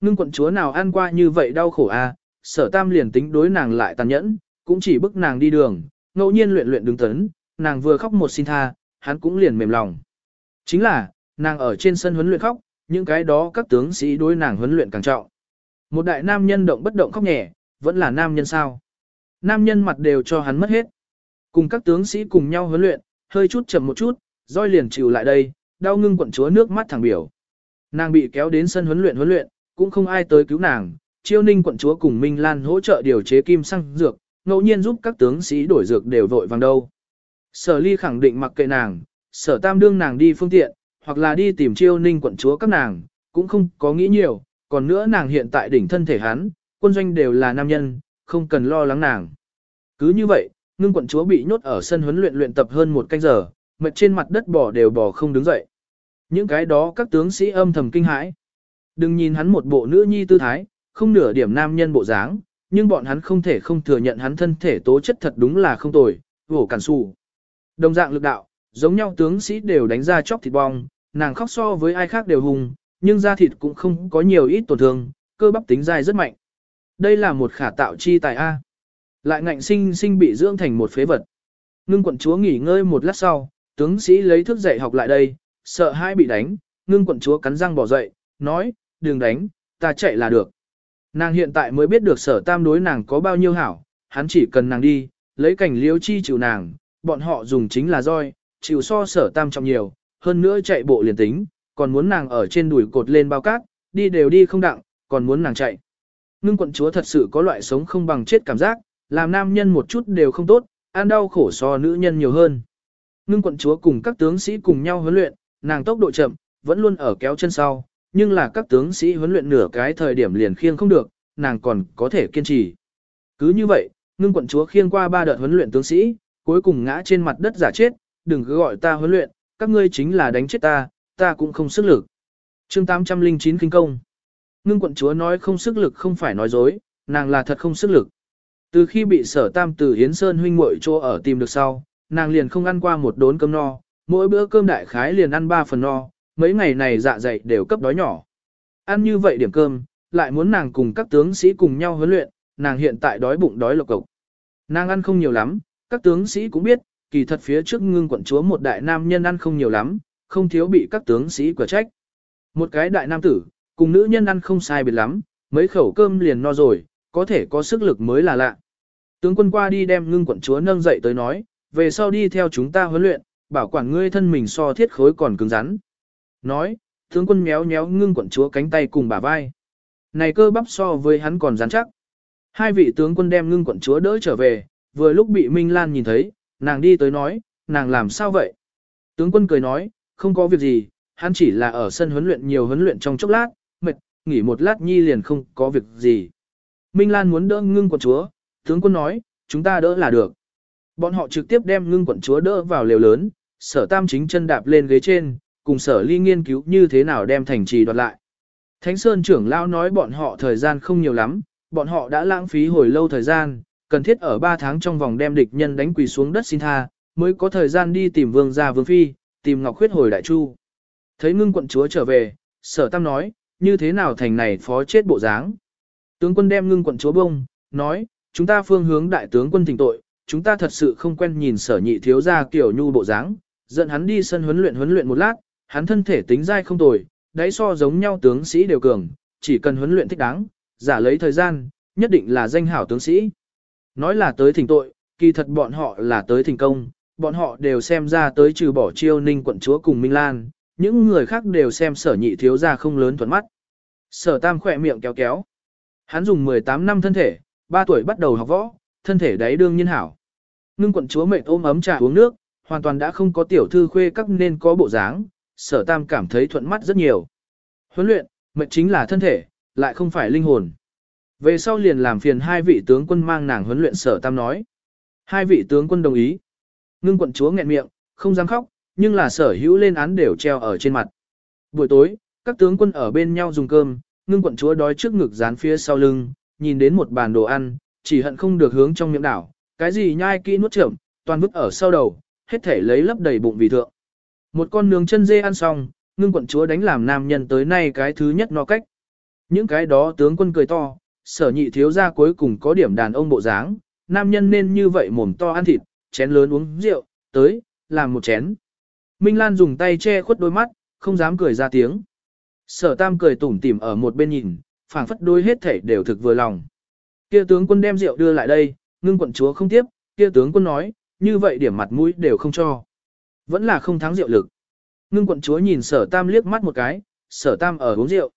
Ngưng quận chúa nào ăn qua như vậy đau khổ a, à, sở tam liền tính đối nàng lại tàn nhẫn, cũng chỉ bức nàng đi đường, ngẫu nhiên luyện luyện đứng tấn, nàng vừa khóc một xin tha, hắn cũng liền mềm lòng. Chính là, nàng ở trên sân huấn luyện khóc, những cái đó các tướng sĩ đối nàng huấn luyện càng trọng. Một đại nam nhân động bất động khóc nhẹ, vẫn là nam nhân sao. Nam nhân mặt đều cho hắn mất hết. Cùng các tướng sĩ cùng nhau huấn luyện, hơi chút chậm một chút, roi liền chịu lại đây, đau ngưng quận chúa nước mắt thẳng biểu. Nàng bị kéo đến sân huấn luyện huấn luyện, cũng không ai tới cứu nàng, chiêu ninh quận chúa cùng Minh Lan hỗ trợ điều chế kim xăng dược, ngẫu nhiên giúp các tướng sĩ đổi dược đều vội vàng đâu. Sở ly khẳng định mặc kệ nàng, sở tam đương nàng đi phương tiện, hoặc là đi tìm chiêu ninh quận chúa các nàng, cũng không có nghĩ nhiều, còn nữa nàng hiện tại đỉnh thân thể hắn, quân doanh đều là nam nhân, không cần lo lắng nàng. Cứ như vậy, ngưng quận chúa bị nhốt ở sân huấn luyện luyện tập hơn một canh giờ, mệt trên mặt đất bò đều bò không đứng dậy. Những cái đó các tướng sĩ âm thầm kinh hãi. Đừng nhìn hắn một bộ nữ nhi tư thái, không nửa điểm nam nhân bộ dáng, nhưng bọn hắn không thể không thừa nhận hắn thân thể tố chất thật đúng là không tồi, vổ cản sụ. Đồng dạng lực đạo, giống nhau tướng sĩ đều đánh ra chóc thịt bong, nàng khóc so với ai khác đều hùng, nhưng da thịt cũng không có nhiều ít tổn thương, cơ bắp tính dai rất mạnh. Đây là một khả tạo chi tài A. Lại ngạnh sinh sinh bị dưỡng thành một phế vật. Ngưng quận chúa nghỉ ngơi một lát sau, tướng sĩ lấy thức dậy học lại đây, sợ hai bị đánh, ngưng quận chúa cắn răng bỏ dậy, nói, đừng đánh, ta chạy là được. Nàng hiện tại mới biết được sở tam đối nàng có bao nhiêu hảo, hắn chỉ cần nàng đi, lấy cảnh liêu chi chịu nàng, bọn họ dùng chính là roi, chịu so sở tam trọng nhiều, hơn nữa chạy bộ liền tính, còn muốn nàng ở trên đùi cột lên bao cát, đi đều đi không đặng, còn muốn nàng chạy. Ngưng quận chúa thật sự có loại sống không bằng chết cảm giác, làm nam nhân một chút đều không tốt, ăn đau khổ so nữ nhân nhiều hơn. Ngưng quận chúa cùng các tướng sĩ cùng nhau huấn luyện, nàng tốc độ chậm, vẫn luôn ở kéo chân sau, nhưng là các tướng sĩ huấn luyện nửa cái thời điểm liền khiêng không được, nàng còn có thể kiên trì. Cứ như vậy, ngưng quận chúa khiêng qua ba đợt huấn luyện tướng sĩ, cuối cùng ngã trên mặt đất giả chết, đừng cứ gọi ta huấn luyện, các ngươi chính là đánh chết ta, ta cũng không sức lực. chương 809 kinh công. Ngưng quận chúa nói không sức lực không phải nói dối, nàng là thật không sức lực. Từ khi bị sở tam từ Hiến Sơn huynh muội chỗ ở tìm được sau, nàng liền không ăn qua một đốn cơm no, mỗi bữa cơm đại khái liền ăn ba phần no, mấy ngày này dạ dày đều cấp đói nhỏ. Ăn như vậy điểm cơm, lại muốn nàng cùng các tướng sĩ cùng nhau huấn luyện, nàng hiện tại đói bụng đói lộc cộc. Nàng ăn không nhiều lắm, các tướng sĩ cũng biết, kỳ thật phía trước ngưng quận chúa một đại nam nhân ăn không nhiều lắm, không thiếu bị các tướng sĩ quả trách. Một cái đại nam tử, cùng nữ nhân ăn không sai biệt lắm, mấy khẩu cơm liền no rồi, có thể có sức lực mới là lạ. Tướng quân qua đi đem ngưng quận chúa nâng dậy tới nói, về sau đi theo chúng ta huấn luyện, bảo quản ngươi thân mình so thiết khối còn cứng rắn. Nói, tướng quân méo méo ngưng quận chúa cánh tay cùng bả vai. Này cơ bắp so với hắn còn rắn chắc. Hai vị tướng quân đem ngưng quận chúa đỡ trở về, vừa lúc bị Minh Lan nhìn thấy, nàng đi tới nói, nàng làm sao vậy? Tướng quân cười nói, không có việc gì, hắn chỉ là ở sân huấn luyện nhiều huấn luyện trong chốc lát, mệt, nghỉ một lát nhi liền không có việc gì. Minh Lan muốn đỡ ngưng quận chúa, tướng quân nói, chúng ta đỡ là được. Bọn họ trực tiếp đem ngưng quận chúa đỡ vào lều lớn, sở tam chính chân đạp lên ghế trên, cùng sở ly nghiên cứu như thế nào đem thành trì đoạt lại. Thánh Sơn trưởng lão nói bọn họ thời gian không nhiều lắm, bọn họ đã lãng phí hồi lâu thời gian, cần thiết ở 3 tháng trong vòng đem địch nhân đánh quỳ xuống đất xin tha, mới có thời gian đi tìm vương gia vương phi, tìm Ngọc Khuyết hồi đại chu. Thấy ngưng quận chúa trở về, sở tam nói, như thế nào thành này phó chết bộ dáng. Tướng quân đem ngưng quận chúa bông, nói, chúng ta phương hướng đại tướng quân thỉnh tội, chúng ta thật sự không quen nhìn sở nhị thiếu gia kiểu nhu bộ dáng, dẫn hắn đi sân huấn luyện huấn luyện một lát, hắn thân thể tính dai không tồi, đáy so giống nhau tướng sĩ đều cường, chỉ cần huấn luyện thích đáng, giả lấy thời gian, nhất định là danh hảo tướng sĩ. Nói là tới thỉnh tội, kỳ thật bọn họ là tới thỉnh công, bọn họ đều xem ra tới trừ bỏ chiêu ninh quận chúa cùng Minh Lan, những người khác đều xem sở nhị thiếu gia không lớn thuận mắt. Sở tam khỏe miệng kéo kéo. Hắn dùng 18 năm thân thể, 3 tuổi bắt đầu học võ, thân thể đấy đương nhiên hảo. Ngưng quận chúa mệt ôm ấm trà uống nước, hoàn toàn đã không có tiểu thư khuê các nên có bộ dáng, sở tam cảm thấy thuận mắt rất nhiều. Huấn luyện, mệnh chính là thân thể, lại không phải linh hồn. Về sau liền làm phiền hai vị tướng quân mang nàng huấn luyện sở tam nói. Hai vị tướng quân đồng ý. Ngưng quận chúa nghẹn miệng, không dám khóc, nhưng là sở hữu lên án đều treo ở trên mặt. Buổi tối, các tướng quân ở bên nhau dùng cơm, ngưng quận chúa đói trước ngực dán phía sau lưng, nhìn đến một bàn đồ ăn, chỉ hận không được hướng trong miệng đảo, cái gì nhai kỹ nuốt chậm, toàn vứt ở sau đầu, hết thể lấy lấp đầy bụng vì thượng. Một con nướng chân dê ăn xong, ngưng quận chúa đánh làm nam nhân tới nay cái thứ nhất no cách. Những cái đó tướng quân cười to, sở nhị thiếu ra cuối cùng có điểm đàn ông bộ dáng, nam nhân nên như vậy mồm to ăn thịt, chén lớn uống rượu, tới, làm một chén. Minh Lan dùng tay che khuất đôi mắt, không dám cười ra tiếng. Sở tam cười tủm tỉm ở một bên nhìn, phảng phất đôi hết thể đều thực vừa lòng. Kia tướng quân đem rượu đưa lại đây, ngưng quận chúa không tiếp, kia tướng quân nói, như vậy điểm mặt mũi đều không cho. Vẫn là không thắng rượu lực. Ngưng quận chúa nhìn sở tam liếc mắt một cái, sở tam ở uống rượu.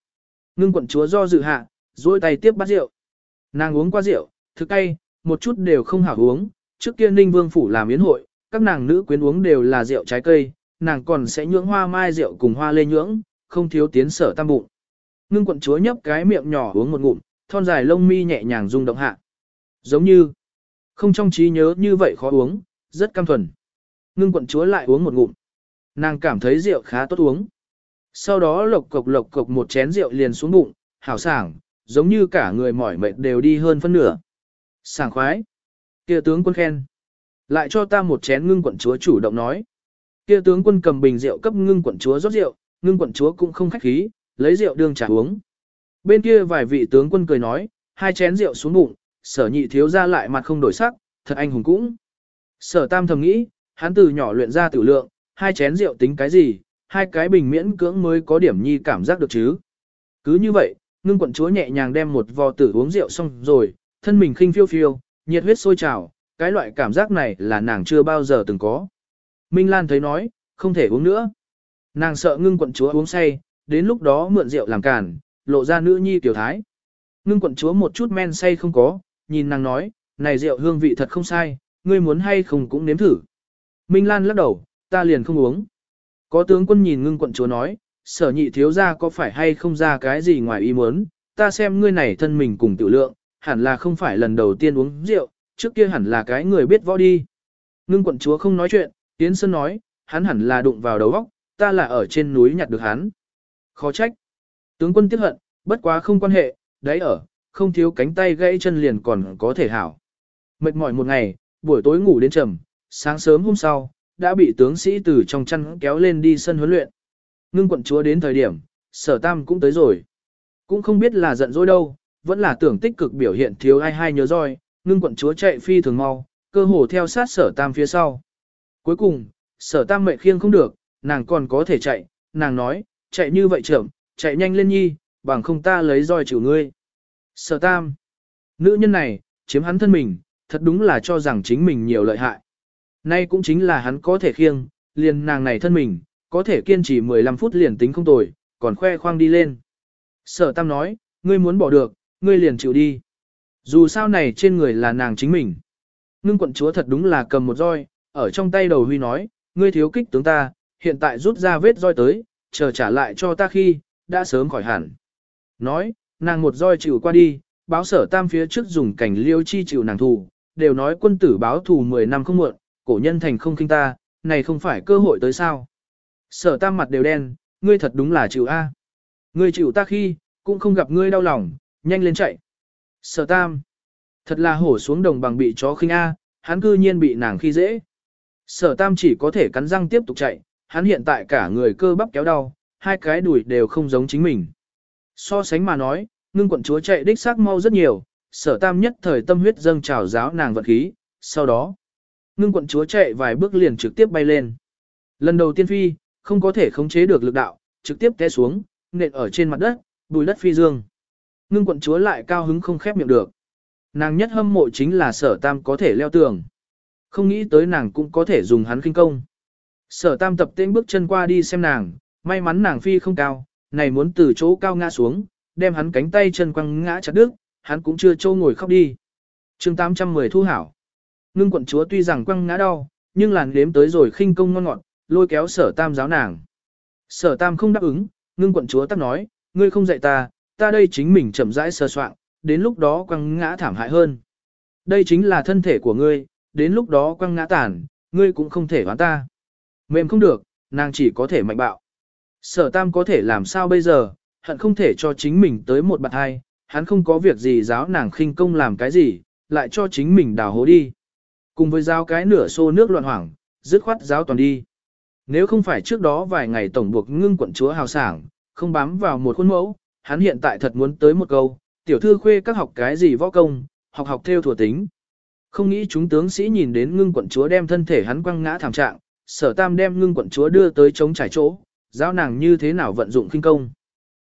Ngưng quận chúa do dự hạ, duỗi tay tiếp bắt rượu. Nàng uống qua rượu, thực cay, một chút đều không hảo uống, trước kia ninh vương phủ làm yến hội, các nàng nữ quyến uống đều là rượu trái cây, nàng còn sẽ nhưỡng hoa mai rượu cùng hoa lê nhưỡng, không thiếu tiến sở tam bụng. Ngưng quận chúa nhấp cái miệng nhỏ uống một ngụm, thon dài lông mi nhẹ nhàng rung động hạ. Giống như, không trong trí nhớ như vậy khó uống, rất cam thuần. Ngưng quận chúa lại uống một ngụm. Nàng cảm thấy rượu khá tốt uống. Sau đó lộc cộc lộc cộc một chén rượu liền xuống bụng, hảo sảng, giống như cả người mỏi mệt đều đi hơn phân nửa. Sảng khoái. kia tướng quân khen. Lại cho ta một chén ngưng quận chúa chủ động nói. kia tướng quân cầm bình rượu cấp ngưng quận chúa rót rượu, ngưng quận chúa cũng không khách khí, lấy rượu đương trả uống. Bên kia vài vị tướng quân cười nói, hai chén rượu xuống bụng, sở nhị thiếu ra lại mặt không đổi sắc, thật anh hùng cũng. Sở tam thầm nghĩ, hắn từ nhỏ luyện ra tử lượng, hai chén rượu tính cái gì, hai cái bình miễn cưỡng mới có điểm nhi cảm giác được chứ. Cứ như vậy, ngưng quận chúa nhẹ nhàng đem một vò tử uống rượu xong rồi, thân mình khinh phiêu phiêu, nhiệt huyết sôi trào, cái loại cảm giác này là nàng chưa bao giờ từng có. Minh Lan thấy nói, không thể uống nữa. Nàng sợ ngưng quận chúa uống say, đến lúc đó mượn rượu làm cản, lộ ra nữ nhi tiểu thái. Ngưng quận chúa một chút men say không có, nhìn nàng nói, này rượu hương vị thật không sai, ngươi muốn hay không cũng nếm thử. Minh Lan lắc đầu, ta liền không uống. Có tướng quân nhìn ngưng quận chúa nói, sở nhị thiếu ra có phải hay không ra cái gì ngoài ý muốn, ta xem ngươi này thân mình cùng tự lượng, hẳn là không phải lần đầu tiên uống rượu, trước kia hẳn là cái người biết võ đi. Ngưng quận chúa không nói chuyện, Tiến Sơn nói, hắn hẳn là đụng vào đầu óc, ta là ở trên núi nhặt được hắn. Khó trách. Tướng quân tiếc hận, bất quá không quan hệ, đấy ở, không thiếu cánh tay gãy chân liền còn có thể hảo. Mệt mỏi một ngày, buổi tối ngủ đến trầm, sáng sớm hôm sau, đã bị tướng sĩ từ trong chăn kéo lên đi sân huấn luyện. Ngưng quận chúa đến thời điểm, sở tam cũng tới rồi. Cũng không biết là giận dỗi đâu, vẫn là tưởng tích cực biểu hiện thiếu ai hay nhớ roi, ngưng quận chúa chạy phi thường mau, cơ hồ theo sát sở tam phía sau. Cuối cùng, sở tam mệnh khiêng không được, nàng còn có thể chạy, nàng nói, chạy như vậy chậm, chạy nhanh lên nhi, bằng không ta lấy roi chịu ngươi. Sở tam, nữ nhân này, chiếm hắn thân mình, thật đúng là cho rằng chính mình nhiều lợi hại. Nay cũng chính là hắn có thể khiêng, liền nàng này thân mình, có thể kiên trì 15 phút liền tính không tồi, còn khoe khoang đi lên. Sở tam nói, ngươi muốn bỏ được, ngươi liền chịu đi. Dù sao này trên người là nàng chính mình. Ngưng quận chúa thật đúng là cầm một roi, ở trong tay đầu huy nói, ngươi thiếu kích tướng ta, hiện tại rút ra vết roi tới, chờ trả lại cho ta khi, đã sớm khỏi hẳn. Nói, nàng một roi chịu qua đi, báo sở tam phía trước dùng cảnh liêu chi chịu nàng thù, đều nói quân tử báo thù 10 năm không muộn, cổ nhân thành không kinh ta, này không phải cơ hội tới sao. Sở tam mặt đều đen, ngươi thật đúng là chịu A. Ngươi chịu ta khi, cũng không gặp ngươi đau lòng, nhanh lên chạy. Sở tam, thật là hổ xuống đồng bằng bị chó khinh A, hắn cư nhiên bị nàng khi dễ. Sở tam chỉ có thể cắn răng tiếp tục chạy, hắn hiện tại cả người cơ bắp kéo đau, hai cái đùi đều không giống chính mình. So sánh mà nói, ngưng quận chúa chạy đích xác mau rất nhiều, sở tam nhất thời tâm huyết dâng trào giáo nàng vật khí, sau đó, ngưng quận chúa chạy vài bước liền trực tiếp bay lên. Lần đầu tiên phi, không có thể khống chế được lực đạo, trực tiếp té xuống, nện ở trên mặt đất, bùi đất phi dương. Ngưng quận chúa lại cao hứng không khép miệng được. Nàng nhất hâm mộ chính là sở tam có thể leo tường. Không nghĩ tới nàng cũng có thể dùng hắn kinh công. Sở tam tập tên bước chân qua đi xem nàng, may mắn nàng phi không cao, này muốn từ chỗ cao ngã xuống, đem hắn cánh tay chân quăng ngã chặt đứt, hắn cũng chưa trâu ngồi khóc đi. chương 810 thu hảo. Ngưng quận chúa tuy rằng quăng ngã đau, nhưng làn đếm tới rồi khinh công ngon ngọt, lôi kéo sở tam giáo nàng. Sở tam không đáp ứng, ngưng quận chúa tắc nói, ngươi không dạy ta, ta đây chính mình chậm rãi sơ soạn, đến lúc đó quăng ngã thảm hại hơn. Đây chính là thân thể của ngươi, đến lúc đó quăng ngã tàn, ngươi cũng không thể hoán ta. Mềm không được, nàng chỉ có thể mạnh bạo. Sở tam có thể làm sao bây giờ, hận không thể cho chính mình tới một bạn hai, hắn không có việc gì giáo nàng khinh công làm cái gì, lại cho chính mình đào hố đi. Cùng với giáo cái nửa xô nước loạn hoảng, dứt khoát giáo toàn đi. Nếu không phải trước đó vài ngày tổng buộc ngưng quận chúa hào sảng, không bám vào một khuôn mẫu, hắn hiện tại thật muốn tới một câu, tiểu thư khuê các học cái gì võ công, học học theo thừa tính. Không nghĩ chúng tướng sĩ nhìn đến ngưng quận chúa đem thân thể hắn quăng ngã thảm trạng, sở tam đem ngưng quận chúa đưa tới chống trải chỗ, giáo nàng như thế nào vận dụng kinh công.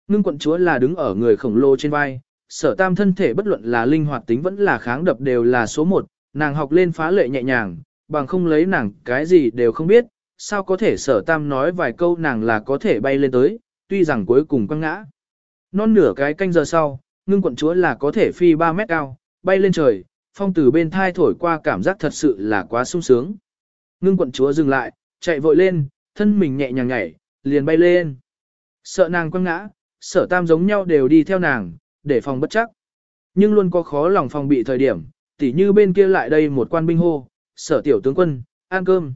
Ngưng quận chúa là đứng ở người khổng lồ trên vai, sở tam thân thể bất luận là linh hoạt tính vẫn là kháng đập đều là số một, nàng học lên phá lệ nhẹ nhàng, bằng không lấy nàng cái gì đều không biết, sao có thể sở tam nói vài câu nàng là có thể bay lên tới, tuy rằng cuối cùng quăng ngã. Non nửa cái canh giờ sau, ngưng quận chúa là có thể phi 3 mét cao, bay lên trời, phong từ bên thai thổi qua cảm giác thật sự là quá sung sướng. Ngưng quận chúa dừng lại, chạy vội lên, thân mình nhẹ nhàng nhảy, liền bay lên. Sợ nàng quăng ngã, sở tam giống nhau đều đi theo nàng, để phòng bất chắc. Nhưng luôn có khó lòng phòng bị thời điểm, tỉ như bên kia lại đây một quan binh hô, sở tiểu tướng quân, ăn cơm.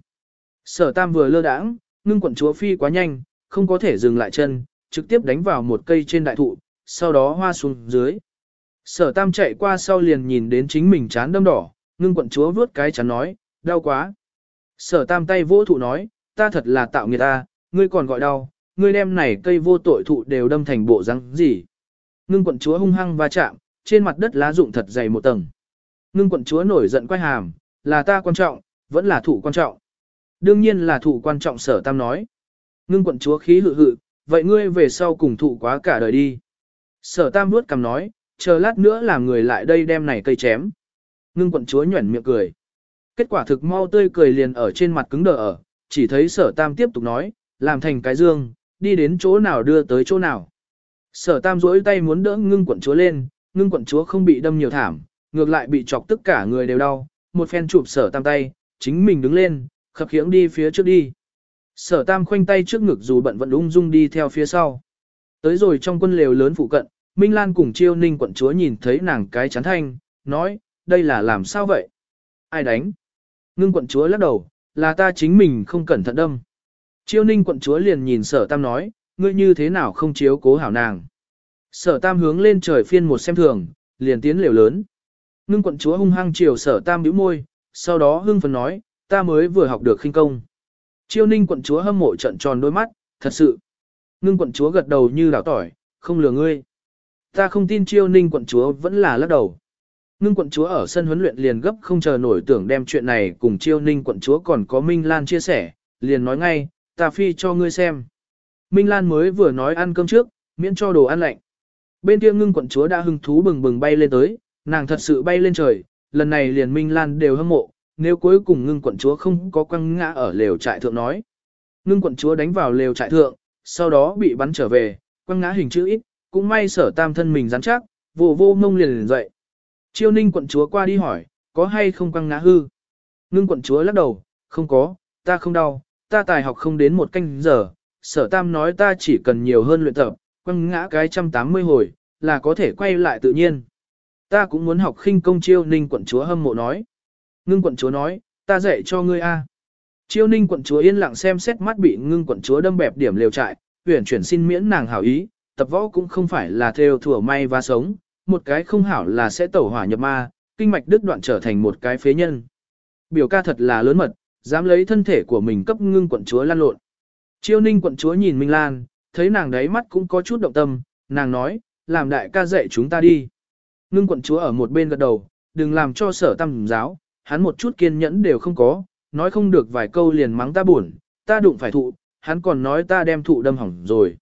Sở tam vừa lơ đãng, ngưng quận chúa phi quá nhanh, không có thể dừng lại chân, trực tiếp đánh vào một cây trên đại thụ, sau đó hoa xuống dưới. Sở tam chạy qua sau liền nhìn đến chính mình chán đâm đỏ, ngưng quận chúa vướt cái chán nói, đau quá. Sở tam tay vô thụ nói, ta thật là tạo nghiệt ta, ngươi còn gọi đau, ngươi đem này cây vô tội thụ đều đâm thành bộ răng gì. Ngưng quận chúa hung hăng va chạm, trên mặt đất lá rụng thật dày một tầng. Ngưng quận chúa nổi giận quay hàm, là ta quan trọng, vẫn là thủ quan trọng. Đương nhiên là thủ quan trọng sở tam nói. Ngưng quận chúa khí hự hự, vậy ngươi về sau cùng thủ quá cả đời đi. Sở tam vuốt cầm nói, chờ lát nữa làm người lại đây đem này cây chém. Ngưng quận chúa nhuẩn miệng cười. Kết quả thực mau tươi cười liền ở trên mặt cứng đờ ở, chỉ thấy sở tam tiếp tục nói, làm thành cái dương, đi đến chỗ nào đưa tới chỗ nào. Sở tam rỗi tay muốn đỡ ngưng quận chúa lên, ngưng quận chúa không bị đâm nhiều thảm, ngược lại bị chọc tất cả người đều đau, một phen chụp sở tam tay, chính mình đứng lên, khập khiễng đi phía trước đi. Sở tam khoanh tay trước ngực dù bận vẫn ung dung đi theo phía sau. Tới rồi trong quân lều lớn phụ cận, Minh Lan cùng chiêu ninh quận chúa nhìn thấy nàng cái chán thanh, nói, đây là làm sao vậy? Ai đánh? Ngưng quận chúa lắc đầu, là ta chính mình không cẩn thận đâm. Chiêu ninh quận chúa liền nhìn sở tam nói, ngươi như thế nào không chiếu cố hảo nàng. Sở tam hướng lên trời phiên một xem thường, liền tiến lều lớn. Ngưng quận chúa hung hăng chiều sở tam bĩu môi, sau đó hưng phấn nói, ta mới vừa học được khinh công. Chiêu ninh quận chúa hâm mộ trận tròn đôi mắt, thật sự. Ngưng quận chúa gật đầu như đảo tỏi, không lừa ngươi. Ta không tin chiêu ninh quận chúa vẫn là lắc đầu. Ngưng quận chúa ở sân huấn luyện liền gấp không chờ nổi tưởng đem chuyện này cùng chiêu ninh quận chúa còn có Minh Lan chia sẻ, liền nói ngay, ta phi cho ngươi xem. Minh Lan mới vừa nói ăn cơm trước, miễn cho đồ ăn lạnh. Bên kia ngưng quận chúa đã hưng thú bừng bừng bay lên tới, nàng thật sự bay lên trời, lần này liền Minh Lan đều hâm mộ, nếu cuối cùng ngưng quận chúa không có quăng ngã ở lều trại thượng nói. Ngưng quận chúa đánh vào lều trại thượng, sau đó bị bắn trở về, quăng ngã hình chữ ít, cũng may sở tam thân mình rắn chắc, vô vô mông liền liền dậy. Chiêu ninh quận chúa qua đi hỏi, có hay không quăng ngã hư? Ngưng quận chúa lắc đầu, không có, ta không đau, ta tài học không đến một canh giờ, sở tam nói ta chỉ cần nhiều hơn luyện tập, quăng ngã cái trăm tám mươi hồi, là có thể quay lại tự nhiên. Ta cũng muốn học khinh công chiêu ninh quận chúa hâm mộ nói. Ngưng quận chúa nói, ta dạy cho ngươi a. Chiêu ninh quận chúa yên lặng xem xét mắt bị ngưng quận chúa đâm bẹp điểm liều trại, huyển chuyển xin miễn nàng hảo ý, tập võ cũng không phải là theo thừa may và sống, một cái không hảo là sẽ tẩu hỏa nhập ma, kinh mạch đứt đoạn trở thành một cái phế nhân. Biểu ca thật là lớn mật, dám lấy thân thể của mình cấp ngưng quận chúa lan lộn. Chiêu ninh quận chúa nhìn Minh Lan, thấy nàng đấy mắt cũng có chút động tâm, nàng nói, làm đại ca dạy chúng ta đi. Ngưng quận chúa ở một bên gật đầu, đừng làm cho sở tam giáo, hắn một chút kiên nhẫn đều không có, nói không được vài câu liền mắng ta buồn, ta đụng phải thụ, hắn còn nói ta đem thụ đâm hỏng rồi.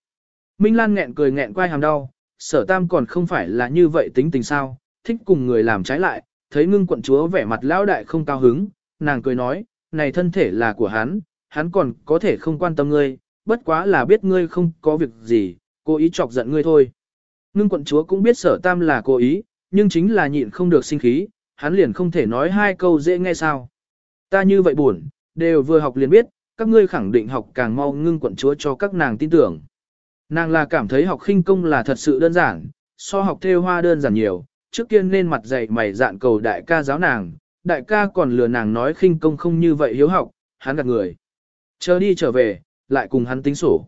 Minh Lan nghẹn cười nghẹn quay hàm đau, sở tam còn không phải là như vậy tính tình sao, thích cùng người làm trái lại, thấy ngưng quận chúa vẻ mặt lão đại không cao hứng, nàng cười nói, này thân thể là của hắn, hắn còn có thể không quan tâm ngươi, bất quá là biết ngươi không có việc gì, cố ý chọc giận ngươi thôi. Ngưng quận chúa cũng biết sở tam là cố ý, nhưng chính là nhịn không được sinh khí, hắn liền không thể nói hai câu dễ nghe sao. Ta như vậy buồn, đều vừa học liền biết, các ngươi khẳng định học càng mau ngưng quận chúa cho các nàng tin tưởng. Nàng là cảm thấy học khinh công là thật sự đơn giản, so học theo hoa đơn giản nhiều, trước tiên nên mặt dạy mày dạn cầu đại ca giáo nàng, đại ca còn lừa nàng nói khinh công không như vậy hiếu học, hắn gạt người. Chờ đi trở về, lại cùng hắn tính sổ.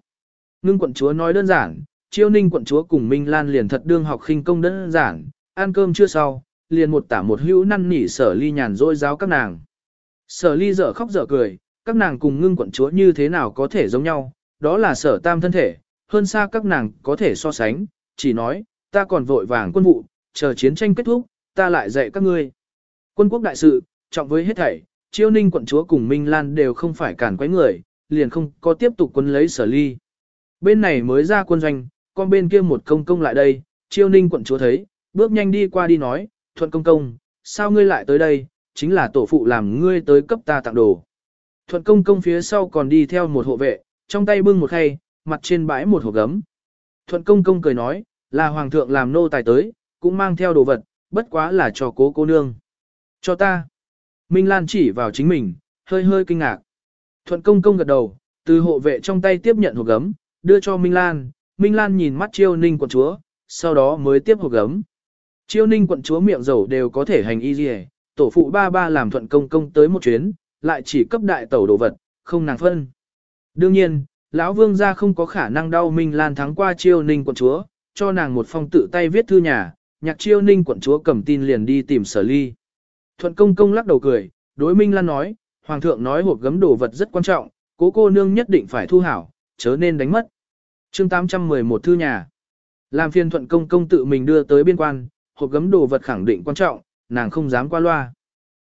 Ngưng quận chúa nói đơn giản, chiêu ninh quận chúa cùng Minh Lan liền thật đương học khinh công đơn giản, ăn cơm chưa sau, liền một tả một hữu năn nỉ sở ly nhàn dôi giáo các nàng. Sở ly dở khóc dở cười, các nàng cùng ngưng quận chúa như thế nào có thể giống nhau, đó là sở tam thân thể, hơn xa các nàng có thể so sánh, chỉ nói, ta còn vội vàng quân vụ, chờ chiến tranh kết thúc, ta lại dạy các ngươi. Quân quốc đại sự, trọng với hết thảy, chiêu ninh quận chúa cùng Minh Lan đều không phải cản quấy người, liền không có tiếp tục quân lấy sở ly. Bên này mới ra quân doanh, con bên kia một công công lại đây, chiêu ninh quận chúa thấy, bước nhanh đi qua đi nói, thuận công công, sao ngươi lại tới đây, chính là tổ phụ làm ngươi tới cấp ta tặng đồ. Thuận công công phía sau còn đi theo một hộ vệ, trong tay bưng một khay, mặt trên bãi một hộp gấm. Thuận công công cười nói, là hoàng thượng làm nô tài tới, cũng mang theo đồ vật, bất quá là cho cố cô nương. Cho ta. Minh Lan chỉ vào chính mình, hơi hơi kinh ngạc. Thuận công công gật đầu, từ hộ vệ trong tay tiếp nhận hộp gấm, đưa cho Minh Lan. Minh Lan nhìn mắt chiêu ninh quận chúa, sau đó mới tiếp hộp gấm. Chiêu ninh quận chúa miệng dầu đều có thể hành y gì tổ phụ ba ba làm thuận công công tới một chuyến, lại chỉ cấp đại tẩu đồ vật, không nàng phân. Đương nhiên, lão vương gia không có khả năng đau Minh Lan thắng qua chiêu ninh quận chúa, cho nàng một phong tự tay viết thư nhà, nhạc chiêu ninh quận chúa cầm tin liền đi tìm sở ly. Thuận công công lắc đầu cười, đối Minh Lan nói, Hoàng thượng nói hộp gấm đồ vật rất quan trọng, cố cô nương nhất định phải thu hảo, chớ nên đánh mất. chương 811 thư nhà. Làm phiên thuận công công tự mình đưa tới biên quan, hộp gấm đồ vật khẳng định quan trọng, nàng không dám qua loa.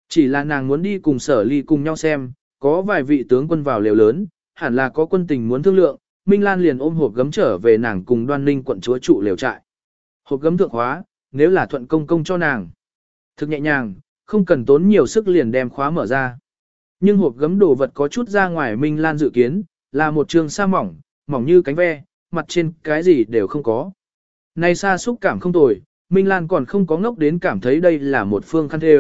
Chỉ là nàng muốn đi cùng sở ly cùng nhau xem, có vài vị tướng quân vào liều lớn, hẳn là có quân tình muốn thương lượng, Minh Lan liền ôm hộp gấm trở về nàng cùng đoan ninh quận chúa trụ liều trại. Hộp gấm thượng hóa, nếu là thuận công công cho nàng. Thực nhẹ nhàng, không cần tốn nhiều sức liền đem khóa mở ra. Nhưng hộp gấm đồ vật có chút ra ngoài Minh Lan dự kiến, là một trường sa mỏng, mỏng như cánh ve, mặt trên cái gì đều không có. Này xa xúc cảm không tồi, Minh Lan còn không có ngốc đến cảm thấy đây là một phương khăn thê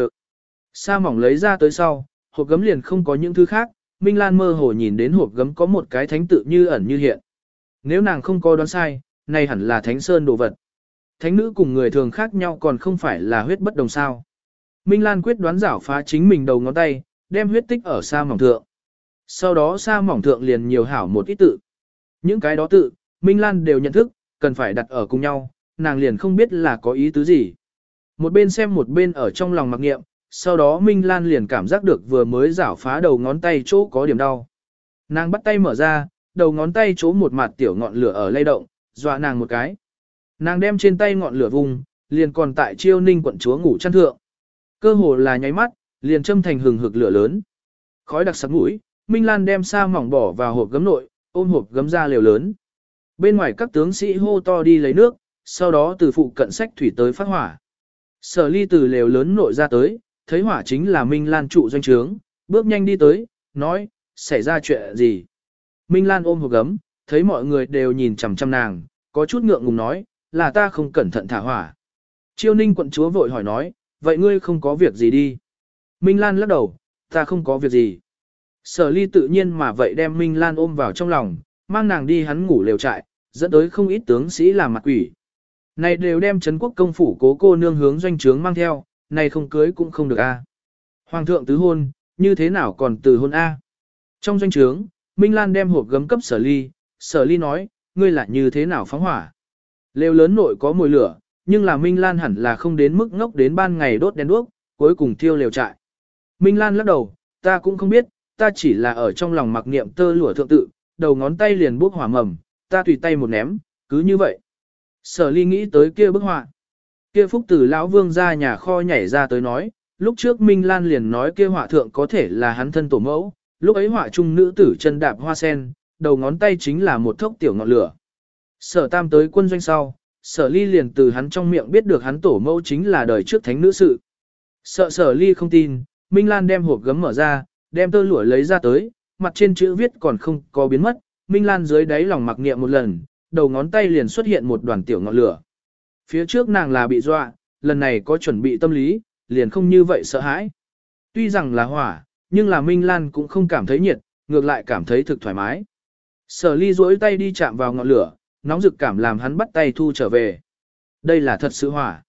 Sa mỏng lấy ra tới sau, hộp gấm liền không có những thứ khác, Minh Lan mơ hồ nhìn đến hộp gấm có một cái thánh tự như ẩn như hiện. Nếu nàng không có đoán sai, này hẳn là thánh sơn đồ vật. Thánh nữ cùng người thường khác nhau còn không phải là huyết bất đồng sao. Minh Lan quyết đoán giảo phá chính mình đầu ngón tay, đem huyết tích ở sa mỏng thượng. Sau đó sa mỏng thượng liền nhiều hảo một ít tự. Những cái đó tự, Minh Lan đều nhận thức, cần phải đặt ở cùng nhau, nàng liền không biết là có ý tứ gì. Một bên xem một bên ở trong lòng mặc nghiệm, sau đó Minh Lan liền cảm giác được vừa mới rảo phá đầu ngón tay chỗ có điểm đau. Nàng bắt tay mở ra, đầu ngón tay chỗ một mặt tiểu ngọn lửa ở lay động, dọa nàng một cái. Nàng đem trên tay ngọn lửa vùng, liền còn tại chiêu ninh quận chúa ngủ chăn thượng. Cơ hồ là nháy mắt, liền châm thành hừng hực lửa lớn. Khói đặc sắc mũi, Minh Lan đem sa mỏng bỏ vào hộp gấm nội, ôm hộp gấm ra liều lớn. Bên ngoài các tướng sĩ hô to đi lấy nước, sau đó từ phụ cận sách thủy tới phát hỏa. Sở ly từ lều lớn nội ra tới, thấy hỏa chính là Minh Lan trụ doanh trướng, bước nhanh đi tới, nói, xảy ra chuyện gì. Minh Lan ôm hộp gấm, thấy mọi người đều nhìn chằm chằm nàng, có chút ngượng ngùng nói, là ta không cẩn thận thả hỏa. Chiêu ninh quận chúa vội hỏi nói, vậy ngươi không có việc gì đi. Minh Lan lắc đầu, ta không có việc gì. Sở ly tự nhiên mà vậy đem Minh Lan ôm vào trong lòng, mang nàng đi hắn ngủ lều trại, dẫn tới không ít tướng sĩ làm mặt quỷ. Này đều đem Trấn quốc công phủ cố cô nương hướng doanh trướng mang theo, này không cưới cũng không được a. Hoàng thượng tứ hôn, như thế nào còn từ hôn a? Trong doanh trướng, Minh Lan đem hộp gấm cấp sở ly, sở ly nói, ngươi là như thế nào phóng hỏa? Lều lớn nội có mùi lửa, nhưng là Minh Lan hẳn là không đến mức ngốc đến ban ngày đốt đèn đuốc, cuối cùng thiêu lều trại. Minh Lan lắc đầu, ta cũng không biết, ta chỉ là ở trong lòng mặc niệm tơ lụa thượng tự, đầu ngón tay liền bốc hỏa mầm, ta tùy tay một ném, cứ như vậy. Sở ly nghĩ tới kia bức họa. Kia phúc tử lão vương ra nhà kho nhảy ra tới nói, lúc trước Minh Lan liền nói kia họa thượng có thể là hắn thân tổ mẫu, lúc ấy họa trung nữ tử chân đạp hoa sen, đầu ngón tay chính là một thốc tiểu ngọn lửa. Sở tam tới quân doanh sau, sở ly liền từ hắn trong miệng biết được hắn tổ mẫu chính là đời trước thánh nữ sự. Sợ sở ly không tin, Minh Lan đem hộp gấm mở ra, đem tơ lụa lấy ra tới, mặt trên chữ viết còn không có biến mất, Minh Lan dưới đáy lòng mặc niệm một lần, đầu ngón tay liền xuất hiện một đoàn tiểu ngọn lửa. Phía trước nàng là bị dọa, lần này có chuẩn bị tâm lý, liền không như vậy sợ hãi. Tuy rằng là hỏa, nhưng là Minh Lan cũng không cảm thấy nhiệt, ngược lại cảm thấy thực thoải mái. Sở ly duỗi tay đi chạm vào ngọn lửa, nóng rực cảm làm hắn bắt tay thu trở về. Đây là thật sự hỏa.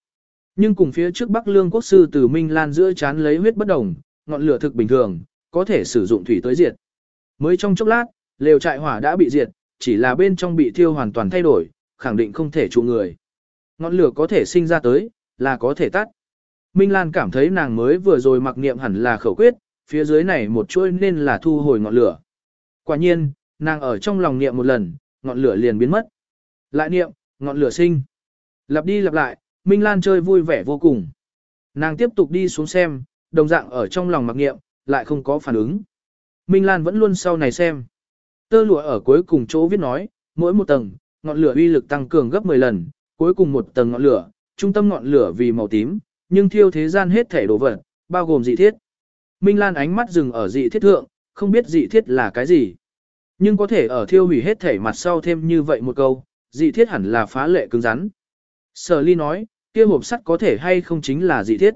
Nhưng cùng phía trước Bắc Lương Quốc sư từ Minh Lan giữa chán lấy huyết bất đồng, ngọn lửa thực bình thường, có thể sử dụng thủy tới diệt. Mới trong chốc lát, lều trại hỏa đã bị diệt, chỉ là bên trong bị thiêu hoàn toàn thay đổi, khẳng định không thể trụ người. Ngọn lửa có thể sinh ra tới, là có thể tắt. Minh Lan cảm thấy nàng mới vừa rồi mặc niệm hẳn là khẩu quyết, phía dưới này một chuỗi nên là thu hồi ngọn lửa. Quả nhiên, nàng ở trong lòng niệm một lần, ngọn lửa liền biến mất. Lại niệm, ngọn lửa sinh. Lặp đi lặp lại, Minh Lan chơi vui vẻ vô cùng. Nàng tiếp tục đi xuống xem, đồng dạng ở trong lòng mặc niệm, lại không có phản ứng. Minh Lan vẫn luôn sau này xem. Tơ lụa ở cuối cùng chỗ viết nói, mỗi một tầng, ngọn lửa uy lực tăng cường gấp 10 lần, cuối cùng một tầng ngọn lửa, trung tâm ngọn lửa vì màu tím, nhưng thiêu thế gian hết thể đồ vật, bao gồm dị thiết. Minh Lan ánh mắt dừng ở dị thiết thượng, không biết dị thiết là cái gì. Nhưng có thể ở thiêu hủy hết thể mặt sau thêm như vậy một câu, dị thiết hẳn là phá lệ cứng rắn. Sở ly nói, kia hộp sắt có thể hay không chính là dị thiết.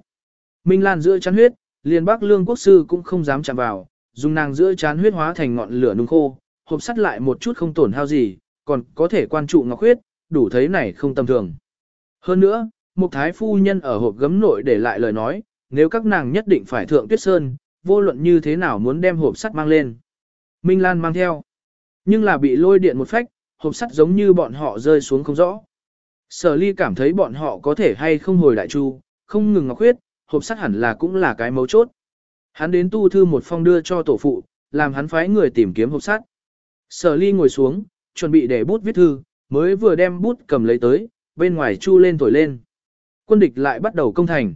Minh Lan giữa chán huyết, liền bác lương quốc sư cũng không dám chạm vào, dùng nàng giữa chán huyết hóa thành ngọn lửa nung khô, hộp sắt lại một chút không tổn hao gì, còn có thể quan trụ ngọc huyết, đủ thấy này không tầm thường. Hơn nữa, một thái phu nhân ở hộp gấm nội để lại lời nói, nếu các nàng nhất định phải thượng tuyết sơn, vô luận như thế nào muốn đem hộp sắt mang lên. Minh Lan mang theo, nhưng là bị lôi điện một phách, hộp sắt giống như bọn họ rơi xuống không rõ. Sở ly cảm thấy bọn họ có thể hay không hồi đại chu, không ngừng ngọc huyết, hộp sắt hẳn là cũng là cái mấu chốt. Hắn đến tu thư một phong đưa cho tổ phụ, làm hắn phái người tìm kiếm hộp sắt. Sở ly ngồi xuống, chuẩn bị để bút viết thư, mới vừa đem bút cầm lấy tới, bên ngoài chu lên thổi lên. Quân địch lại bắt đầu công thành.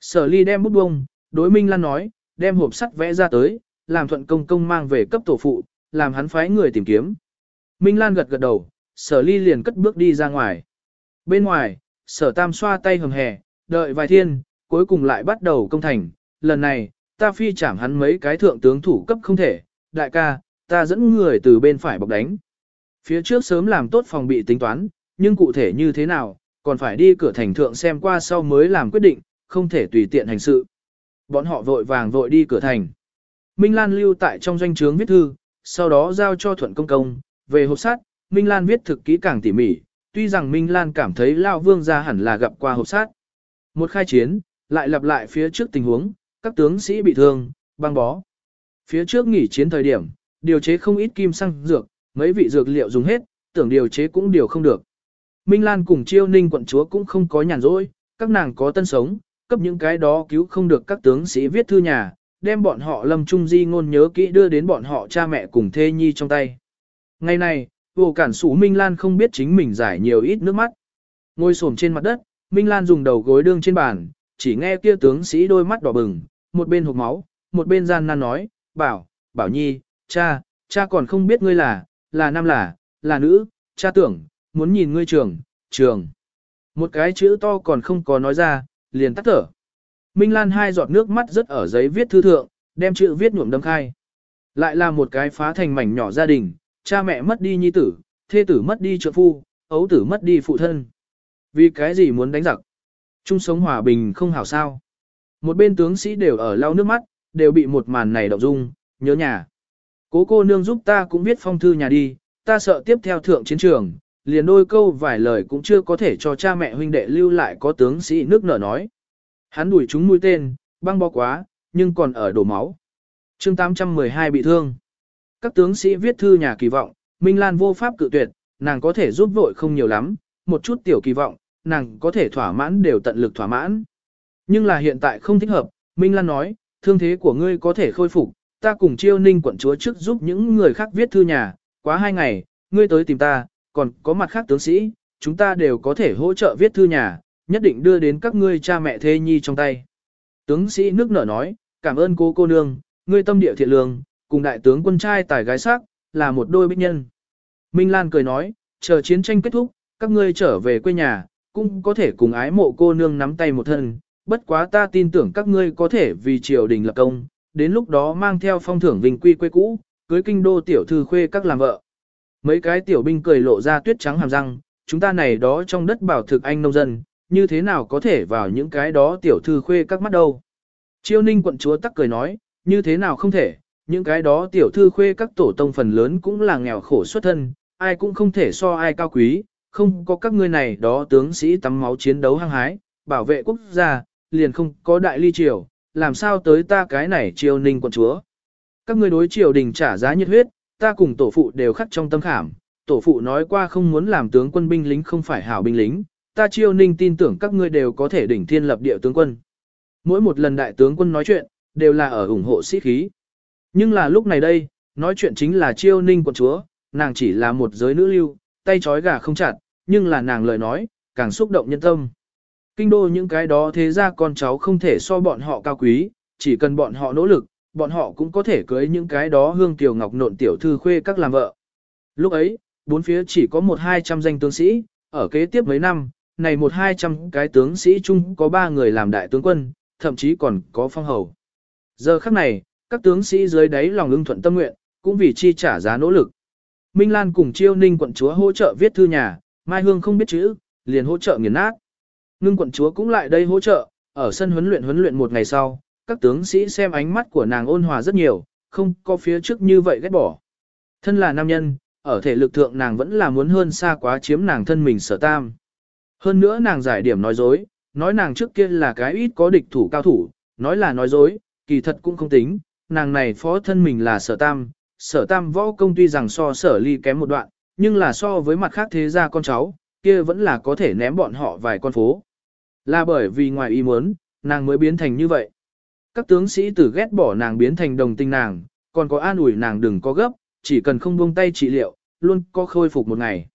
Sở ly đem bút bông, đối Minh Lan nói, đem hộp sắt vẽ ra tới, làm thuận công công mang về cấp tổ phụ, làm hắn phái người tìm kiếm. Minh Lan gật gật đầu, sở ly liền cất bước đi ra ngoài. Bên ngoài, sở tam xoa tay hầm hè, đợi vài thiên, cuối cùng lại bắt đầu công thành. Lần này, ta phi chảm hắn mấy cái thượng tướng thủ cấp không thể, đại ca, ta dẫn người từ bên phải bọc đánh. Phía trước sớm làm tốt phòng bị tính toán, nhưng cụ thể như thế nào, còn phải đi cửa thành thượng xem qua sau mới làm quyết định, không thể tùy tiện hành sự. Bọn họ vội vàng vội đi cửa thành. Minh Lan lưu tại trong doanh trướng viết thư, sau đó giao cho Thuận Công Công, về hộp sát, Minh Lan viết thực kỹ càng tỉ mỉ, tuy rằng Minh Lan cảm thấy Lao Vương gia hẳn là gặp qua hộp sát. Một khai chiến, lại lặp lại phía trước tình huống, các tướng sĩ bị thương, băng bó. Phía trước nghỉ chiến thời điểm, điều chế không ít kim xăng dược, mấy vị dược liệu dùng hết, tưởng điều chế cũng điều không được. Minh Lan cùng chiêu ninh quận chúa cũng không có nhàn rỗi, các nàng có tân sống, cấp những cái đó cứu không được các tướng sĩ viết thư nhà, đem bọn họ lâm trung di ngôn nhớ kỹ đưa đến bọn họ cha mẹ cùng thê nhi trong tay. Ngày này, vô cản sủ Minh Lan không biết chính mình giải nhiều ít nước mắt. Ngồi xổm trên mặt đất, Minh Lan dùng đầu gối đương trên bàn, chỉ nghe kia tướng sĩ đôi mắt đỏ bừng, một bên hộp máu, một bên gian nan nói, bảo, bảo nhi, cha, cha còn không biết ngươi là, là nam là, là nữ, cha tưởng, muốn nhìn ngươi trường, trường. Một cái chữ to còn không có nói ra, liền tắt thở. Minh Lan hai giọt nước mắt rất ở giấy viết thư thượng, đem chữ viết nhuộm đâm khai. Lại là một cái phá thành mảnh nhỏ gia đình, cha mẹ mất đi nhi tử, thê tử mất đi trợ phu, ấu tử mất đi phụ thân. Vì cái gì muốn đánh giặc? Chung sống hòa bình không hảo sao. Một bên tướng sĩ đều ở lau nước mắt, đều bị một màn này động dung, nhớ nhà. Cố cô nương giúp ta cũng viết phong thư nhà đi, ta sợ tiếp theo thượng chiến trường, liền đôi câu vài lời cũng chưa có thể cho cha mẹ huynh đệ lưu lại có tướng sĩ nước nở nói. Hắn đuổi chúng mũi tên, băng bó quá, nhưng còn ở đổ máu. chương 812 bị thương. Các tướng sĩ viết thư nhà kỳ vọng, Minh Lan vô pháp cự tuyệt, nàng có thể giúp vội không nhiều lắm, một chút tiểu kỳ vọng, nàng có thể thỏa mãn đều tận lực thỏa mãn. Nhưng là hiện tại không thích hợp, Minh Lan nói, thương thế của ngươi có thể khôi phục, ta cùng chiêu ninh quận chúa trước giúp những người khác viết thư nhà, quá hai ngày, ngươi tới tìm ta, còn có mặt khác tướng sĩ, chúng ta đều có thể hỗ trợ viết thư nhà, nhất định đưa đến các ngươi cha mẹ thê nhi trong tay. Tướng sĩ nước nở nói, cảm ơn cô cô nương, ngươi tâm địa thiện lương, cùng đại tướng quân trai tài gái sắc, là một đôi bích nhân. Minh Lan cười nói, chờ chiến tranh kết thúc, các ngươi trở về quê nhà, cũng có thể cùng ái mộ cô nương nắm tay một thân, bất quá ta tin tưởng các ngươi có thể vì triều đình lập công, đến lúc đó mang theo phong thưởng vinh quy quê cũ, cưới kinh đô tiểu thư khuê các làm vợ. Mấy cái tiểu binh cười lộ ra tuyết trắng hàm răng, chúng ta này đó trong đất bảo thực anh nông dân, như thế nào có thể vào những cái đó tiểu thư khuê các mắt đâu. Chiêu ninh quận chúa tắc cười nói, như thế nào không thể, những cái đó tiểu thư khuê các tổ tông phần lớn cũng là nghèo khổ xuất thân, ai cũng không thể so ai cao quý, không có các ngươi này đó tướng sĩ tắm máu chiến đấu hăng hái, bảo vệ quốc gia, liền không có đại ly triều, làm sao tới ta cái này triều ninh quận chúa. Các ngươi đối triều đình trả giá nhiệt huyết, ta cùng tổ phụ đều khắc trong tâm khảm, tổ phụ nói qua không muốn làm tướng quân binh lính không phải hảo binh lính, ta triều ninh tin tưởng các ngươi đều có thể đỉnh thiên lập địa tướng quân. Mỗi một lần đại tướng quân nói chuyện, đều là ở ủng hộ sĩ khí. Nhưng là lúc này đây, nói chuyện chính là triều ninh quận chúa, nàng chỉ là một giới nữ lưu, tay trói gà không chặt, nhưng là nàng lời nói, càng xúc động nhân tâm. Kinh đô những cái đó thế ra con cháu không thể so bọn họ cao quý, chỉ cần bọn họ nỗ lực, bọn họ cũng có thể cưới những cái đó hương tiểu ngọc nộn tiểu thư khuê các làm vợ. Lúc ấy, bốn phía chỉ có một hai trăm danh tướng sĩ, ở kế tiếp mấy năm, này một hai trăm cái tướng sĩ chung có ba người làm đại tướng quân, thậm chí còn có phong hầu. Giờ khắc này, các tướng sĩ dưới đáy lòng ưng thuận tâm nguyện, cũng vì chi trả giá nỗ lực. Minh Lan cùng Chiêu Ninh quận chúa hỗ trợ viết thư nhà, Mai Hương không biết chữ, liền hỗ trợ nghiền nát. Ngưng quận chúa cũng lại đây hỗ trợ, ở sân huấn luyện huấn luyện một ngày sau, các tướng sĩ xem ánh mắt của nàng ôn hòa rất nhiều, không có phía trước như vậy ghét bỏ. Thân là nam nhân, ở thể lực thượng nàng vẫn là muốn hơn xa quá chiếm nàng thân mình sở tam. Hơn nữa nàng giải điểm nói dối, nói nàng trước kia là cái ít có địch thủ cao thủ, nói là nói dối, kỳ thật cũng không tính, nàng này phó thân mình là sở tam, sở tam võ công tuy rằng so sở ly kém một đoạn, nhưng là so với mặt khác thế gia con cháu, kia vẫn là có thể ném bọn họ vài con phố. Là bởi vì ngoài ý muốn, nàng mới biến thành như vậy. Các tướng sĩ tử ghét bỏ nàng biến thành đồng tình nàng, còn có an ủi nàng đừng có gấp, chỉ cần không buông tay trị liệu, luôn có khôi phục một ngày.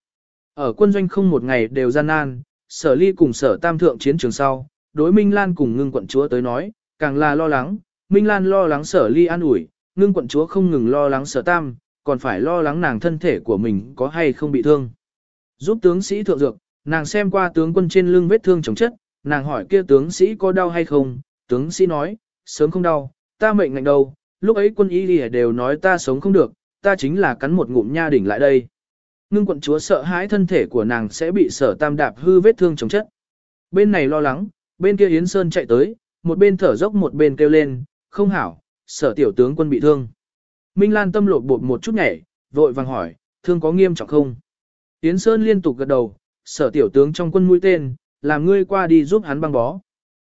Ở quân doanh không một ngày đều gian nan, sở ly cùng sở tam thượng chiến trường sau, đối Minh Lan cùng ngưng quận chúa tới nói, càng là lo lắng, Minh Lan lo lắng sở ly an ủi, ngưng quận chúa không ngừng lo lắng sở tam, còn phải lo lắng nàng thân thể của mình có hay không bị thương. Giúp tướng sĩ thượng dược, nàng xem qua tướng quân trên lưng vết thương chống chất, nàng hỏi kia tướng sĩ có đau hay không, tướng sĩ nói, sớm không đau, ta mệnh ngạnh đâu, lúc ấy quân y đều nói ta sống không được, ta chính là cắn một ngụm nha đỉnh lại đây. Ngưng quận chúa sợ hãi thân thể của nàng sẽ bị sở tam đạp hư vết thương chống chất. Bên này lo lắng, bên kia Yến Sơn chạy tới, một bên thở dốc một bên kêu lên, không hảo, sở tiểu tướng quân bị thương. Minh Lan tâm lột bột một chút nhảy, vội vàng hỏi, thương có nghiêm trọng không? Yến Sơn liên tục gật đầu, sở tiểu tướng trong quân mũi tên, làm ngươi qua đi giúp hắn băng bó.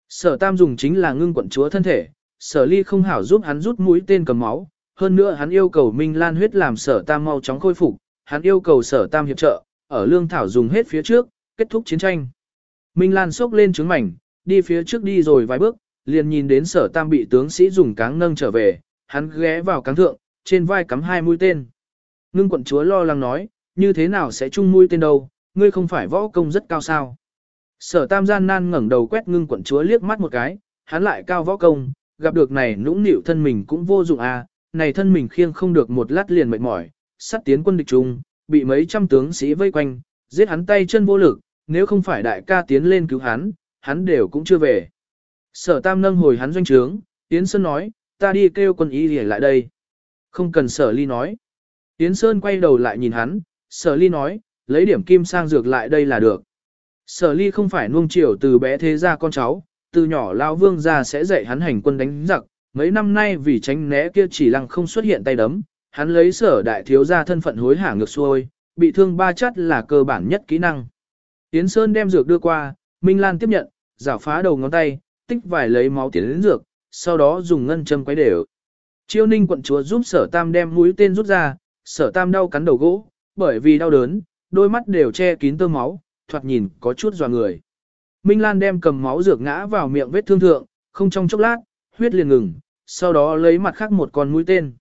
Sở tam dùng chính là ngưng quận chúa thân thể, sở ly không hảo giúp hắn rút mũi tên cầm máu, hơn nữa hắn yêu cầu Minh Lan huyết làm sở tam mau chóng khôi phục, hắn yêu cầu sở tam hiệp trợ, ở lương thảo dùng hết phía trước, kết thúc chiến tranh. Minh Lan sốc lên trứng mảnh, đi phía trước đi rồi vài bước, liền nhìn đến sở tam bị tướng sĩ dùng cáng nâng trở về, hắn ghé vào cáng thượng, trên vai cắm hai mũi tên. Ngưng quận chúa lo lắng nói, như thế nào sẽ chung mũi tên đâu, ngươi không phải võ công rất cao sao. Sở tam gian nan ngẩng đầu quét ngưng quận chúa liếc mắt một cái, hắn lại cao võ công, gặp được này nũng nịu thân mình cũng vô dụng à, này thân mình khiêng không được một lát liền mệt mỏi, sắt tiến quân địch trung, bị mấy trăm tướng sĩ vây quanh, giết hắn tay chân vô lực, nếu không phải đại ca tiến lên cứu hắn, hắn đều cũng chưa về. Sở tam nâng hồi hắn doanh trướng, Yến Sơn nói, ta đi kêu quân y để lại đây. Không cần sở ly nói. Yến Sơn quay đầu lại nhìn hắn, sở ly nói, lấy điểm kim sang dược lại đây là được. Sở ly không phải nuông chiều từ bé thế ra con cháu, từ nhỏ lao vương ra sẽ dạy hắn hành quân đánh giặc, mấy năm nay vì tránh né kia chỉ lăng không xuất hiện tay đấm, hắn lấy sở đại thiếu ra thân phận hối hả ngược xuôi, bị thương ba chắt là cơ bản nhất kỹ năng. Yến Sơn đem dược đưa qua, Minh Lan tiếp nhận, rảo phá đầu ngón tay, tích vài lấy máu tiến đến dược, sau đó dùng ngân châm quấy đều. Chiêu ninh quận chúa giúp sở tam đem mũi tên rút ra, sở tam đau cắn đầu gỗ, bởi vì đau đớn, đôi mắt đều che kín tơ máu, thoạt nhìn có chút dò người. Minh Lan đem cầm máu dược ngã vào miệng vết thương thượng, không trong chốc lát, huyết liền ngừng, sau đó lấy mặt khác một con mũi tên.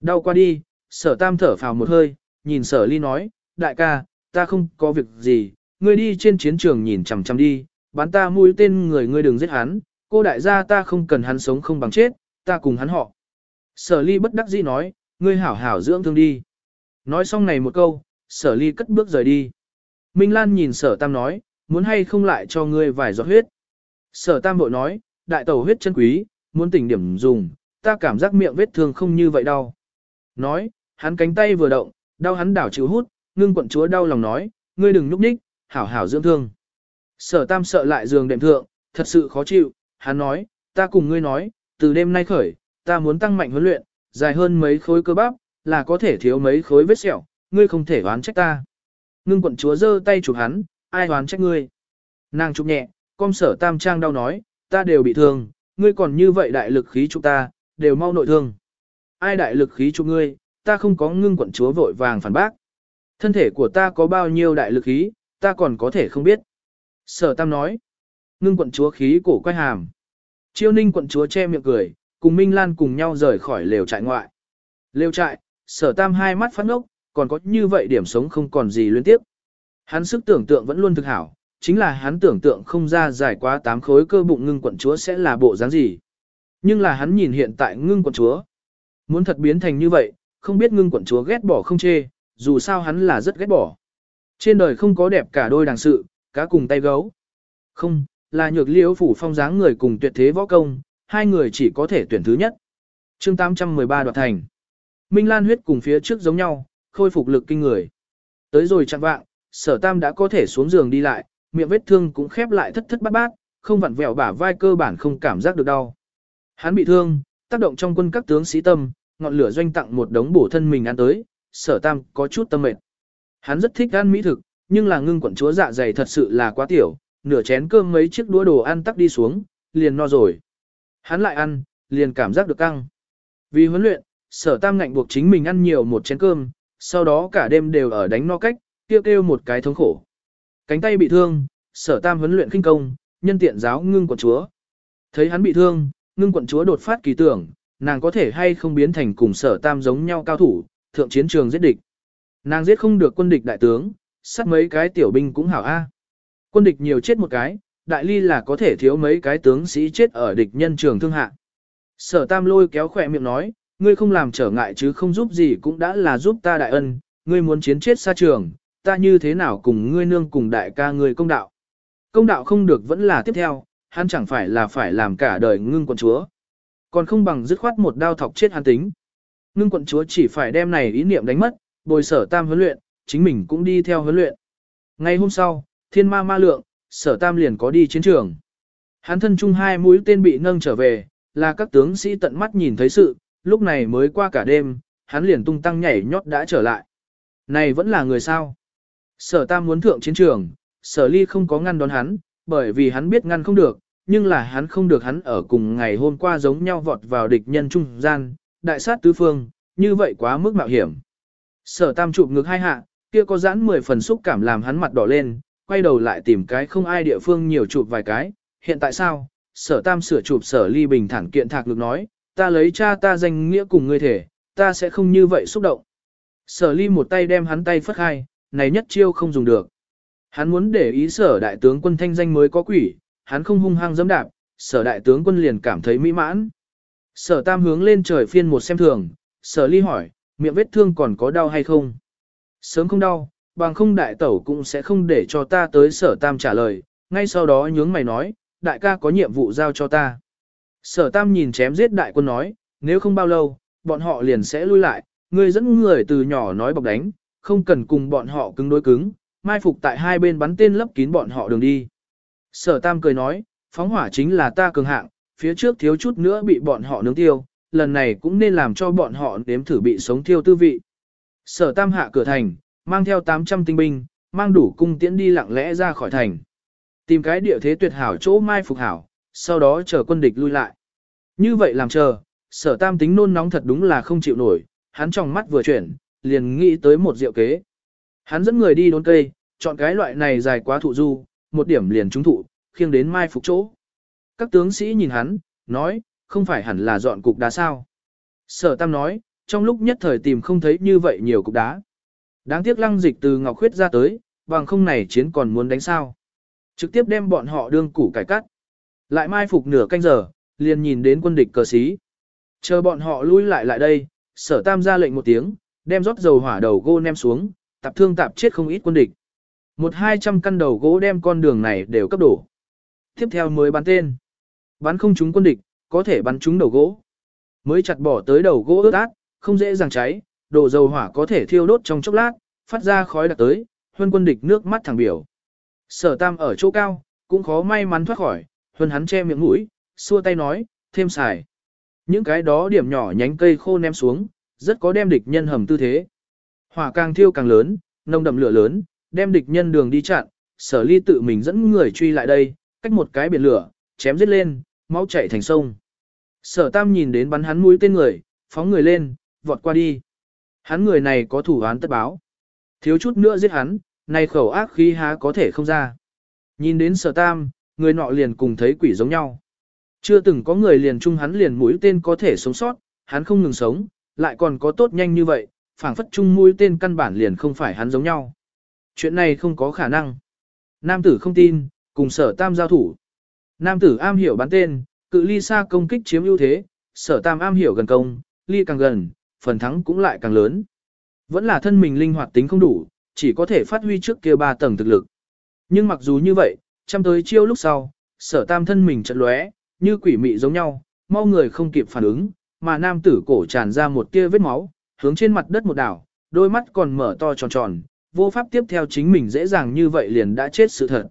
Đau qua đi, sở tam thở phào một hơi, nhìn sở ly nói, đại ca, ta không có việc gì, ngươi đi trên chiến trường nhìn chằm chằm đi, Bán ta mũi tên người ngươi đừng giết hắn, cô đại gia ta không cần hắn sống không bằng chết, ta cùng hắn họ. Sở ly bất đắc dĩ nói, ngươi hảo hảo dưỡng thương đi. Nói xong này một câu, sở ly cất bước rời đi. Minh Lan nhìn sở tam nói, muốn hay không lại cho ngươi vài giọt huyết. Sở tam bội nói, đại tẩu huyết chân quý, muốn tỉnh điểm dùng, ta cảm giác miệng vết thương không như vậy đau. Nói, hắn cánh tay vừa động, đau hắn đảo chịu hút, ngưng quận chúa đau lòng nói, ngươi đừng nhúc nhích, hảo hảo dưỡng thương. Sở tam sợ lại giường đệm thượng, thật sự khó chịu, hắn nói, ta cùng ngươi nói, từ đêm nay khởi, ta muốn tăng mạnh huấn luyện, dài hơn mấy khối cơ bắp, là có thể thiếu mấy khối vết sẹo, ngươi không thể oán trách ta. Ngưng quận chúa giơ tay chụp hắn, ai hoán trách ngươi. Nàng chụp nhẹ, con sở tam trang đau nói, ta đều bị thương, ngươi còn như vậy đại lực khí chụp ta, đều mau nội thương. Ai đại lực khí chụp ngươi, ta không có ngưng quận chúa vội vàng phản bác. Thân thể của ta có bao nhiêu đại lực khí, ta còn có thể không biết. Sở tam nói, ngưng quận chúa khí cổ quay hàm. Chiêu ninh quận chúa che miệng cười, cùng Minh Lan cùng nhau rời khỏi lều trại ngoại. Lều trại, sở tam hai mắt phát ngốc, còn có như vậy điểm sống không còn gì liên tiếp. Hắn sức tưởng tượng vẫn luôn thực hảo, chính là hắn tưởng tượng không ra dài quá tám khối cơ bụng ngưng quận chúa sẽ là bộ dáng gì. Nhưng là hắn nhìn hiện tại ngưng quận chúa. Muốn thật biến thành như vậy, không biết ngưng quận chúa ghét bỏ không chê, dù sao hắn là rất ghét bỏ. Trên đời không có đẹp cả đôi đàng sự, cá cùng tay gấu. Không, là nhược liễu phủ phong dáng người cùng tuyệt thế võ công, hai người chỉ có thể tuyển thứ nhất. chương 813 đoạt thành. Minh Lan huyết cùng phía trước giống nhau, khôi phục lực kinh người. Tới rồi chặn vạng, sở tam đã có thể xuống giường đi lại, miệng vết thương cũng khép lại thất thất bát bát, không vặn vẹo bả vai cơ bản không cảm giác được đau. Hắn bị thương, tác động trong quân các tướng sĩ tâm, ngọn lửa doanh tặng một đống bổ thân mình ăn tới, sở tam có chút tâm mệt. Hắn rất thích ăn mỹ thực, nhưng là ngưng quận chúa dạ dày thật sự là quá tiểu, nửa chén cơm mấy chiếc đũa đồ ăn tắc đi xuống, liền no rồi. Hắn lại ăn, liền cảm giác được căng. Vì huấn luyện, sở tam ngạnh buộc chính mình ăn nhiều một chén cơm, sau đó cả đêm đều ở đánh no cách, kêu kêu một cái thống khổ. Cánh tay bị thương, sở tam huấn luyện kinh công, nhân tiện giáo ngưng quận chúa. Thấy hắn bị thương, ngưng quận chúa đột phát kỳ tưởng, nàng có thể hay không biến thành cùng sở tam giống nhau cao thủ, thượng chiến trường giết địch. Nàng giết không được quân địch đại tướng, sát mấy cái tiểu binh cũng hảo a. Quân địch nhiều chết một cái, đại ly là có thể thiếu mấy cái tướng sĩ chết ở địch nhân trường thương hạ. Sở tam lôi kéo khỏe miệng nói, ngươi không làm trở ngại chứ không giúp gì cũng đã là giúp ta đại ân, ngươi muốn chiến chết xa trường, ta như thế nào cùng ngươi nương cùng đại ca ngươi công đạo. Công đạo không được vẫn là tiếp theo, hắn chẳng phải là phải làm cả đời ngưng quận chúa. Còn không bằng dứt khoát một đao thọc chết hắn tính. Ngưng quận chúa chỉ phải đem này ý niệm đánh mất, bồi sở tam huấn luyện, chính mình cũng đi theo huấn luyện. Ngay hôm sau, thiên ma ma lượng, sở tam liền có đi chiến trường. Hắn thân chung hai mũi tên bị nâng trở về, là các tướng sĩ tận mắt nhìn thấy sự, lúc này mới qua cả đêm, hắn liền tung tăng nhảy nhót đã trở lại. Này vẫn là người sao? Sở tam muốn thượng chiến trường, sở ly không có ngăn đón hắn, bởi vì hắn biết ngăn không được, nhưng là hắn không được hắn ở cùng ngày hôm qua giống nhau vọt vào địch nhân trung gian, đại sát tứ phương, như vậy quá mức mạo hiểm. Sở tam chụp ngực hai hạ, kia có giãn 10 phần xúc cảm làm hắn mặt đỏ lên, quay đầu lại tìm cái không ai địa phương nhiều chụp vài cái, hiện tại sao? Sở tam sửa chụp sở ly bình thản kiện thạc lực nói, ta lấy cha ta danh nghĩa cùng ngươi thể, ta sẽ không như vậy xúc động. Sở ly một tay đem hắn tay phất hai, này nhất chiêu không dùng được. Hắn muốn để ý sở đại tướng quân thanh danh mới có quỷ, hắn không hung hăng dẫm đạp, sở đại tướng quân liền cảm thấy mỹ mãn. Sở tam hướng lên trời phiên một xem thường, sở ly hỏi, miệng vết thương còn có đau hay không? Sớm không đau, bằng không đại tẩu cũng sẽ không để cho ta tới sở tam trả lời, ngay sau đó nhướng mày nói, đại ca có nhiệm vụ giao cho ta. Sở tam nhìn chém giết đại quân nói, nếu không bao lâu, bọn họ liền sẽ lui lại, ngươi dẫn người từ nhỏ nói bọc đánh, không cần cùng bọn họ cứng đối cứng, mai phục tại hai bên bắn tên lấp kín bọn họ đường đi. Sở tam cười nói, phóng hỏa chính là ta cường hạng, phía trước thiếu chút nữa bị bọn họ nướng tiêu, lần này cũng nên làm cho bọn họ nếm thử bị sống thiêu tư vị. Sở tam hạ cửa thành, mang theo 800 tinh binh, mang đủ cung tiễn đi lặng lẽ ra khỏi thành. Tìm cái địa thế tuyệt hảo chỗ mai phục hảo, sau đó chờ quân địch lui lại. Như vậy làm chờ, sở tam tính nôn nóng thật đúng là không chịu nổi, hắn trong mắt vừa chuyển, liền nghĩ tới một diệu kế. Hắn dẫn người đi đốn cây, chọn cái loại này dài quá thụ du, một điểm liền trúng thụ, khiêng đến mai phục chỗ. Các tướng sĩ nhìn hắn, nói, không phải hẳn là dọn cục đá sao. Sở Tam nói, trong lúc nhất thời tìm không thấy như vậy nhiều cục đá. Đáng tiếc lăng dịch từ Ngọc Khuyết ra tới, bằng không này chiến còn muốn đánh sao. Trực tiếp đem bọn họ đương củ cải cắt. Lại mai phục nửa canh giờ, liền nhìn đến quân địch cờ xí. Chờ bọn họ lui lại lại đây, sở tam ra lệnh một tiếng, đem rót dầu hỏa đầu gỗ ném xuống, tạp thương tạp chết không ít quân địch. Một hai trăm căn đầu gỗ đem con đường này đều cấp đổ. Tiếp theo mới bắn tên. Bắn không trúng quân địch, có thể bắn trúng đầu gỗ. Mới chặt bỏ tới đầu gỗ ướt át, không dễ dàng cháy, đổ dầu hỏa có thể thiêu đốt trong chốc lát, phát ra khói đặc tới, huân quân địch nước mắt thẳng biểu. Sở tam ở chỗ cao, cũng khó may mắn thoát khỏi, huân hắn che miệng mũi, xua tay nói, thêm xài. Những cái đó điểm nhỏ nhánh cây khô ném xuống, rất có đem địch nhân hầm tư thế. Hỏa càng thiêu càng lớn, nồng đậm lửa lớn, đem địch nhân đường đi chặn, sở ly tự mình dẫn người truy lại đây, cách một cái biển lửa, chém giết lên, máu chảy thành sông. Sở tam nhìn đến bắn hắn mũi tên người, phóng người lên, vọt qua đi. Hắn người này có thủ án tất báo. Thiếu chút nữa giết hắn, này khẩu ác khí há có thể không ra. Nhìn đến sở tam, người nọ liền cùng thấy quỷ giống nhau. Chưa từng có người liền chung hắn liền mũi tên có thể sống sót, hắn không ngừng sống, lại còn có tốt nhanh như vậy, phảng phất chung mũi tên căn bản liền không phải hắn giống nhau. Chuyện này không có khả năng. Nam tử không tin, cùng sở tam giao thủ. Nam tử am hiểu bắn tên, cự ly xa công kích chiếm ưu thế, sở tam am hiểu gần công, ly càng gần, phần thắng cũng lại càng lớn. Vẫn là thân mình linh hoạt tính không đủ, chỉ có thể phát huy trước kia ba tầng thực lực. Nhưng mặc dù như vậy, chăm tới chiêu lúc sau, sở tam thân mình chật lóe, như quỷ mị giống nhau, mau người không kịp phản ứng, mà nam tử cổ tràn ra một tia vết máu, hướng trên mặt đất một đảo, đôi mắt còn mở to tròn tròn, vô pháp tiếp theo chính mình dễ dàng như vậy liền đã chết sự thật.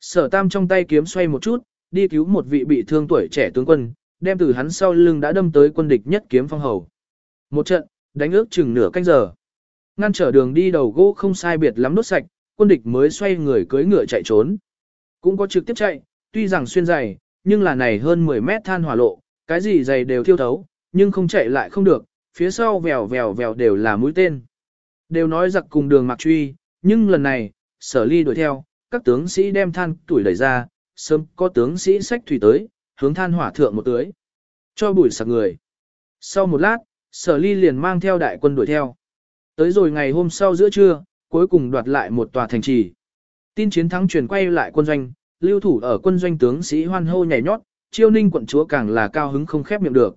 Sở tam trong tay kiếm xoay một chút, đi cứu một vị bị thương tuổi trẻ tướng quân, đem từ hắn sau lưng đã đâm tới quân địch nhất kiếm phong hầu. Một trận, đánh ước chừng nửa canh giờ. Ngăn trở đường đi đầu gỗ không sai biệt lắm đốt sạch, quân địch mới xoay người cưỡi ngựa chạy trốn. Cũng có trực tiếp chạy, tuy rằng xuyên dày, nhưng là này hơn 10 mét than hỏa lộ, cái gì dày đều thiêu thấu, nhưng không chạy lại không được, phía sau vèo vèo vèo đều là mũi tên. Đều nói giặc cùng đường mặc truy, nhưng lần này, sở ly đuổi theo, các tướng sĩ đem than tuổi đẩy ra, sớm có tướng sĩ sách thủy tới, hướng than hỏa thượng một tưới. Cho bụi sạc người. Sau một lát, sở ly liền mang theo đại quân đuổi theo. Tới rồi ngày hôm sau giữa trưa, cuối cùng đoạt lại một tòa thành trì. Tin chiến thắng truyền quay lại quân doanh, lưu thủ ở quân doanh tướng sĩ hoan hô nhảy nhót, chiêu ninh quận chúa càng là cao hứng không khép miệng được.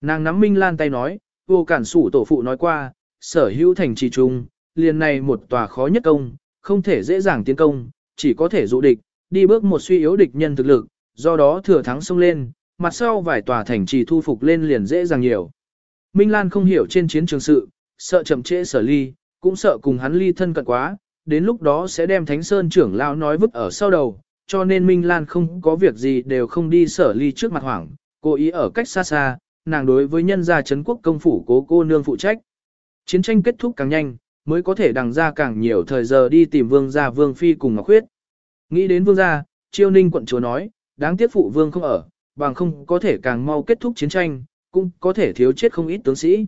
Nàng nắm Minh Lan tay nói, vô cản sủ tổ phụ nói qua, sở hữu thành trì trung, liền này một tòa khó nhất công, không thể dễ dàng tiến công, chỉ có thể dụ địch, đi bước một suy yếu địch nhân thực lực, do đó thừa thắng xông lên, mặt sau vài tòa thành trì thu phục lên liền dễ dàng nhiều. Minh Lan không hiểu trên chiến trường sự, sợ chậm trễ sở ly, cũng sợ cùng hắn ly thân cận quá, đến lúc đó sẽ đem Thánh Sơn trưởng lao nói vứt ở sau đầu, cho nên Minh Lan không có việc gì đều không đi sở ly trước mặt hoảng, cố ý ở cách xa xa, nàng đối với nhân gia Trấn quốc công phủ cố cô nương phụ trách. Chiến tranh kết thúc càng nhanh, mới có thể đằng ra càng nhiều thời giờ đi tìm vương gia vương phi cùng Ngọc Khuyết. Nghĩ đến vương gia, chiêu ninh quận chúa nói, đáng tiếc phụ vương không ở, bằng không có thể càng mau kết thúc chiến tranh, cũng có thể thiếu chết không ít tướng sĩ.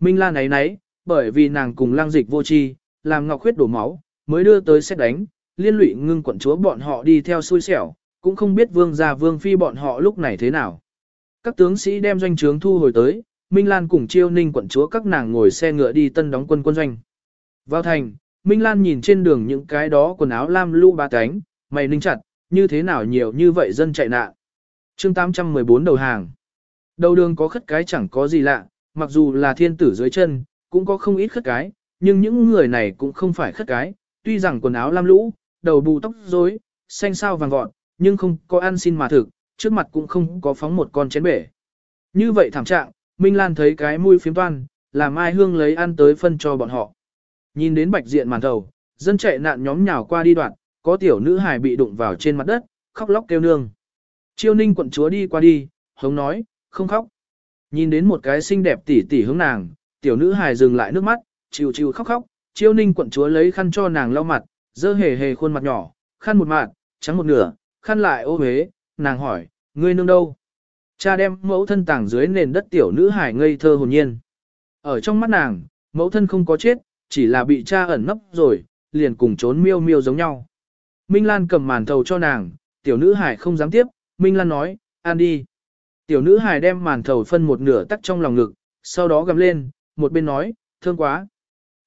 Minh Lan ấy nấy, bởi vì nàng cùng lang dịch vô chi, làm Ngọc Khuyết đổ máu, mới đưa tới xét đánh, liên lụy ngưng quận chúa bọn họ đi theo xui xẻo, cũng không biết vương gia vương phi bọn họ lúc này thế nào. Các tướng sĩ đem doanh trướng thu hồi tới, Minh Lan cùng chiêu ninh quận chúa các nàng ngồi xe ngựa đi tân đóng quân quân doanh. Vào thành, Minh Lan nhìn trên đường những cái đó quần áo lam lũ ba cánh, mày ninh chặt, như thế nào nhiều như vậy dân chạy nạn. chương 814 đầu hàng. Đầu đường có khất cái chẳng có gì lạ, mặc dù là thiên tử dưới chân, cũng có không ít khất cái, nhưng những người này cũng không phải khất cái, tuy rằng quần áo lam lũ, đầu bù tóc rối, xanh sao vàng vọt, nhưng không có ăn xin mà thực, trước mặt cũng không có phóng một con chén bể. Như vậy thảm trạng, Minh Lan thấy cái mũi phiếm toan, làm ai hương lấy ăn tới phân cho bọn họ. Nhìn đến bạch diện màn thầu, dân chạy nạn nhóm nhào qua đi đoạn, có tiểu nữ hài bị đụng vào trên mặt đất, khóc lóc kêu nương. Chiêu ninh quận chúa đi qua đi, hống nói, không khóc. Nhìn đến một cái xinh đẹp tỉ tỉ hướng nàng, tiểu nữ hài dừng lại nước mắt, chiều chiều khóc khóc, chiêu ninh quận chúa lấy khăn cho nàng lau mặt, dơ hề hề khuôn mặt nhỏ, khăn một mặt, trắng một nửa, khăn lại ô huế, nàng hỏi, ngươi nương đâu? Cha đem mẫu thân tảng dưới nền đất tiểu nữ hải ngây thơ hồn nhiên. Ở trong mắt nàng, mẫu thân không có chết, chỉ là bị cha ẩn nấp rồi, liền cùng trốn miêu miêu giống nhau. Minh Lan cầm màn thầu cho nàng, tiểu nữ hải không dám tiếp, Minh Lan nói, ăn đi. Tiểu nữ hải đem màn thầu phân một nửa tắt trong lòng ngực, sau đó gầm lên, một bên nói, thương quá.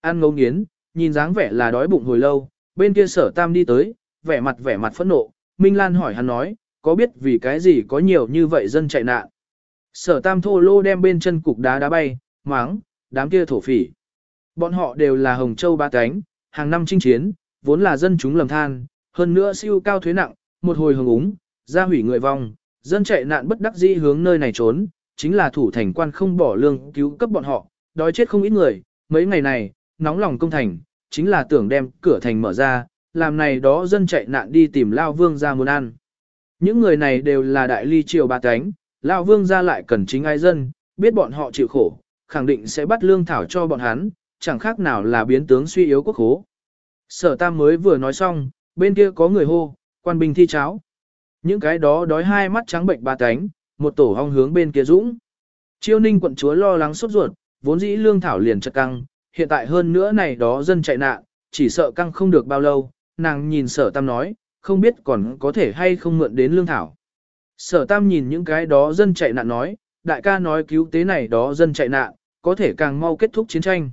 Ăn ngấu nghiến, nhìn dáng vẻ là đói bụng hồi lâu, bên kia sở tam đi tới, vẻ mặt vẻ mặt phẫn nộ, Minh Lan hỏi hắn nói, có biết vì cái gì có nhiều như vậy dân chạy nạn. Sở tam thô lô đem bên chân cục đá đá bay, máng, đám kia thổ phỉ. Bọn họ đều là Hồng Châu ba cánh, hàng năm chinh chiến, vốn là dân chúng lầm than, hơn nữa siêu cao thuế nặng, một hồi hồng úng, ra hủy người vong, dân chạy nạn bất đắc dĩ hướng nơi này trốn, chính là thủ thành quan không bỏ lương cứu cấp bọn họ, đói chết không ít người, mấy ngày này, nóng lòng công thành, chính là tưởng đem cửa thành mở ra, làm này đó dân chạy nạn đi tìm Lao Vương ra muốn ăn. Những người này đều là đại ly triều ba cánh, Lao Vương ra lại cần chính ai dân, biết bọn họ chịu khổ, khẳng định sẽ bắt lương thảo cho bọn hắn, chẳng khác nào là biến tướng suy yếu quốc hố. Sở Tam mới vừa nói xong, bên kia có người hô, quan binh thi cháo. Những cái đó đói hai mắt trắng bệnh ba cánh, một tổ hong hướng bên kia dũng. Chiêu ninh quận chúa lo lắng sốt ruột, vốn dĩ lương thảo liền chật căng, hiện tại hơn nữa này đó dân chạy nạn, chỉ sợ căng không được bao lâu, nàng nhìn sở tam nói, không biết còn có thể hay không mượn đến lương thảo. Sở tam nhìn những cái đó dân chạy nạn nói, đại ca nói cứu tế này đó dân chạy nạn, có thể càng mau kết thúc chiến tranh.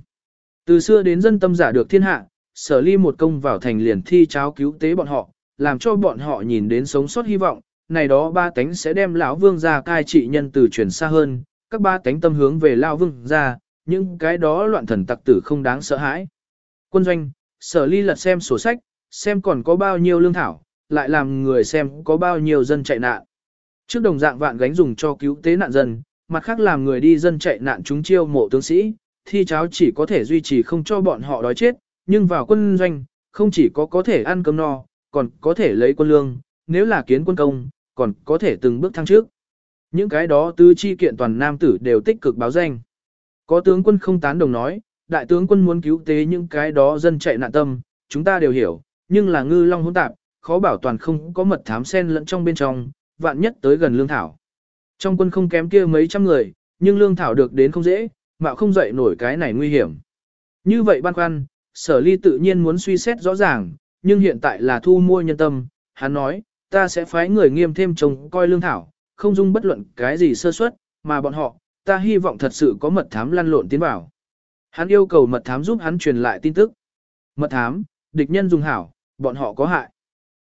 Từ xưa đến dân tâm giả được thiên hạ, sở ly một công vào thành liền thi cháo cứu tế bọn họ, làm cho bọn họ nhìn đến sống sót hy vọng, này đó ba tánh sẽ đem lão vương ra cai trị nhân từ chuyển xa hơn, các ba tánh tâm hướng về lão vương ra, nhưng cái đó loạn thần tặc tử không đáng sợ hãi. Quân doanh, sở ly lật xem sổ sách, xem còn có bao nhiêu lương thảo, lại làm người xem có bao nhiêu dân chạy nạn. Trước đồng dạng vạn gánh dùng cho cứu tế nạn dân, mặt khác làm người đi dân chạy nạn chúng chiêu mộ tướng sĩ, thi cháo chỉ có thể duy trì không cho bọn họ đói chết, nhưng vào quân doanh, không chỉ có có thể ăn cơm no, còn có thể lấy quân lương, nếu là kiến quân công, còn có thể từng bước thăng trước. Những cái đó tứ chi kiện toàn nam tử đều tích cực báo danh. Có tướng quân không tán đồng nói, đại tướng quân muốn cứu tế những cái đó dân chạy nạn tâm, chúng ta đều hiểu, nhưng là ngư long hỗn tạp, khó bảo toàn không có mật thám sen lẫn trong bên trong, vạn nhất tới gần lương thảo. Trong quân không kém kia mấy trăm người, nhưng lương thảo được đến không dễ, mạo không dậy nổi cái này nguy hiểm. Như vậy băn khoăn, sở ly tự nhiên muốn suy xét rõ ràng, nhưng hiện tại là thu mua nhân tâm, hắn nói, ta sẽ phái người nghiêm thêm trông coi lương thảo, không dung bất luận cái gì sơ suất, mà bọn họ, ta hy vọng thật sự có mật thám lăn lộn tiến vào. Hắn yêu cầu mật thám giúp hắn truyền lại tin tức. Mật thám, địch nhân dùng hảo, bọn họ có hại.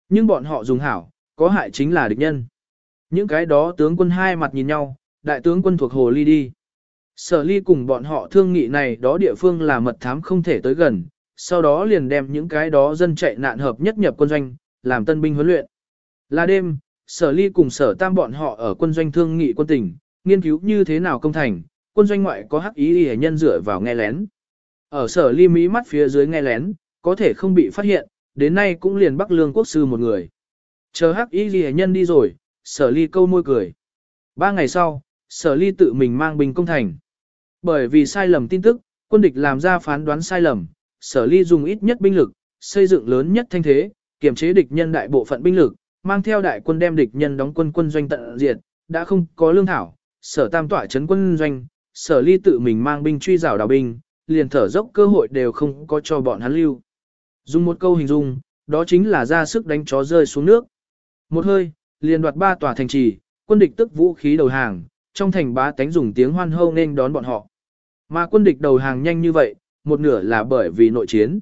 Nhưng bọn họ dùng hảo, có hại chính là địch nhân. Những cái đó tướng quân hai mặt nhìn nhau, đại tướng quân thuộc hồ ly đi. Sở ly cùng bọn họ thương nghị này đó địa phương là mật thám không thể tới gần, sau đó liền đem những cái đó dân chạy nạn hợp nhất nhập quân doanh, làm tân binh huấn luyện. Là đêm, sở ly cùng sở tam bọn họ ở quân doanh thương nghị quân tỉnh, nghiên cứu như thế nào công thành, quân doanh ngoại có hắc ý y nhân dựa vào nghe lén. Ở sở ly mỹ mắt phía dưới nghe lén, có thể không bị phát hiện, đến nay cũng liền bắc lương quốc sư một người. Chờ hắc ý y nhân đi rồi, sở ly câu môi cười. Ba ngày sau, sở ly tự mình mang binh công thành. Bởi vì sai lầm tin tức, quân địch làm ra phán đoán sai lầm, sở ly dùng ít nhất binh lực, xây dựng lớn nhất thanh thế, kiểm chế địch nhân đại bộ phận binh lực, mang theo đại quân đem địch nhân đóng quân quân doanh tận diệt, đã không có lương thảo, sở tam tỏa chấn quân doanh, sở ly tự mình mang binh truy rào đào binh, liền thở dốc cơ hội đều không có cho bọn hắn lưu. Dùng một câu hình dung, đó chính là ra sức đánh chó rơi xuống nước. Một hơi, liền đoạt ba tòa thành trì, quân địch tức vũ khí đầu hàng, trong thành bá tánh dùng tiếng hoan hô nên đón bọn họ. Mà quân địch đầu hàng nhanh như vậy, một nửa là bởi vì nội chiến.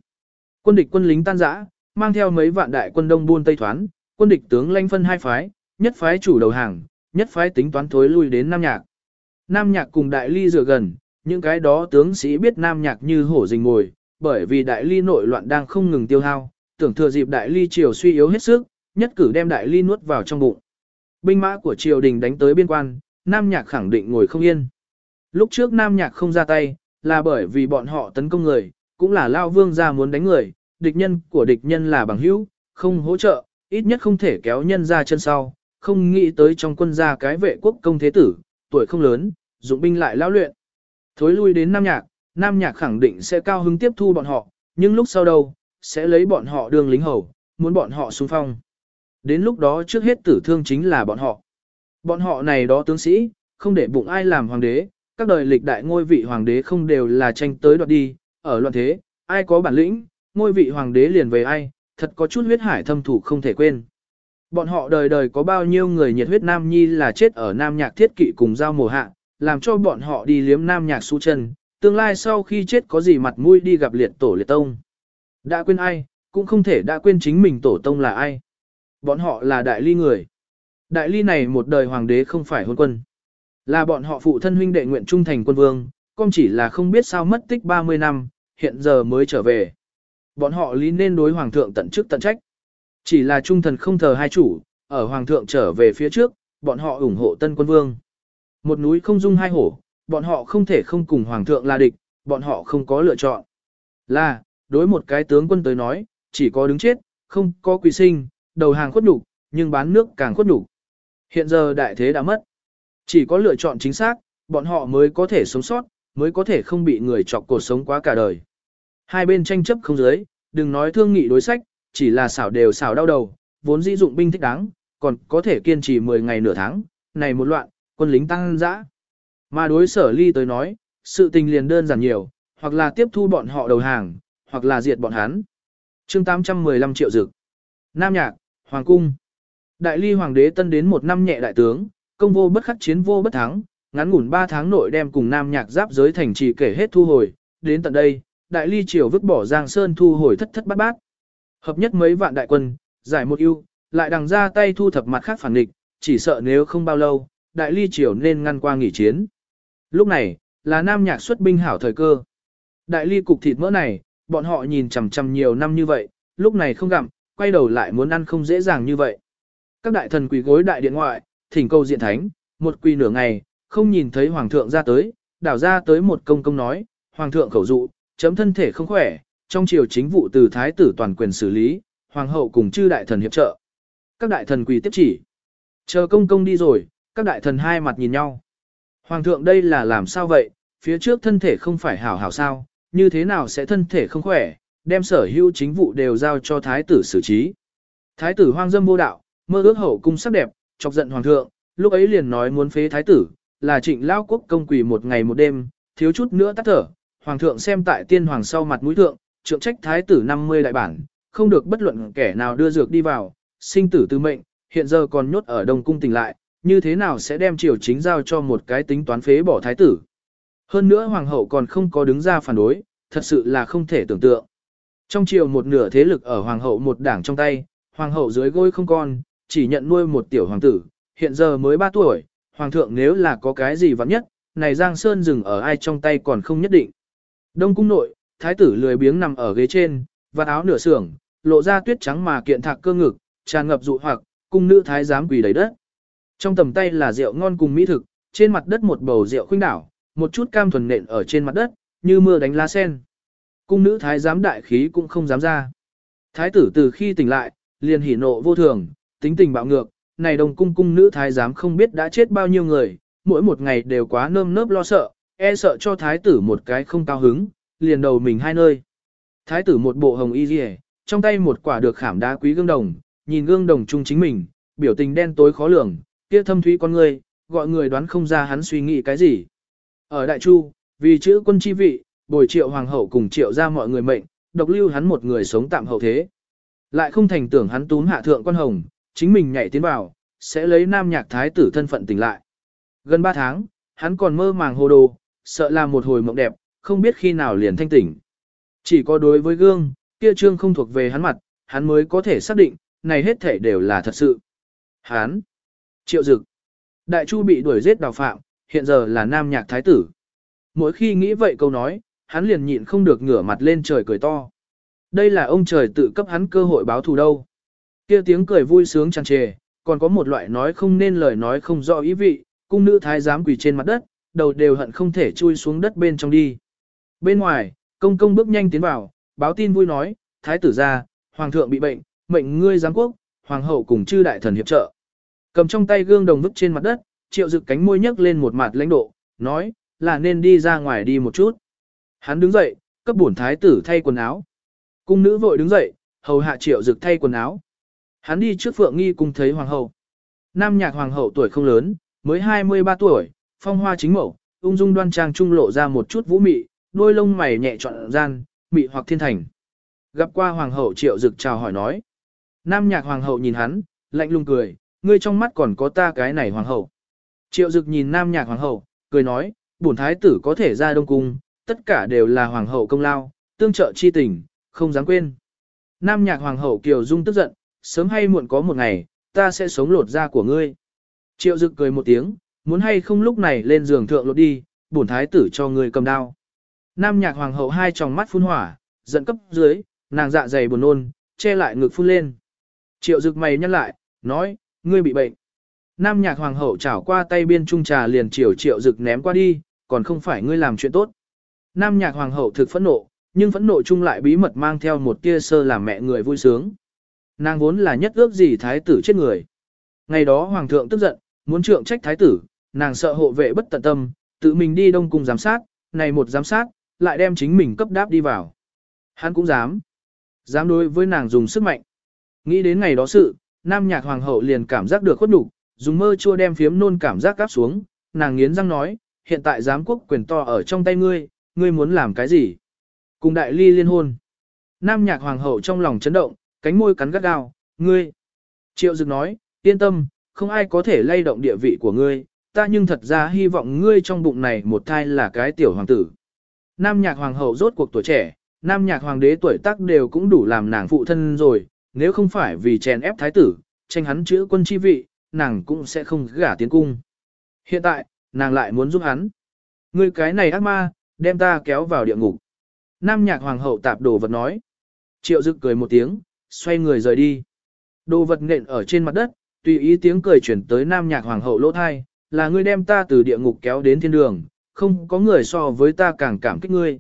Quân địch quân lính tan rã, mang theo mấy vạn đại quân đông buôn tây thoán, quân địch tướng lãnh phân hai phái, nhất phái chủ đầu hàng, nhất phái tính toán thối lui đến Nam Nhạc. Nam Nhạc cùng Đại Ly dựa gần, những cái đó tướng sĩ biết Nam Nhạc như hổ rình ngồi, bởi vì Đại Ly nội loạn đang không ngừng tiêu hao, tưởng thừa dịp Đại Ly triều suy yếu hết sức, nhất cử đem Đại Ly nuốt vào trong bụng. Binh mã của triều đình đánh tới biên quan, Nam Nhạc khẳng định ngồi không yên. Lúc trước Nam Nhạc không ra tay, là bởi vì bọn họ tấn công người, cũng là Lao Vương ra muốn đánh người, địch nhân của địch nhân là bằng hữu, không hỗ trợ, ít nhất không thể kéo nhân ra chân sau, không nghĩ tới trong quân gia cái vệ quốc công thế tử, tuổi không lớn, dụng binh lại lao luyện. Thối lui đến Nam Nhạc, Nam Nhạc khẳng định sẽ cao hứng tiếp thu bọn họ, nhưng lúc sau đâu, sẽ lấy bọn họ đường lính hầu, muốn bọn họ xung phong. Đến lúc đó trước hết tử thương chính là bọn họ. Bọn họ này đó tướng sĩ, không để bụng ai làm hoàng đế, các đời lịch đại ngôi vị hoàng đế không đều là tranh tới đoạt đi, ở loạn thế, ai có bản lĩnh, ngôi vị hoàng đế liền về ai, thật có chút huyết hải thâm thủ không thể quên. Bọn họ đời đời có bao nhiêu người nhiệt huyết nam nhi là chết ở nam nhạc thiết kỵ cùng giao mùa hạ, làm cho bọn họ đi liếm nam nhạc su chân, tương lai sau khi chết có gì mặt mũi đi gặp liệt tổ liệt tông. Đã quên ai, cũng không thể đã quên chính mình tổ tông là ai. Bọn họ là đại ly người. Đại ly này một đời hoàng đế không phải hôn quân. Là bọn họ phụ thân huynh đệ nguyện trung thành quân vương, con chỉ là không biết sao mất tích 30 năm, hiện giờ mới trở về. Bọn họ lý nên đối hoàng thượng tận chức tận trách. Chỉ là trung thần không thờ hai chủ, ở hoàng thượng trở về phía trước, bọn họ ủng hộ tân quân vương. Một núi không dung hai hổ, bọn họ không thể không cùng hoàng thượng là địch, bọn họ không có lựa chọn. Là, đối một cái tướng quân tới nói, chỉ có đứng chết, không có quỳ sinh, đầu hàng khuất nhục, nhưng bán nước càng khuất nhục. Hiện giờ đại thế đã mất. Chỉ có lựa chọn chính xác, bọn họ mới có thể sống sót, mới có thể không bị người chọc cuộc sống quá cả đời. Hai bên tranh chấp không giới, đừng nói thương nghị đối sách, chỉ là xảo đều xảo đau đầu, vốn dĩ dụng binh thích đáng, còn có thể kiên trì 10 ngày nửa tháng, này một loạn, quân lính tăng dã. Mà đối sở ly tới nói, sự tình liền đơn giản nhiều, hoặc là tiếp thu bọn họ đầu hàng, hoặc là diệt bọn hắn. chương 815 triệu dực. Nam Nhạc, Hoàng Cung. Đại ly Hoàng đế tân đến một năm nhẹ đại tướng, công vô bất khắc chiến vô bất thắng, ngắn ngủn 3 tháng nội đem cùng Nam Nhạc giáp giới thành trì kể hết thu hồi, đến tận đây, đại ly triều vứt bỏ Giang Sơn thu hồi thất thất bát bát. Hợp nhất mấy vạn đại quân, Giải một ưu, lại đằng ra tay thu thập mặt khác phản địch, chỉ sợ nếu không bao lâu, đại ly triều nên ngăn qua nghỉ chiến. Lúc này, là nam nhạc xuất binh hảo thời cơ. Đại ly cục thịt mỡ này, bọn họ nhìn chằm chằm nhiều năm như vậy, lúc này không gặm, quay đầu lại muốn ăn không dễ dàng như vậy. Các đại thần quỳ gối đại điện ngoại, thỉnh cầu diện thánh, một quỳ nửa ngày, không nhìn thấy hoàng thượng ra tới, đảo ra tới một công công nói, hoàng thượng khẩu dụ, chấm thân thể không khỏe, trong triều chính vụ từ thái tử toàn quyền xử lý, hoàng hậu cùng chư đại thần hiệp trợ. Các đại thần quỳ tiếp chỉ. Chờ công công đi rồi, các đại thần hai mặt nhìn nhau. Hoàng thượng đây là làm sao vậy, phía trước thân thể không phải hảo hảo sao, như thế nào sẽ thân thể không khỏe, đem sở hữu chính vụ đều giao cho thái tử xử trí. Thái tử hoang dâm vô đạo, mơ ước hậu cung sắc đẹp, chọc giận hoàng thượng, lúc ấy liền nói muốn phế thái tử, là trịnh lao quốc công quỷ một ngày một đêm, thiếu chút nữa tắt thở, hoàng thượng xem tại tiên hoàng sau mặt mũi thượng, trượng trách thái tử 50 đại bản, không được bất luận kẻ nào đưa dược đi vào, sinh tử tư mệnh, hiện giờ còn nhốt ở đông cung tỉnh lại, như thế nào sẽ đem triều chính giao cho một cái tính toán phế bỏ thái tử. Hơn nữa hoàng hậu còn không có đứng ra phản đối, thật sự là không thể tưởng tượng. Trong triều một nửa thế lực ở hoàng hậu một đảng trong tay, hoàng hậu dưới gối không con, chỉ nhận nuôi một tiểu hoàng tử, hiện giờ mới 3 tuổi, hoàng thượng nếu là có cái gì vắng nhất, này Giang Sơn dừng ở ai trong tay còn không nhất định. Đông cung nội, thái tử lười biếng nằm ở ghế trên, và áo nửa sưởng, lộ ra tuyết trắng mà kiện thạc cơ ngực, tràn ngập dụ hoặc, cung nữ thái giám quỳ đầy đất. Trong tầm tay là rượu ngon cùng mỹ thực, trên mặt đất một bầu rượu khuynh đảo, một chút cam thuần nện ở trên mặt đất, như mưa đánh lá sen. Cung nữ thái giám đại khí cũng không dám ra. Thái tử từ khi tỉnh lại, liền hỉ nộ vô thường, tính tình bạo ngược, này đồng cung cung nữ thái giám không biết đã chết bao nhiêu người, mỗi một ngày đều quá nơm nớp lo sợ, e sợ cho thái tử một cái không cao hứng, liền đầu mình hai nơi. Thái tử một bộ hồng y rìa, trong tay một quả được khảm đá quý gương đồng, nhìn gương đồng chung chính mình, biểu tình đen tối khó lường, kia thâm thúy con người, gọi người đoán không ra hắn suy nghĩ cái gì. Ở Đại Chu, vì chữ quân chi vị, bồi triệu hoàng hậu cùng triệu ra mọi người mệnh, độc lưu hắn một người sống tạm hậu thế. Lại không thành tưởng hắn túm hạ thượng quan hồng, chính mình nhảy tiến vào, sẽ lấy nam nhạc thái tử thân phận tỉnh lại. Gần 3 tháng, hắn còn mơ màng hồ đồ, sợ là một hồi mộng đẹp, không biết khi nào liền thanh tỉnh. Chỉ có đối với gương, kia trương không thuộc về hắn mặt, hắn mới có thể xác định, này hết thể đều là thật sự. Hắn, triệu dực, đại chu bị đuổi giết đào phạm, hiện giờ là nam nhạc thái tử. Mỗi khi nghĩ vậy câu nói, hắn liền nhịn không được ngửa mặt lên trời cười to. Đây là ông trời tự cấp hắn cơ hội báo thù đâu. Kia tiếng cười vui sướng tràn trề, còn có một loại nói không nên lời nói không rõ ý vị, cung nữ thái giám quỳ trên mặt đất, đầu đều hận không thể chui xuống đất bên trong đi. Bên ngoài, công công bước nhanh tiến vào, báo tin vui nói, thái tử ra, hoàng thượng bị bệnh, mệnh ngươi giám quốc, hoàng hậu cùng chư đại thần hiệp trợ. Cầm trong tay gương đồng vứt trên mặt đất, triệu dực cánh môi nhấc lên một mặt lãnh độ, nói, là nên đi ra ngoài đi một chút. Hắn đứng dậy, cấp bổn thái tử thay quần áo. Cung nữ vội đứng dậy, hầu hạ triệu dực thay quần áo. Hắn đi trước phượng nghi cùng thấy hoàng hậu. Nam nhạc hoàng hậu tuổi không lớn, mới 23 tuổi, phong hoa chính mẫu, ung dung đoan trang trung lộ ra một chút vũ mị, đôi lông mày nhẹ trọn gian, mị hoặc thiên thành. Gặp qua hoàng hậu triệu dực chào hỏi nói. Nam nhạc hoàng hậu nhìn hắn, lạnh lùng cười, ngươi trong mắt còn có ta cái này hoàng hậu. Triệu dực nhìn nam nhạc hoàng hậu, cười nói, bổn thái tử có thể ra đông cung, tất cả đều là hoàng hậu công lao, tương trợ chi tình, không dám quên. Nam nhạc hoàng hậu Kiều Dung tức giận, sớm hay muộn có một ngày, ta sẽ sống lột da của ngươi. Triệu dực cười một tiếng, muốn hay không lúc này lên giường thượng lột đi, bổn thái tử cho ngươi cầm đao. Nam nhạc hoàng hậu hai tròng mắt phun hỏa, giận cấp dưới, nàng dạ dày buồn nôn, che lại ngực phun lên. Triệu dực mày nhăn lại, nói, ngươi bị bệnh. Nam nhạc hoàng hậu chảo qua tay biên trung trà liền chiều triệu dực ném qua đi, còn không phải ngươi làm chuyện tốt. Nam nhạc hoàng hậu thực phẫn nộ, nhưng phẫn nộ chung lại bí mật mang theo một tia sơ làm mẹ người vui sướng. Nàng vốn là nhất ước gì thái tử chết người. Ngày đó hoàng thượng tức giận, muốn trượng trách thái tử, nàng sợ hộ vệ bất tận tâm, tự mình đi đông cung giám sát, này một giám sát, lại đem chính mình cấp đáp đi vào. Hắn cũng dám. Dám đối với nàng dùng sức mạnh. Nghĩ đến ngày đó sự, nam nhạc hoàng hậu liền cảm giác được khuất nhục, dùng mơ chua đem phiếm nôn cảm giác cáp xuống, nàng nghiến răng nói, hiện tại giám quốc quyền to ở trong tay ngươi, ngươi muốn làm cái gì? Cùng đại ly liên hôn. Nam nhạc hoàng hậu trong lòng chấn động, cánh môi cắn gắt gao, ngươi. Triệu dực nói, yên tâm, không ai có thể lay động địa vị của ngươi, ta nhưng thật ra hy vọng ngươi trong bụng này một thai là cái tiểu hoàng tử. Nam nhạc hoàng hậu rốt cuộc tuổi trẻ, nam nhạc hoàng đế tuổi tác đều cũng đủ làm nàng phụ thân rồi, nếu không phải vì chèn ép thái tử, tranh hắn chữ quân chi vị, nàng cũng sẽ không gả tiến cung. Hiện tại, nàng lại muốn giúp hắn. Ngươi cái này ác ma, đem ta kéo vào địa ngục. Nam nhạc hoàng hậu tạp đồ vật nói. Triệu dực cười một tiếng, xoay người rời đi. Đồ vật nện ở trên mặt đất, tùy ý tiếng cười chuyển tới nam nhạc hoàng hậu lỗ thai, là ngươi đem ta từ địa ngục kéo đến thiên đường, không có người so với ta càng cảm kích ngươi.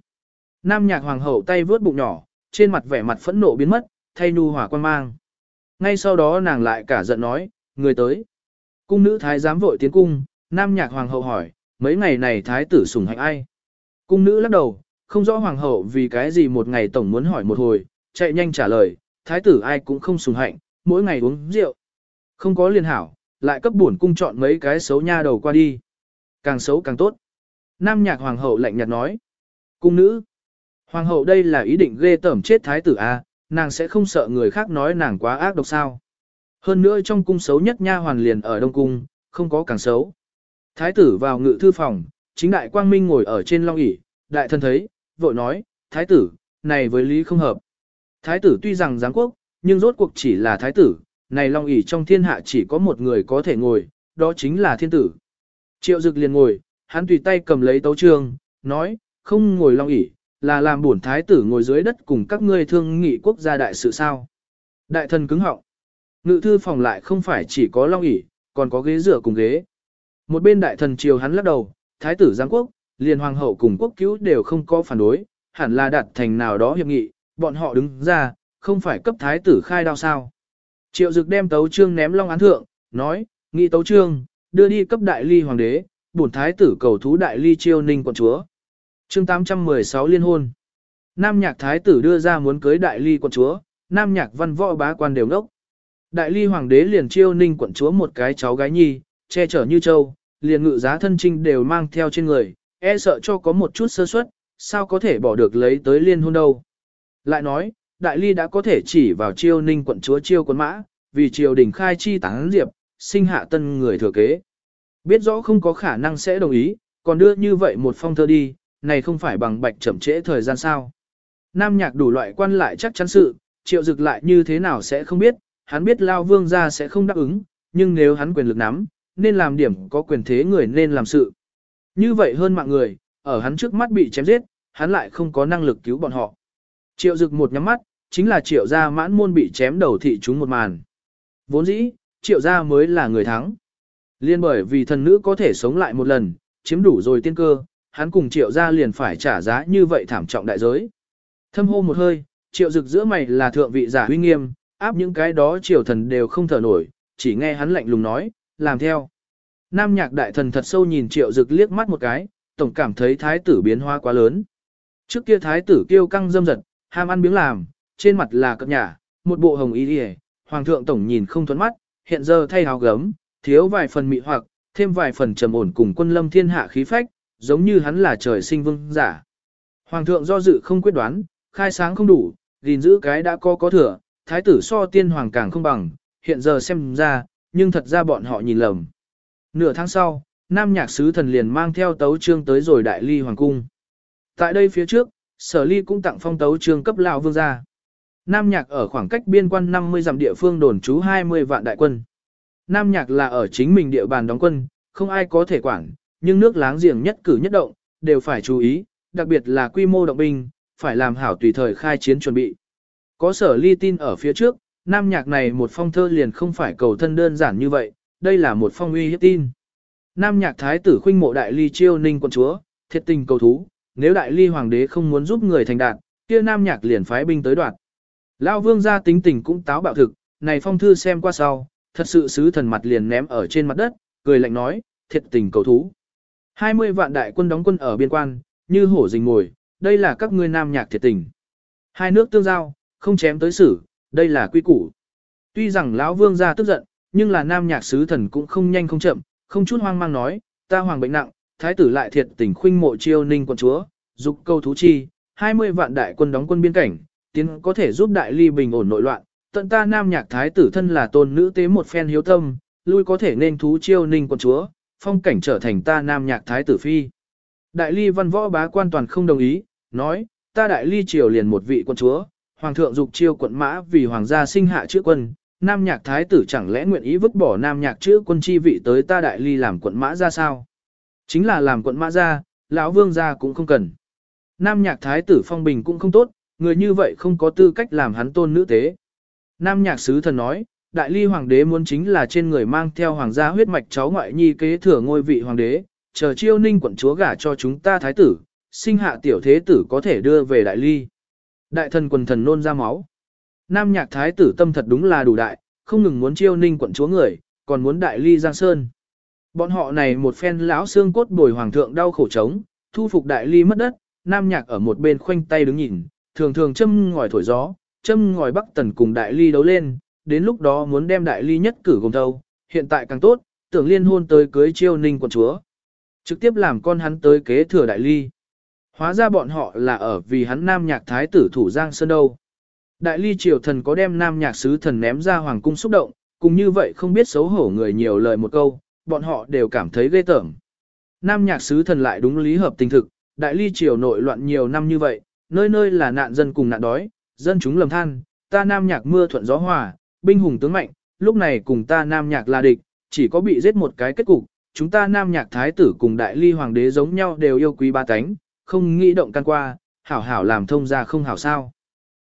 Nam nhạc hoàng hậu tay vướt bụng nhỏ, trên mặt vẻ mặt phẫn nộ biến mất, thay nu hòa quan mang. Ngay sau đó nàng lại cả giận nói, người tới. Cung nữ thái giám vội tiến cung, nam nhạc hoàng hậu hỏi, mấy ngày này thái tử sủng hạnh ai? Cung nữ lắc đầu, không rõ hoàng hậu vì cái gì một ngày tổng muốn hỏi một hồi, chạy nhanh trả lời, thái tử ai cũng không sủng hạnh, mỗi ngày uống rượu. Không có liên hảo, lại cấp buồn cung chọn mấy cái xấu nha đầu qua đi. Càng xấu càng tốt. Nam nhạc hoàng hậu lạnh nhạt nói. Cung nữ. Hoàng hậu đây là ý định ghê tẩm chết thái tử A, nàng sẽ không sợ người khác nói nàng quá ác độc sao. Hơn nữa trong cung xấu nhất nha hoàn liền ở đông cung, không có càng xấu. Thái tử vào ngự thư phòng, chính đại quang minh ngồi ở trên long ỷ đại thân thấy, vội nói, thái tử, này với lý không hợp. Thái tử tuy rằng giáng quốc, nhưng rốt cuộc chỉ là thái tử, này long ỷ trong thiên hạ chỉ có một người có thể ngồi, đó chính là thiên tử. Triệu dực liền ngồi, hắn tùy tay cầm lấy tấu trương, nói, không ngồi long ỷ là làm bổn thái tử ngồi dưới đất cùng các ngươi thương nghị quốc gia đại sự sao. Đại thần cứng họng. Ngự thư phòng lại không phải chỉ có long ỷ còn có ghế rửa cùng ghế. Một bên đại thần triều hắn lắc đầu, thái tử giáng quốc, liền hoàng hậu cùng quốc cứu đều không có phản đối, hẳn là đạt thành nào đó hiệp nghị, bọn họ đứng ra, không phải cấp thái tử khai đao sao. Triệu dực đem tấu trương ném long án thượng, nói, nghị tấu trương, đưa đi cấp đại ly hoàng đế, bổn thái tử cầu thú đại ly chiêu ninh quận chúa. chương 816 liên hôn. Nam nhạc thái tử đưa ra muốn cưới đại ly quận chúa, nam nhạc văn võ bá quan đều ngốc. Đại ly hoàng đế liền chiêu ninh quận chúa một cái cháu gái nhi, che chở như châu, liền ngự giá thân trinh đều mang theo trên người, e sợ cho có một chút sơ suất, sao có thể bỏ được lấy tới liên hôn đâu. Lại nói, đại ly đã có thể chỉ vào chiêu ninh quận chúa chiêu quân mã, vì triều đình khai chi tán diệp, sinh hạ tân người thừa kế. Biết rõ không có khả năng sẽ đồng ý, còn đưa như vậy một phong thơ đi, này không phải bằng bạch chậm trễ thời gian sao. Nam nhạc đủ loại quan lại chắc chắn sự, triệu dực lại như thế nào sẽ không biết, hắn biết Lao Vương ra sẽ không đáp ứng, nhưng nếu hắn quyền lực nắm, nên làm điểm có quyền thế người nên làm sự. Như vậy hơn mạng người, ở hắn trước mắt bị chém giết, hắn lại không có năng lực cứu bọn họ. Triệu dực một nhắm mắt, chính là triệu gia mãn môn bị chém đầu thị chúng một màn. Vốn dĩ, triệu gia mới là người thắng. Liên bởi vì thần nữ có thể sống lại một lần, chiếm đủ rồi tiên cơ, hắn cùng triệu gia liền phải trả giá như vậy thảm trọng đại giới. Thâm hô một hơi, triệu dực giữa mày là thượng vị giả huy nghiêm, áp những cái đó triều thần đều không thở nổi, chỉ nghe hắn lạnh lùng nói, làm theo. Nam nhạc đại thần thật sâu nhìn triệu dực liếc mắt một cái, tổng cảm thấy thái tử biến hóa quá lớn. Trước kia thái tử kêu căng dâm giật, ham ăn biếng làm, trên mặt là cập nhả, một bộ hồng y điề, hoàng thượng tổng nhìn không thuẫn mắt, hiện giờ thay áo gấm, thiếu vài phần mị hoặc, thêm vài phần trầm ổn cùng quân lâm thiên hạ khí phách, giống như hắn là trời sinh vương giả. Hoàng thượng do dự không quyết đoán, khai sáng không đủ, gìn giữ cái đã có có thừa, thái tử so tiên hoàng càng không bằng, hiện giờ xem ra, nhưng thật ra bọn họ nhìn lầm. Nửa tháng sau, nam nhạc sứ thần liền mang theo tấu trương tới rồi đại ly hoàng cung. Tại đây phía trước, sở ly cũng tặng phong tấu trương cấp lão vương gia. Nam nhạc ở khoảng cách biên quan 50 dặm địa phương đồn trú 20 vạn đại quân. Nam nhạc là ở chính mình địa bàn đóng quân, không ai có thể quản, nhưng nước láng giềng nhất cử nhất động, đều phải chú ý, đặc biệt là quy mô động binh, phải làm hảo tùy thời khai chiến chuẩn bị. Có sở ly tin ở phía trước, nam nhạc này một phong thơ liền không phải cầu thân đơn giản như vậy, đây là một phong uy hiếp tin. Nam nhạc thái tử khuynh mộ đại ly chiêu ninh quân chúa, thiệt tình cầu thú, nếu đại ly hoàng đế không muốn giúp người thành đạt, kia nam nhạc liền phái binh tới đoạt. Lão vương gia tính tình cũng táo bạo thực, này phong thư xem qua sau, thật sự sứ thần mặt liền ném ở trên mặt đất, cười lạnh nói, thiệt tình cầu thú. 20 vạn đại quân đóng quân ở biên quan, như hổ rình ngồi, đây là các ngươi nam nhạc thiệt tình. Hai nước tương giao, không chém tới xử, đây là quy củ. Tuy rằng lão vương gia tức giận, nhưng là nam nhạc sứ thần cũng không nhanh không chậm, không chút hoang mang nói, ta hoàng bệnh nặng, thái tử lại thiệt tình khuynh mộ chiêu ninh quận chúa, dục câu thú chi, 20 vạn đại quân đóng quân biên cảnh, tiến có thể giúp đại ly bình ổn nội loạn, tận ta nam nhạc thái tử thân là tôn nữ tế một phen hiếu tâm, lui có thể nên thú chiêu ninh quân chúa, phong cảnh trở thành ta nam nhạc thái tử phi. Đại ly văn võ bá quan toàn không đồng ý, nói, ta đại ly triều liền một vị quân chúa, hoàng thượng dục chiêu quận mã vì hoàng gia sinh hạ chữ quân, nam nhạc thái tử chẳng lẽ nguyện ý vứt bỏ nam nhạc chữ quân chi vị tới ta đại ly làm quận mã ra sao? Chính là làm quận mã ra, lão vương gia cũng không cần. Nam nhạc thái tử phong bình cũng không tốt, người như vậy không có tư cách làm hắn tôn nữ tế. Nam nhạc sứ thần nói, đại ly hoàng đế muốn chính là trên người mang theo hoàng gia huyết mạch cháu ngoại nhi kế thừa ngôi vị hoàng đế, chờ chiêu ninh quận chúa gả cho chúng ta thái tử, sinh hạ tiểu thế tử có thể đưa về đại ly. Đại thần quần thần nôn ra máu. Nam nhạc thái tử tâm thật đúng là đủ đại, không ngừng muốn chiêu ninh quận chúa người, còn muốn đại ly giang sơn. Bọn họ này một phen lão xương cốt bồi hoàng thượng đau khổ trống, thu phục đại ly mất đất, nam nhạc ở một bên khoanh tay đứng nhìn, thường thường châm ngòi thổi gió, châm ngòi bắc tần cùng đại ly đấu lên, đến lúc đó muốn đem đại ly nhất cử gồm thâu, hiện tại càng tốt, tưởng liên hôn tới cưới chiêu ninh quận chúa. Trực tiếp làm con hắn tới kế thừa đại ly. Hóa ra bọn họ là ở vì hắn nam nhạc thái tử thủ giang sơn đâu. Đại ly triều thần có đem nam nhạc sứ thần ném ra hoàng cung xúc động, cùng như vậy không biết xấu hổ người nhiều lời một câu, bọn họ đều cảm thấy ghê tởm. Nam nhạc sứ thần lại đúng lý hợp tình thực, đại ly triều nội loạn nhiều năm như vậy, nơi nơi là nạn dân cùng nạn đói, dân chúng lầm than, ta nam nhạc mưa thuận gió hòa, binh hùng tướng mạnh, lúc này cùng ta nam nhạc là địch, chỉ có bị giết một cái kết cục, chúng ta nam nhạc thái tử cùng đại ly hoàng đế giống nhau đều yêu quý ba tánh, không nghĩ động can qua, hảo hảo làm thông ra không hảo sao.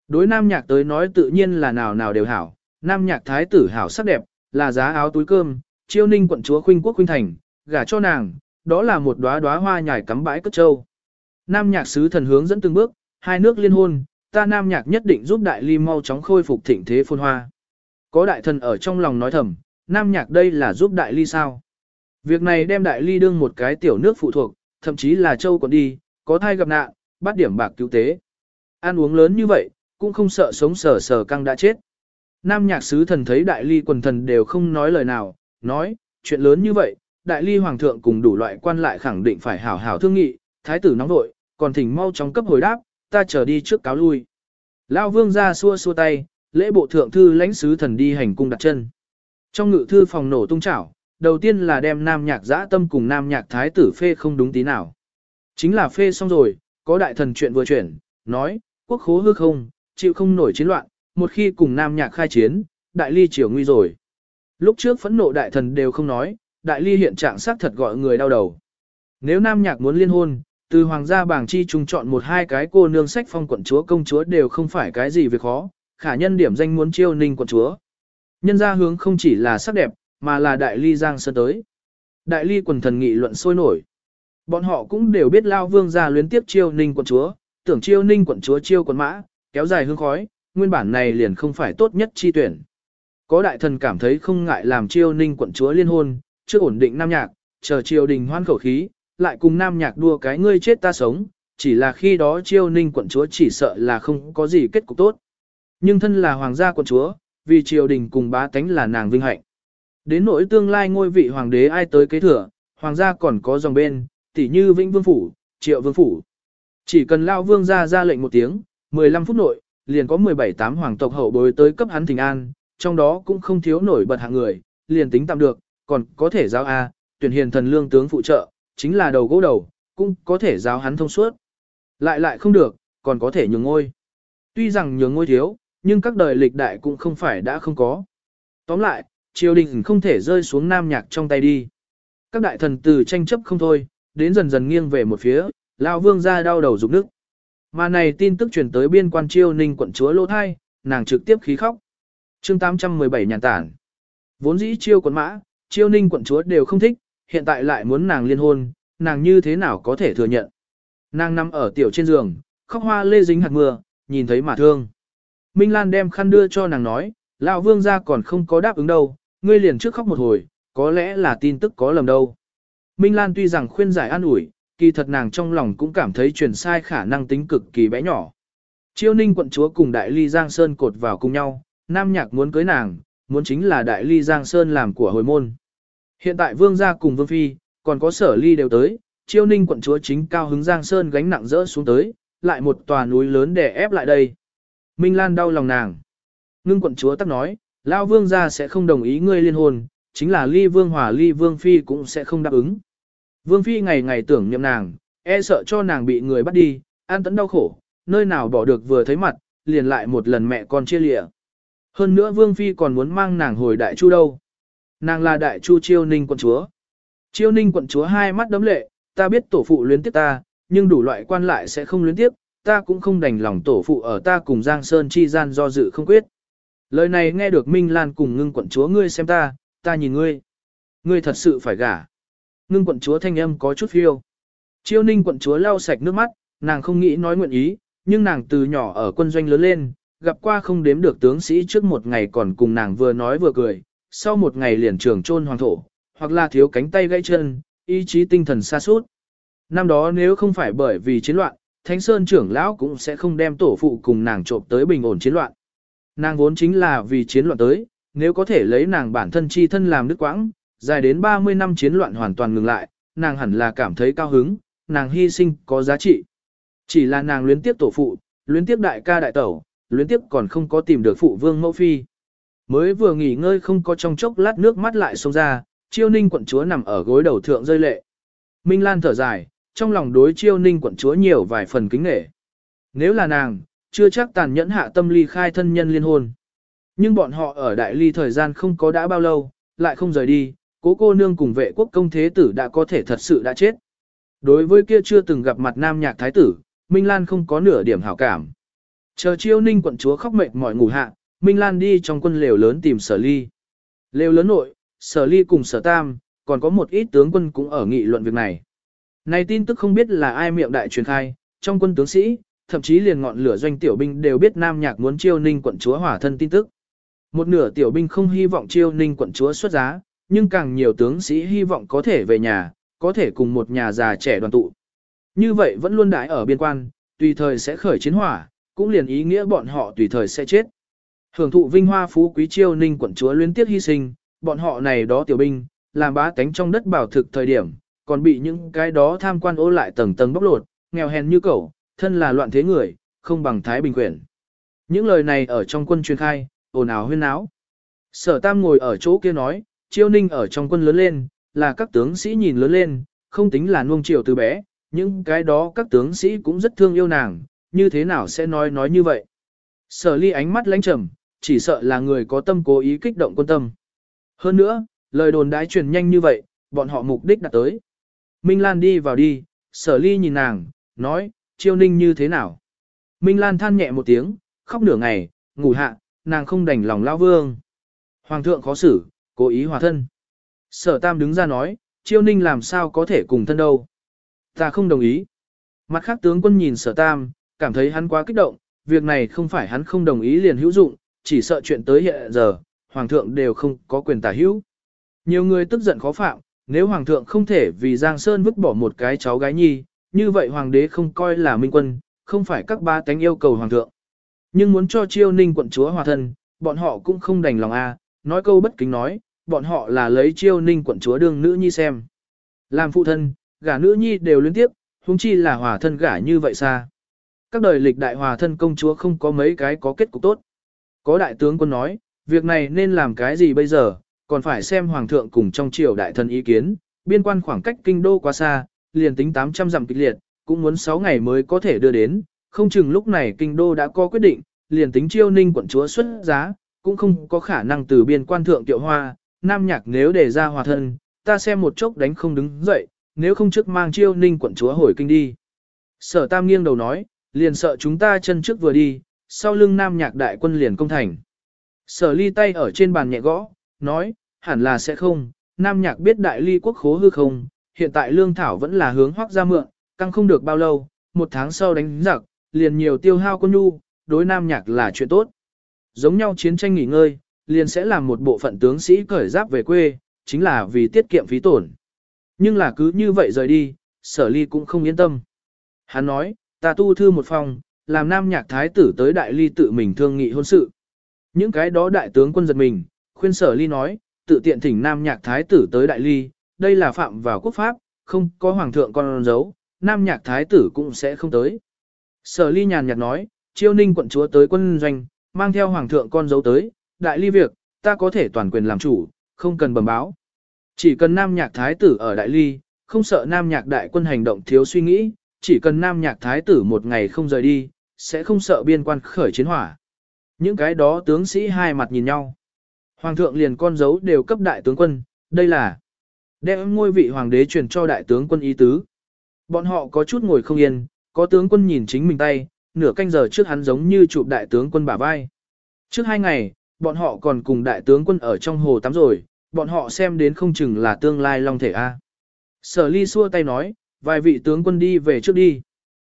Đối nam nhạc tới nói tự nhiên là nào nào đều hảo, nam nhạc thái tử hảo sắc đẹp, là giá áo túi cơm, chiêu ninh quận chúa khuynh quốc khuynh thành, gả cho nàng, đó là một đóa đóa hoa nhài cắm bãi cất châu. Nam nhạc sứ thần hướng dẫn từng bước, hai nước liên hôn, ta nam nhạc nhất định giúp đại ly mau chóng khôi phục thịnh thế phôn hoa. Có đại thần ở trong lòng nói thầm, nam nhạc đây là giúp đại ly sao? Việc này đem đại ly đương một cái tiểu nước phụ thuộc, thậm chí là châu còn đi, có thai gặp nạn, bắt điểm bạc cứu tế. Ăn uống lớn như vậy, cũng không sợ sống sờ sờ căng đã chết. Nam nhạc sứ thần thấy đại ly quần thần đều không nói lời nào, nói, chuyện lớn như vậy, đại ly hoàng thượng cùng đủ loại quan lại khẳng định phải hảo hảo thương nghị, thái tử nóng vội, còn thỉnh mau chóng cấp hồi đáp, ta chờ đi trước cáo lui. Lao vương ra xua xua tay, lễ bộ thượng thư lãnh sứ thần đi hành cung đặt chân. Trong ngự thư phòng nổ tung chảo, đầu tiên là đem nam nhạc dã tâm cùng nam nhạc thái tử phê không đúng tí nào. Chính là phê xong rồi, có đại thần chuyện vừa chuyển, nói, quốc khố hư không, chịu không nổi chiến loạn, một khi cùng nam nhạc khai chiến, đại ly triều nguy rồi. Lúc trước phẫn nộ đại thần đều không nói, đại ly hiện trạng xác thật gọi người đau đầu. Nếu nam nhạc muốn liên hôn, từ hoàng gia bảng chi trùng chọn một hai cái cô nương sách phong quận chúa công chúa đều không phải cái gì việc khó, khả nhân điểm danh muốn chiêu ninh quận chúa. Nhân gia hướng không chỉ là sắc đẹp, mà là đại ly giang sơn tới. Đại ly quần thần nghị luận sôi nổi. Bọn họ cũng đều biết lao vương gia luyến tiếp chiêu ninh quận chúa, tưởng chiêu ninh quận chúa chiêu quận mã, kéo dài hương khói, nguyên bản này liền không phải tốt nhất chi tuyển. Có đại thần cảm thấy không ngại làm chiêu ninh quận chúa liên hôn, chưa ổn định nam nhạc, chờ triều đình hoan khẩu khí, lại cùng nam nhạc đua cái ngươi chết ta sống, chỉ là khi đó chiêu ninh quận chúa chỉ sợ là không có gì kết cục tốt. Nhưng thân là hoàng gia quận chúa, vì triều đình cùng bá tánh là nàng vinh hạnh. Đến nỗi tương lai ngôi vị hoàng đế ai tới kế thừa, hoàng gia còn có dòng bên, tỉ như Vĩnh Vương Phủ, Triệu Vương Phủ. Chỉ cần lao vương gia ra lệnh một tiếng, 15 phút nội, liền có 17 tám hoàng tộc hậu bối tới cấp hắn thỉnh an, trong đó cũng không thiếu nổi bật hạng người, liền tính tạm được, còn có thể giao A, tuyển hiền thần lương tướng phụ trợ, chính là đầu gỗ đầu, cũng có thể giáo hắn thông suốt. Lại lại không được, còn có thể nhường ngôi. Tuy rằng nhường ngôi thiếu, nhưng các đời lịch đại cũng không phải đã không có. Tóm lại, triều đình không thể rơi xuống nam nhạc trong tay đi. Các đại thần từ tranh chấp không thôi, đến dần dần nghiêng về một phía, lao vương ra đau đầu rụng nước. Mà này tin tức truyền tới biên quan chiêu ninh quận chúa lỗ thai, nàng trực tiếp khí khóc. chương 817 nhàn tản. Vốn dĩ chiêu quận mã, chiêu ninh quận chúa đều không thích, hiện tại lại muốn nàng liên hôn, nàng như thế nào có thể thừa nhận. Nàng nằm ở tiểu trên giường, khóc hoa lê dính hạt mưa, nhìn thấy mà thương. Minh Lan đem khăn đưa cho nàng nói, lão vương gia còn không có đáp ứng đâu, ngươi liền trước khóc một hồi, có lẽ là tin tức có lầm đâu. Minh Lan tuy rằng khuyên giải an ủi, kỳ thật nàng trong lòng cũng cảm thấy truyền sai khả năng tính cực kỳ bé nhỏ. Chiêu ninh quận chúa cùng đại ly Giang Sơn cột vào cùng nhau, nam nhạc muốn cưới nàng, muốn chính là đại ly Giang Sơn làm của hồi môn. Hiện tại vương gia cùng vương phi, còn có sở ly đều tới, chiêu ninh quận chúa chính cao hứng Giang Sơn gánh nặng rỡ xuống tới, lại một tòa núi lớn để ép lại đây. Minh Lan đau lòng nàng. Ngưng quận chúa tắc nói, Lao vương gia sẽ không đồng ý ngươi liên hôn, chính là ly vương hòa ly vương phi cũng sẽ không đáp ứng. Vương phi ngày ngày tưởng niệm nàng, e sợ cho nàng bị người bắt đi, an tấn đau khổ, nơi nào bỏ được vừa thấy mặt, liền lại một lần mẹ con chia lịa. Hơn nữa Vương Phi còn muốn mang nàng hồi Đại Chu đâu. Nàng là Đại Chu Chiêu Ninh quận chúa. Chiêu Ninh quận chúa hai mắt đấm lệ, ta biết tổ phụ luyến tiếp ta, nhưng đủ loại quan lại sẽ không luyến tiếp, ta cũng không đành lòng tổ phụ ở ta cùng Giang Sơn chi gian do dự không quyết. Lời này nghe được Minh Lan cùng ngưng quận chúa ngươi xem ta, ta nhìn ngươi. Ngươi thật sự phải gả. Ngưng quận chúa thanh âm có chút phiêu. Chiêu ninh quận chúa lau sạch nước mắt, nàng không nghĩ nói nguyện ý, nhưng nàng từ nhỏ ở quân doanh lớn lên, gặp qua không đếm được tướng sĩ trước một ngày còn cùng nàng vừa nói vừa cười, sau một ngày liền trường trôn hoàng thổ, hoặc là thiếu cánh tay gãy chân, ý chí tinh thần xa suốt. Năm đó nếu không phải bởi vì chiến loạn, Thánh Sơn trưởng lão cũng sẽ không đem tổ phụ cùng nàng trộm tới bình ổn chiến loạn. Nàng vốn chính là vì chiến loạn tới, nếu có thể lấy nàng bản thân chi thân làm đức quãng, dài đến 30 năm chiến loạn hoàn toàn ngừng lại, nàng hẳn là cảm thấy cao hứng, nàng hy sinh có giá trị. Chỉ là nàng luyến tiếp tổ phụ, luyến tiếp đại ca đại tẩu, luyến tiếp còn không có tìm được phụ vương mẫu phi. Mới vừa nghỉ ngơi không có trong chốc lát nước mắt lại xông ra, chiêu ninh quận chúa nằm ở gối đầu thượng rơi lệ. Minh Lan thở dài, trong lòng đối chiêu ninh quận chúa nhiều vài phần kính nghệ. Nếu là nàng, chưa chắc tàn nhẫn hạ tâm ly khai thân nhân liên hôn. Nhưng bọn họ ở đại ly thời gian không có đã bao lâu, lại không rời đi, cố cô nương cùng vệ quốc công thế tử đã có thể thật sự đã chết. Đối với kia chưa từng gặp mặt nam nhạc thái tử, Minh Lan không có nửa điểm hảo cảm. Chờ chiêu ninh quận chúa khóc mệt mỏi ngủ hạ, Minh Lan đi trong quân lều lớn tìm sở ly. Lều lớn nội, sở ly cùng sở tam, còn có một ít tướng quân cũng ở nghị luận việc này. Này tin tức không biết là ai miệng đại truyền khai, trong quân tướng sĩ, thậm chí liền ngọn lửa doanh tiểu binh đều biết Nam Nhạc muốn chiêu ninh quận chúa hỏa thân tin tức. Một nửa tiểu binh không hy vọng chiêu ninh quận chúa xuất giá, nhưng càng nhiều tướng sĩ hy vọng có thể về nhà, có thể cùng một nhà già trẻ đoàn tụ. Như vậy vẫn luôn đãi ở biên quan, tùy thời sẽ khởi chiến hỏa, cũng liền ý nghĩa bọn họ tùy thời sẽ chết. Hưởng thụ vinh hoa phú quý chiêu ninh quận chúa liên tiếp hy sinh, bọn họ này đó tiểu binh, làm bá tánh trong đất bảo thực thời điểm, còn bị những cái đó tham quan ô lại tầng tầng bóc lột, nghèo hèn như cẩu, thân là loạn thế người, không bằng thái bình quyển. Những lời này ở trong quân truyền khai, ồn ào huyên náo. Sở Tam ngồi ở chỗ kia nói, Chiêu Ninh ở trong quân lớn lên, là các tướng sĩ nhìn lớn lên, không tính là nuông chiều từ bé, những cái đó các tướng sĩ cũng rất thương yêu nàng, như thế nào sẽ nói nói như vậy. Sở Ly ánh mắt lãnh trầm, chỉ sợ là người có tâm cố ý kích động quân tâm. Hơn nữa, lời đồn đãi truyền nhanh như vậy, bọn họ mục đích đặt tới. Minh Lan đi vào đi, Sở Ly nhìn nàng, nói, Chiêu Ninh như thế nào? Minh Lan than nhẹ một tiếng, khóc nửa ngày, ngủ hạ, nàng không đành lòng lao vương. Hoàng thượng khó xử, cố ý hòa thân. Sở Tam đứng ra nói, Chiêu Ninh làm sao có thể cùng thân đâu. Ta không đồng ý. Mặt khác tướng quân nhìn Sở Tam, cảm thấy hắn quá kích động, việc này không phải hắn không đồng ý liền hữu dụng, chỉ sợ chuyện tới hiện giờ, Hoàng thượng đều không có quyền tả hữu. Nhiều người tức giận khó phạm, nếu Hoàng thượng không thể vì Giang Sơn vứt bỏ một cái cháu gái nhi, như vậy Hoàng đế không coi là minh quân, không phải các ba tánh yêu cầu Hoàng thượng. Nhưng muốn cho chiêu ninh quận chúa hòa thân, bọn họ cũng không đành lòng a nói câu bất kính nói, bọn họ là lấy chiêu ninh quận chúa đương nữ nhi xem. Làm phụ thân, gả nữ nhi đều liên tiếp, huống chi là hòa thân gả như vậy xa. Các đời lịch đại hòa thân công chúa không có mấy cái có kết cục tốt. Có đại tướng quân nói, việc này nên làm cái gì bây giờ, còn phải xem hoàng thượng cùng trong triều đại thần ý kiến, biên quan khoảng cách kinh đô quá xa, liền tính 800 dặm kịch liệt, cũng muốn 6 ngày mới có thể đưa đến, không chừng lúc này kinh đô đã có quyết định, liền tính chiêu ninh quận chúa xuất giá, cũng không có khả năng từ biên quan thượng tiệu hoa, nam nhạc nếu để ra hòa thân, ta xem một chốc đánh không đứng dậy, nếu không trước mang chiêu ninh quận chúa hồi kinh đi. Sở tam nghiêng đầu nói, liền sợ chúng ta chân trước vừa đi, sau lưng nam nhạc đại quân liền công thành. Sở ly tay ở trên bàn nhẹ gõ, nói, hẳn là sẽ không, nam nhạc biết đại ly quốc khố hư không, hiện tại lương thảo vẫn là hướng hoác ra mượn, căng không được bao lâu, một tháng sau đánh giặc, liền nhiều tiêu hao quân nhu, đối nam nhạc là chuyện tốt. Giống nhau chiến tranh nghỉ ngơi, liền sẽ làm một bộ phận tướng sĩ cởi giáp về quê, chính là vì tiết kiệm phí tổn. Nhưng là cứ như vậy rời đi, sở ly cũng không yên tâm. Hắn nói, ta tu thư một phòng, làm nam nhạc thái tử tới đại ly tự mình thương nghị hôn sự. Những cái đó đại tướng quân giật mình, khuyên sở ly nói, tự tiện thỉnh nam nhạc thái tử tới đại ly, đây là phạm vào quốc pháp, không có hoàng thượng con dấu, nam nhạc thái tử cũng sẽ không tới. Sở ly nhàn nhạt nói, chiêu ninh quận chúa tới quân doanh, mang theo hoàng thượng con dấu tới, đại ly việc, ta có thể toàn quyền làm chủ, không cần bẩm báo. Chỉ cần nam nhạc thái tử ở đại ly, không sợ nam nhạc đại quân hành động thiếu suy nghĩ, chỉ cần nam nhạc thái tử một ngày không rời đi, sẽ không sợ biên quan khởi chiến hỏa. Những cái đó tướng sĩ hai mặt nhìn nhau. Hoàng thượng liền con dấu đều cấp đại tướng quân, đây là đem ngôi vị hoàng đế truyền cho đại tướng quân ý tứ. Bọn họ có chút ngồi không yên, có tướng quân nhìn chính mình tay, nửa canh giờ trước hắn giống như chụp đại tướng quân bả vai. Trước hai ngày, bọn họ còn cùng đại tướng quân ở trong hồ tắm rồi, bọn họ xem đến không chừng là tương lai long thể A. Sở ly xua tay nói, vài vị tướng quân đi về trước đi.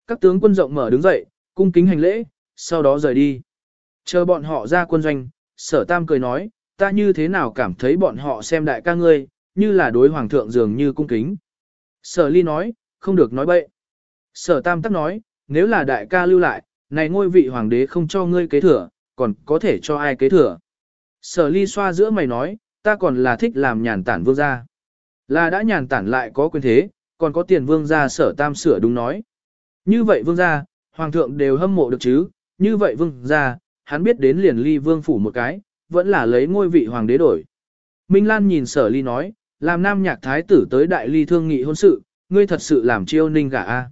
Các tướng quân rộng mở đứng dậy, cung kính hành lễ, sau đó rời đi. Chờ bọn họ ra quân doanh, sở tam cười nói, ta như thế nào cảm thấy bọn họ xem đại ca ngươi, như là đối hoàng thượng dường như cung kính. Sở ly nói, không được nói bậy. Sở tam tắc nói, nếu là đại ca lưu lại, này ngôi vị hoàng đế không cho ngươi kế thừa, còn có thể cho ai kế thừa. Sở ly xoa giữa mày nói, ta còn là thích làm nhàn tản vương gia. Là đã nhàn tản lại có quyền thế, còn có tiền vương gia sở tam sửa đúng nói. Như vậy vương gia, hoàng thượng đều hâm mộ được chứ, như vậy vương gia, hắn biết đến liền ly vương phủ một cái, vẫn là lấy ngôi vị hoàng đế đổi. Minh Lan nhìn sở ly nói, làm nam nhạc thái tử tới đại ly thương nghị hôn sự, ngươi thật sự làm chiêu ninh gả a.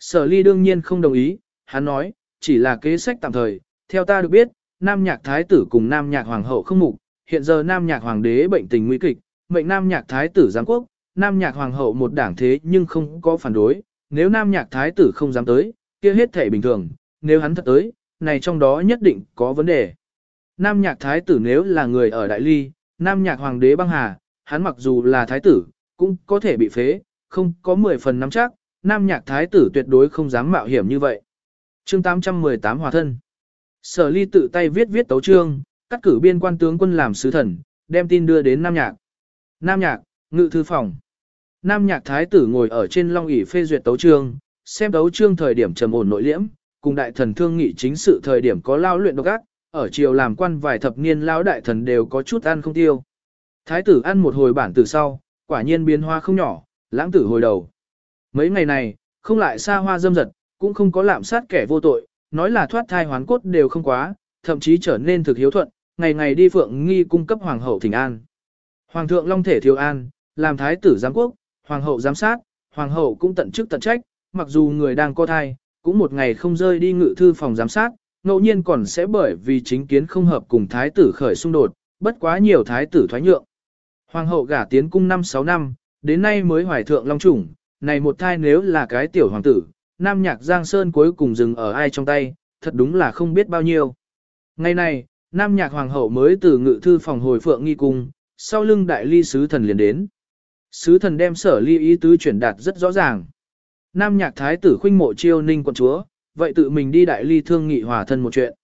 Sở ly đương nhiên không đồng ý, hắn nói, chỉ là kế sách tạm thời, theo ta được biết, nam nhạc thái tử cùng nam nhạc hoàng hậu không mục, hiện giờ nam nhạc hoàng đế bệnh tình nguy kịch, mệnh nam nhạc thái tử giám quốc, nam nhạc hoàng hậu một đảng thế nhưng không có phản đối, nếu nam nhạc thái tử không dám tới, kia hết thể bình thường, nếu hắn thật tới, này trong đó nhất định có vấn đề. Nam nhạc thái tử nếu là người ở Đại Ly, nam nhạc hoàng đế băng hà, hắn mặc dù là thái tử, cũng có thể bị phế, không có 10 phần nắm chắc, nam nhạc thái tử tuyệt đối không dám mạo hiểm như vậy. chương 818 hòa thân. Sở ly tự tay viết viết tấu trương, cắt cử biên quan tướng quân làm sứ thần, đem tin đưa đến Nam Nhạc. Nam Nhạc, ngự thư phòng. Nam Nhạc thái tử ngồi ở trên long ỷ phê duyệt tấu trương, xem tấu trương thời điểm trầm ổn nội liễm, cùng đại thần thương nghị chính sự thời điểm có lao luyện độc ác, ở triều làm quan vài thập niên lao đại thần đều có chút ăn không tiêu. Thái tử ăn một hồi bản từ sau, quả nhiên biến hoa không nhỏ, lãng tử hồi đầu. Mấy ngày này, không lại xa hoa dâm dật, cũng không có lạm sát kẻ vô tội, nói là thoát thai hoán cốt đều không quá, thậm chí trở nên thực hiếu thuận, ngày ngày đi phượng nghi cung cấp hoàng hậu thỉnh an. Hoàng thượng Long Thể Thiếu An, làm thái tử giám quốc, hoàng hậu giám sát, hoàng hậu cũng tận chức tận trách, mặc dù người đang có thai, cũng một ngày không rơi đi ngự thư phòng giám sát, ngẫu nhiên còn sẽ bởi vì chính kiến không hợp cùng thái tử khởi xung đột, bất quá nhiều thái tử thoái nhượng. Hoàng hậu gả tiến cung 5-6 năm, đến nay mới hoài thượng long chủng, này một thai nếu là cái tiểu hoàng tử, nam nhạc giang sơn cuối cùng dừng ở ai trong tay, thật đúng là không biết bao nhiêu. Ngày này, nam nhạc hoàng hậu mới từ ngự thư phòng hồi phượng nghi cung, sau lưng đại ly sứ thần liền đến. Sứ thần đem sở ly ý tứ chuyển đạt rất rõ ràng. Nam nhạc thái tử khuynh mộ chiêu ninh quận chúa, vậy tự mình đi đại ly thương nghị hòa thân một chuyện.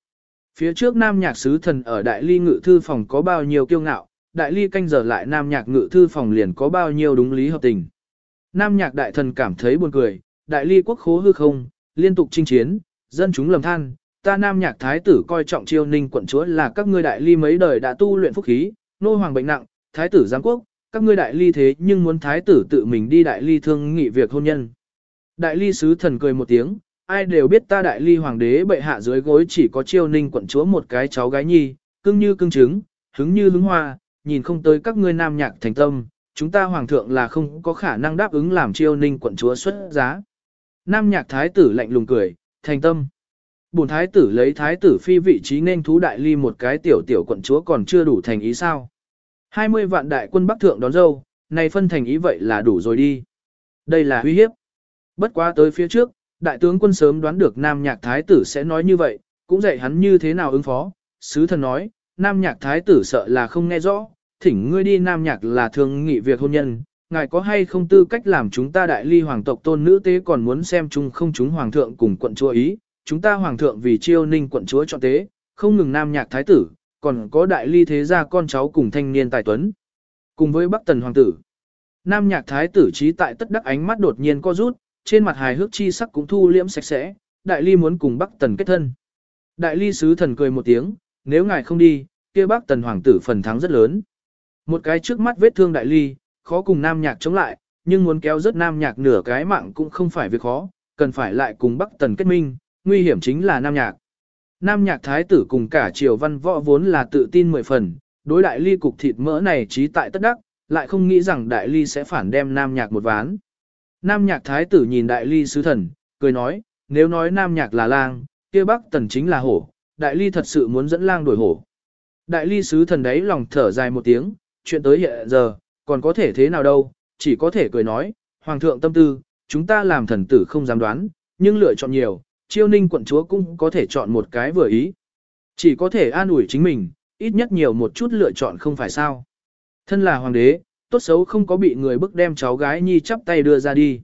Phía trước nam nhạc sứ thần ở đại ly ngự thư phòng có bao nhiêu kiêu ngạo, đại ly canh giờ lại nam nhạc ngự thư phòng liền có bao nhiêu đúng lý hợp tình. Nam nhạc đại thần cảm thấy buồn cười, đại ly quốc khố hư không, liên tục chinh chiến, dân chúng lầm than, ta nam nhạc thái tử coi trọng chiêu ninh quận chúa là các ngươi đại ly mấy đời đã tu luyện phúc khí, nô hoàng bệnh nặng, thái tử giáng quốc, các ngươi đại ly thế nhưng muốn thái tử tự mình đi đại ly thương nghị việc hôn nhân. Đại ly sứ thần cười một tiếng, ai đều biết ta đại ly hoàng đế bệ hạ dưới gối chỉ có chiêu ninh quận chúa một cái cháu gái nhi, cưng như cưng trứng, hứng như hứng hoa, nhìn không tới các ngươi nam nhạc thành tâm, chúng ta hoàng thượng là không có khả năng đáp ứng làm chiêu ninh quận chúa xuất giá. Nam nhạc thái tử lạnh lùng cười, thành tâm. Bổn thái tử lấy thái tử phi vị trí nên thú đại ly một cái tiểu tiểu quận chúa còn chưa đủ thành ý sao. 20 vạn đại quân bắc thượng đón dâu, này phân thành ý vậy là đủ rồi đi. Đây là uy hiếp. Bất quá tới phía trước, đại tướng quân sớm đoán được nam nhạc thái tử sẽ nói như vậy, cũng dạy hắn như thế nào ứng phó. Sứ thần nói, nam nhạc thái tử sợ là không nghe rõ, thỉnh ngươi đi nam nhạc là thường nghị việc hôn nhân, ngài có hay không tư cách làm chúng ta đại ly hoàng tộc tôn nữ tế còn muốn xem chung không chúng hoàng thượng cùng quận chúa ý, chúng ta hoàng thượng vì chiêu ninh quận chúa chọn tế, không ngừng nam nhạc thái tử, còn có đại ly thế gia con cháu cùng thanh niên tài tuấn. Cùng với bắc tần hoàng tử, nam nhạc thái tử trí tại tất đắc ánh mắt đột nhiên co rút, trên mặt hài hước chi sắc cũng thu liễm sạch sẽ, đại ly muốn cùng bắc tần kết thân. Đại ly sứ thần cười một tiếng, nếu ngài không đi, kia bắc tần hoàng tử phần thắng rất lớn. Một cái trước mắt vết thương đại ly, khó cùng nam nhạc chống lại, nhưng muốn kéo rất nam nhạc nửa cái mạng cũng không phải việc khó, cần phải lại cùng bắc tần kết minh, nguy hiểm chính là nam nhạc. Nam nhạc thái tử cùng cả triều văn võ vốn là tự tin mười phần, đối đại ly cục thịt mỡ này trí tại tất đắc, lại không nghĩ rằng đại ly sẽ phản đem nam nhạc một ván. Nam nhạc thái tử nhìn đại ly sứ thần, cười nói, nếu nói nam nhạc là lang, kia Bắc Tần chính là hổ, đại ly thật sự muốn dẫn lang đuổi hổ. Đại ly sứ thần đấy lòng thở dài một tiếng, chuyện tới hiện giờ, còn có thể thế nào đâu, chỉ có thể cười nói, Hoàng thượng tâm tư, chúng ta làm thần tử không dám đoán, nhưng lựa chọn nhiều, chiêu ninh quận chúa cũng có thể chọn một cái vừa ý. Chỉ có thể an ủi chính mình, ít nhất nhiều một chút lựa chọn không phải sao. Thân là hoàng đế, tốt xấu không có bị người bức đem cháu gái nhi chắp tay đưa ra đi.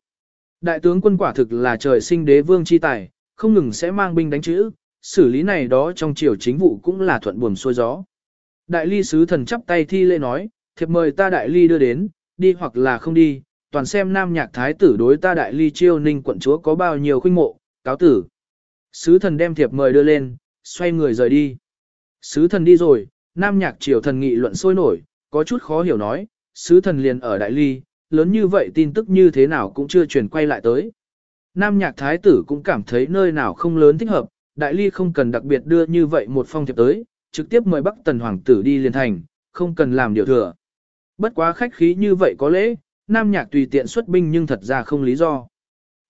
Đại tướng quân quả thực là trời sinh đế vương chi tài, không ngừng sẽ mang binh đánh chữ, xử lý này đó trong triều chính vụ cũng là thuận buồm xuôi gió. Đại ly sứ thần chắp tay thi lễ nói, thiệp mời ta đại ly đưa đến, đi hoặc là không đi, toàn xem nam nhạc thái tử đối ta đại ly chiêu ninh quận chúa có bao nhiêu khuynh mộ, cáo tử. Sứ thần đem thiệp mời đưa lên, xoay người rời đi. Sứ thần đi rồi, nam nhạc triều thần nghị luận sôi nổi, có chút khó hiểu nói, sứ thần liền ở đại ly, lớn như vậy tin tức như thế nào cũng chưa truyền quay lại tới. Nam nhạc thái tử cũng cảm thấy nơi nào không lớn thích hợp, đại ly không cần đặc biệt đưa như vậy một phong thiệp tới, trực tiếp mời Bắc Tần Hoàng tử đi liền thành, không cần làm điều thừa. Bất quá khách khí như vậy có lẽ, Nam nhạc tùy tiện xuất binh nhưng thật ra không lý do.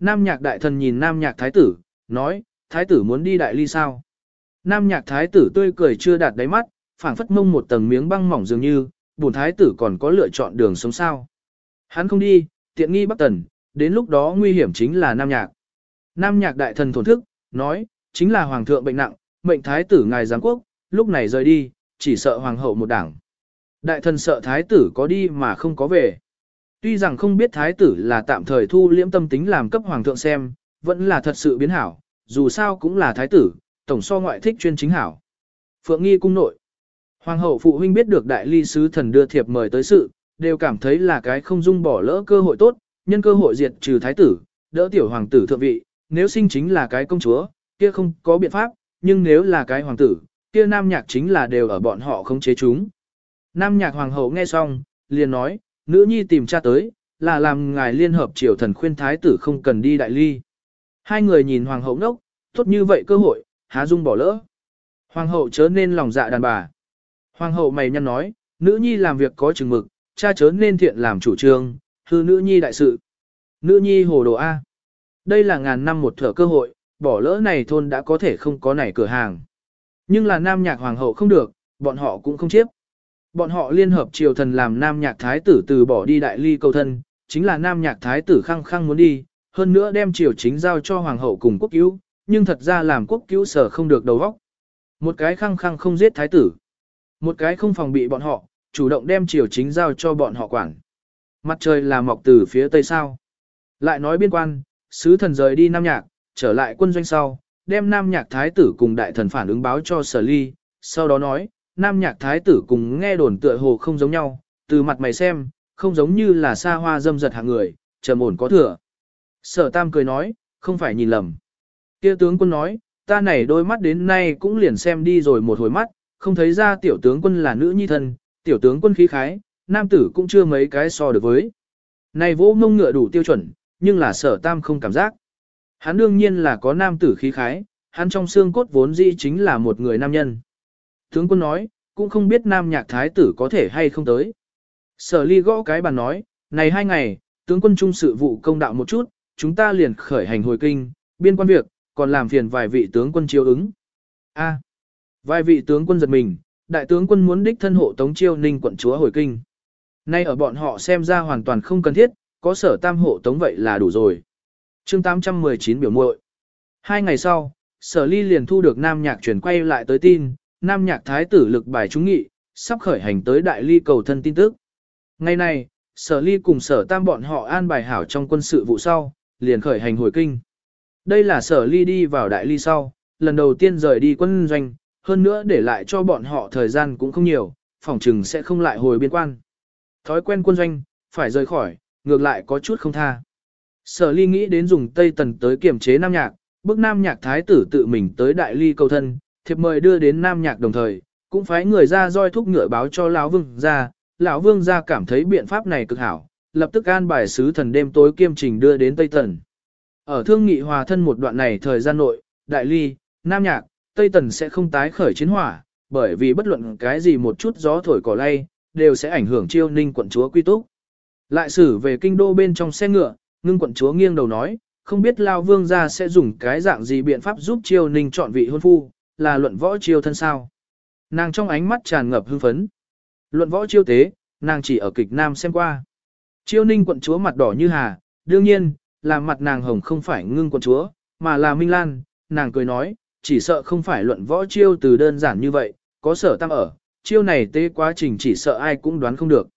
Nam nhạc đại thần nhìn Nam nhạc thái tử, nói, thái tử muốn đi đại ly sao? Nam nhạc thái tử tươi cười chưa đạt đáy mắt, phảng phất mông một tầng miếng băng mỏng dường như, bổn thái tử còn có lựa chọn đường sống sao. Hắn không đi, tiện nghi Bắc Tần, đến lúc đó nguy hiểm chính là Nam Nhạc. Nam Nhạc đại thần thổn thức, nói, chính là hoàng thượng bệnh nặng, mệnh thái tử ngài giáng quốc, lúc này rời đi, chỉ sợ hoàng hậu một đảng. Đại thần sợ thái tử có đi mà không có về. Tuy rằng không biết thái tử là tạm thời thu liễm tâm tính làm cấp hoàng thượng xem, vẫn là thật sự biến hảo, dù sao cũng là thái tử, tổng so ngoại thích chuyên chính hảo. Phượng nghi cung nội. Hoàng hậu phụ huynh biết được đại ly sứ thần đưa thiệp mời tới sự, đều cảm thấy là cái không dung bỏ lỡ cơ hội tốt, nhân cơ hội diệt trừ thái tử, đỡ tiểu hoàng tử thượng vị, nếu sinh chính là cái công chúa, kia không có biện pháp, nhưng nếu là cái hoàng tử, kia nam nhạc chính là đều ở bọn họ không chế chúng. Nam nhạc hoàng hậu nghe xong, liền nói, nữ nhi tìm cha tới, là làm ngài liên hợp triều thần khuyên thái tử không cần đi đại ly. Hai người nhìn hoàng hậu nốc tốt như vậy cơ hội, há dung bỏ lỡ. Hoàng hậu chớ nên lòng dạ đàn bà. Hoàng hậu mày nhăn nói, nữ nhi làm việc có chừng mực, cha chớ nên thiện làm chủ trương, hư nữ nhi đại sự. Nữ nhi hồ đồ A. Đây là ngàn năm một thở cơ hội, bỏ lỡ này thôn đã có thể không có nảy cửa hàng. Nhưng là nam nhạc hoàng hậu không được, bọn họ cũng không chiếp. Bọn họ liên hợp triều thần làm nam nhạc thái tử từ bỏ đi đại ly cầu thân, chính là nam nhạc thái tử khăng khăng muốn đi, hơn nữa đem triều chính giao cho hoàng hậu cùng quốc cứu, nhưng thật ra làm quốc cứu sở không được đầu óc. Một cái khăng khăng không giết thái tử. Một cái không phòng bị bọn họ, chủ động đem triều chính giao cho bọn họ quản. Mặt trời là mọc từ phía tây sao. Lại nói biên quan, sứ thần rời đi Nam Nhạc, trở lại quân doanh sau, đem Nam Nhạc Thái tử cùng đại thần phản ứng báo cho sở ly, sau đó nói, Nam Nhạc Thái tử cùng nghe đồn tựa hồ không giống nhau, từ mặt mày xem, không giống như là xa hoa dâm dật hạng người, trầm ổn có thừa. Sở Tam cười nói, không phải nhìn lầm. Kia tướng quân nói, ta này đôi mắt đến nay cũng liền xem đi rồi một hồi mắt, không thấy ra tiểu tướng quân là nữ nhi thân, tiểu tướng quân khí khái, nam tử cũng chưa mấy cái so được với. Này vỗ ngông ngựa đủ tiêu chuẩn, nhưng là sở tam không cảm giác. Hắn đương nhiên là có nam tử khí khái, hắn trong xương cốt vốn dĩ chính là một người nam nhân. Tướng quân nói, cũng không biết nam nhạc thái tử có thể hay không tới. Sở ly gõ cái bàn nói, này hai ngày, tướng quân trung sự vụ công đạo một chút, chúng ta liền khởi hành hồi kinh, biên quan việc, còn làm phiền vài vị tướng quân chiêu ứng. A. vài vị tướng quân giật mình, đại tướng quân muốn đích thân hộ tống chiêu ninh quận chúa hồi kinh. Nay ở bọn họ xem ra hoàn toàn không cần thiết, có sở tam hộ tống vậy là đủ rồi. chương 819 biểu muội Hai ngày sau, sở ly liền thu được nam nhạc chuyển quay lại tới tin, nam nhạc thái tử lực bài trúng nghị, sắp khởi hành tới đại ly cầu thân tin tức. Ngày này, sở ly cùng sở tam bọn họ an bài hảo trong quân sự vụ sau, liền khởi hành hồi kinh. Đây là sở ly đi vào đại ly sau, lần đầu tiên rời đi quân doanh, hơn nữa để lại cho bọn họ thời gian cũng không nhiều, phòng trừng sẽ không lại hồi biên quan. Thói quen quân doanh, phải rời khỏi, ngược lại có chút không tha. Sở ly nghĩ đến dùng Tây Tần tới kiểm chế Nam Nhạc, bức Nam Nhạc Thái tử tự mình tới Đại Ly cầu thân, thiệp mời đưa đến Nam Nhạc đồng thời, cũng phái người ra roi thúc ngựa báo cho lão Vương ra, lão Vương ra cảm thấy biện pháp này cực hảo, lập tức an bài sứ thần đêm tối kiêm trình đưa đến Tây Tần. Ở thương nghị hòa thân một đoạn này thời gian nội, Đại Ly, Nam Nhạc, Tây Tần sẽ không tái khởi chiến hỏa, bởi vì bất luận cái gì một chút gió thổi cỏ lay, đều sẽ ảnh hưởng chiêu ninh quận chúa quy túc. Lại xử về kinh đô bên trong xe ngựa, ngưng quận chúa nghiêng đầu nói, không biết Lao Vương gia sẽ dùng cái dạng gì biện pháp giúp Chiêu Ninh chọn vị hôn phu, là luận võ chiêu thân sao. Nàng trong ánh mắt tràn ngập hưng phấn. Luận võ chiêu tế, nàng chỉ ở kịch nam xem qua. Chiêu Ninh quận chúa mặt đỏ như hà, đương nhiên, là mặt nàng hồng không phải ngưng quận chúa, mà là Minh Lan, nàng cười nói, chỉ sợ không phải luận võ chiêu từ đơn giản như vậy, có sở tam ở, chiêu này tế quá trình chỉ sợ ai cũng đoán không được.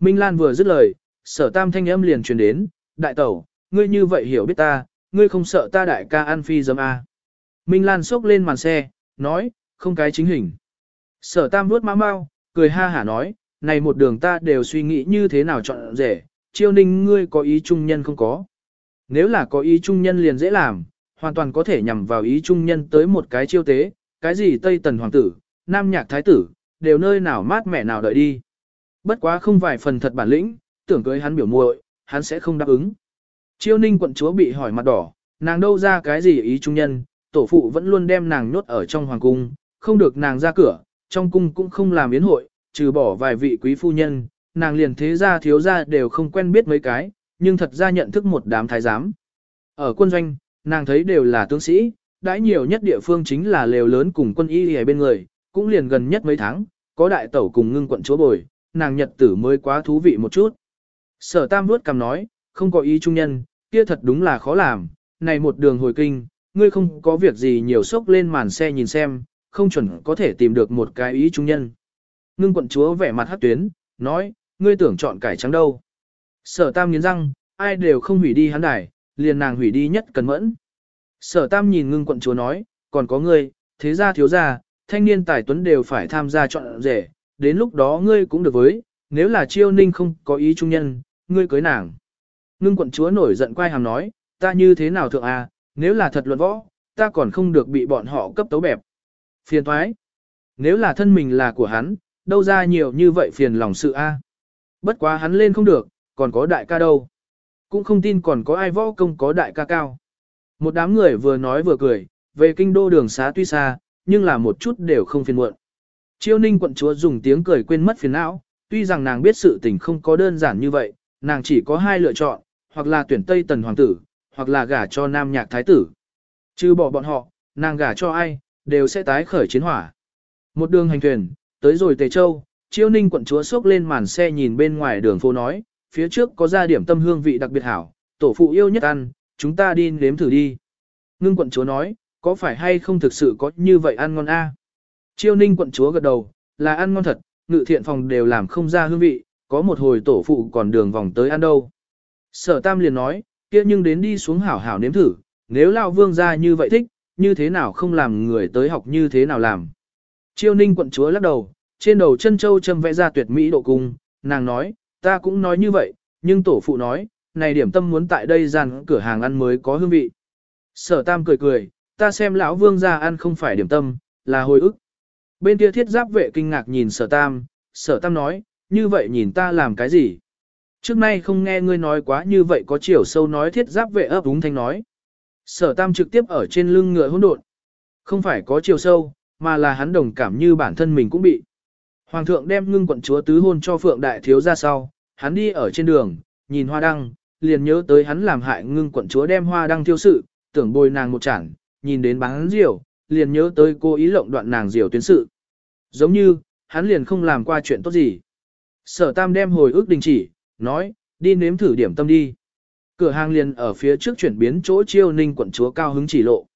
Minh Lan vừa dứt lời, sở tam thanh âm liền truyền đến, đại tẩu, ngươi như vậy hiểu biết ta, ngươi không sợ ta đại ca ăn phi dâm A. Minh Lan xốc lên màn xe, nói, không cái chính hình. Sở tam vuốt má mau, cười ha hả nói, này một đường ta đều suy nghĩ như thế nào chọn rể, chiêu ninh ngươi có ý trung nhân không có. Nếu là có ý trung nhân liền dễ làm, hoàn toàn có thể nhằm vào ý trung nhân tới một cái chiêu tế, cái gì Tây Tần Hoàng tử, Nam Nhạc Thái tử, đều nơi nào mát mẹ nào đợi đi. Bất quá không vài phần thật bản lĩnh, tưởng cưới hắn biểu muội, hắn sẽ không đáp ứng. Chiêu ninh quận chúa bị hỏi mặt đỏ, nàng đâu ra cái gì ý trung nhân, tổ phụ vẫn luôn đem nàng nhốt ở trong hoàng cung, không được nàng ra cửa, trong cung cũng không làm yến hội, trừ bỏ vài vị quý phu nhân, nàng liền thế gia thiếu gia đều không quen biết mấy cái, nhưng thật ra nhận thức một đám thái giám. Ở quân doanh, nàng thấy đều là tướng sĩ, đãi nhiều nhất địa phương chính là lều lớn cùng quân y ở bên người, cũng liền gần nhất mấy tháng, có đại tẩu cùng ngưng quận chúa bồi, nàng nhật tử mới quá thú vị một chút. Sở tam vuốt cầm nói, không có ý trung nhân, kia thật đúng là khó làm, này một đường hồi kinh, ngươi không có việc gì nhiều sốc lên màn xe nhìn xem, không chuẩn có thể tìm được một cái ý trung nhân. Ngưng quận chúa vẻ mặt hát tuyến, nói, ngươi tưởng chọn cải trắng đâu. Sở tam nghiến răng, ai đều không hủy đi hắn đài, liền nàng hủy đi nhất cần mẫn. Sở tam nhìn ngưng quận chúa nói, còn có ngươi, thế gia thiếu gia, thanh niên tài tuấn đều phải tham gia chọn rể, đến lúc đó ngươi cũng được với, nếu là chiêu ninh không có ý trung nhân, ngươi cưới nàng. Ngưng quận chúa nổi giận quay hàm nói, ta như thế nào thượng a, nếu là thật luận võ, ta còn không được bị bọn họ cấp tấu bẹp. Phiền thoái. Nếu là thân mình là của hắn, đâu ra nhiều như vậy phiền lòng sự a. Bất quá hắn lên không được, còn có đại ca đâu. Cũng không tin còn có ai võ công có đại ca cao. Một đám người vừa nói vừa cười, về kinh đô đường xá tuy xa, nhưng là một chút đều không phiền muộn. Chiêu ninh quận chúa dùng tiếng cười quên mất phiền não, tuy rằng nàng biết sự tình không có đơn giản như vậy, nàng chỉ có hai lựa chọn, hoặc là tuyển Tây Tần Hoàng tử, hoặc là gả cho Nam Nhạc Thái tử. Chứ bỏ bọn họ, nàng gả cho ai, đều sẽ tái khởi chiến hỏa. Một đường hành thuyền, tới rồi Tề Châu, chiêu ninh quận chúa xốc lên màn xe nhìn bên ngoài đường phố nói, phía trước có gia điểm tâm hương vị đặc biệt hảo, tổ phụ yêu nhất ăn, chúng ta đi nếm thử đi. Ngưng quận chúa nói, có phải hay không thực sự có như vậy ăn ngon a? Chiêu ninh quận chúa gật đầu, là ăn ngon thật, ngự thiện phòng đều làm không ra hương vị, có một hồi tổ phụ còn đường vòng tới ăn đâu. Sở tam liền nói, kia nhưng đến đi xuống hảo hảo nếm thử, nếu lão vương gia như vậy thích, như thế nào không làm người tới học như thế nào làm. Chiêu ninh quận chúa lắc đầu, trên đầu chân châu châm vẽ ra tuyệt mỹ độ cung, nàng nói, ta cũng nói như vậy, nhưng tổ phụ nói, này điểm tâm muốn tại đây dàn cửa hàng ăn mới có hương vị. Sở tam cười cười, ta xem lão vương gia ăn không phải điểm tâm, là hồi ức. Bên kia thiết giáp vệ kinh ngạc nhìn sở tam, sở tam nói, như vậy nhìn ta làm cái gì? Trước nay không nghe ngươi nói quá như vậy có chiều sâu nói thiết giáp vệ ấp đúng thanh nói. Sở tam trực tiếp ở trên lưng ngựa hỗn độn. Không phải có chiều sâu, mà là hắn đồng cảm như bản thân mình cũng bị. Hoàng thượng đem ngưng quận chúa tứ hôn cho phượng đại thiếu ra sau, hắn đi ở trên đường, nhìn hoa đăng, liền nhớ tới hắn làm hại ngưng quận chúa đem hoa đăng thiêu sự, tưởng bồi nàng một chản, nhìn đến bán diều, liền nhớ tới cô ý lộng đoạn nàng diều tuyến sự. Giống như, hắn liền không làm qua chuyện tốt gì. Sở tam đem hồi ước đình chỉ, nói, đi nếm thử điểm tâm đi. Cửa hàng liền ở phía trước chuyển biến chỗ chiêu ninh quận chúa cao hứng chỉ lộ.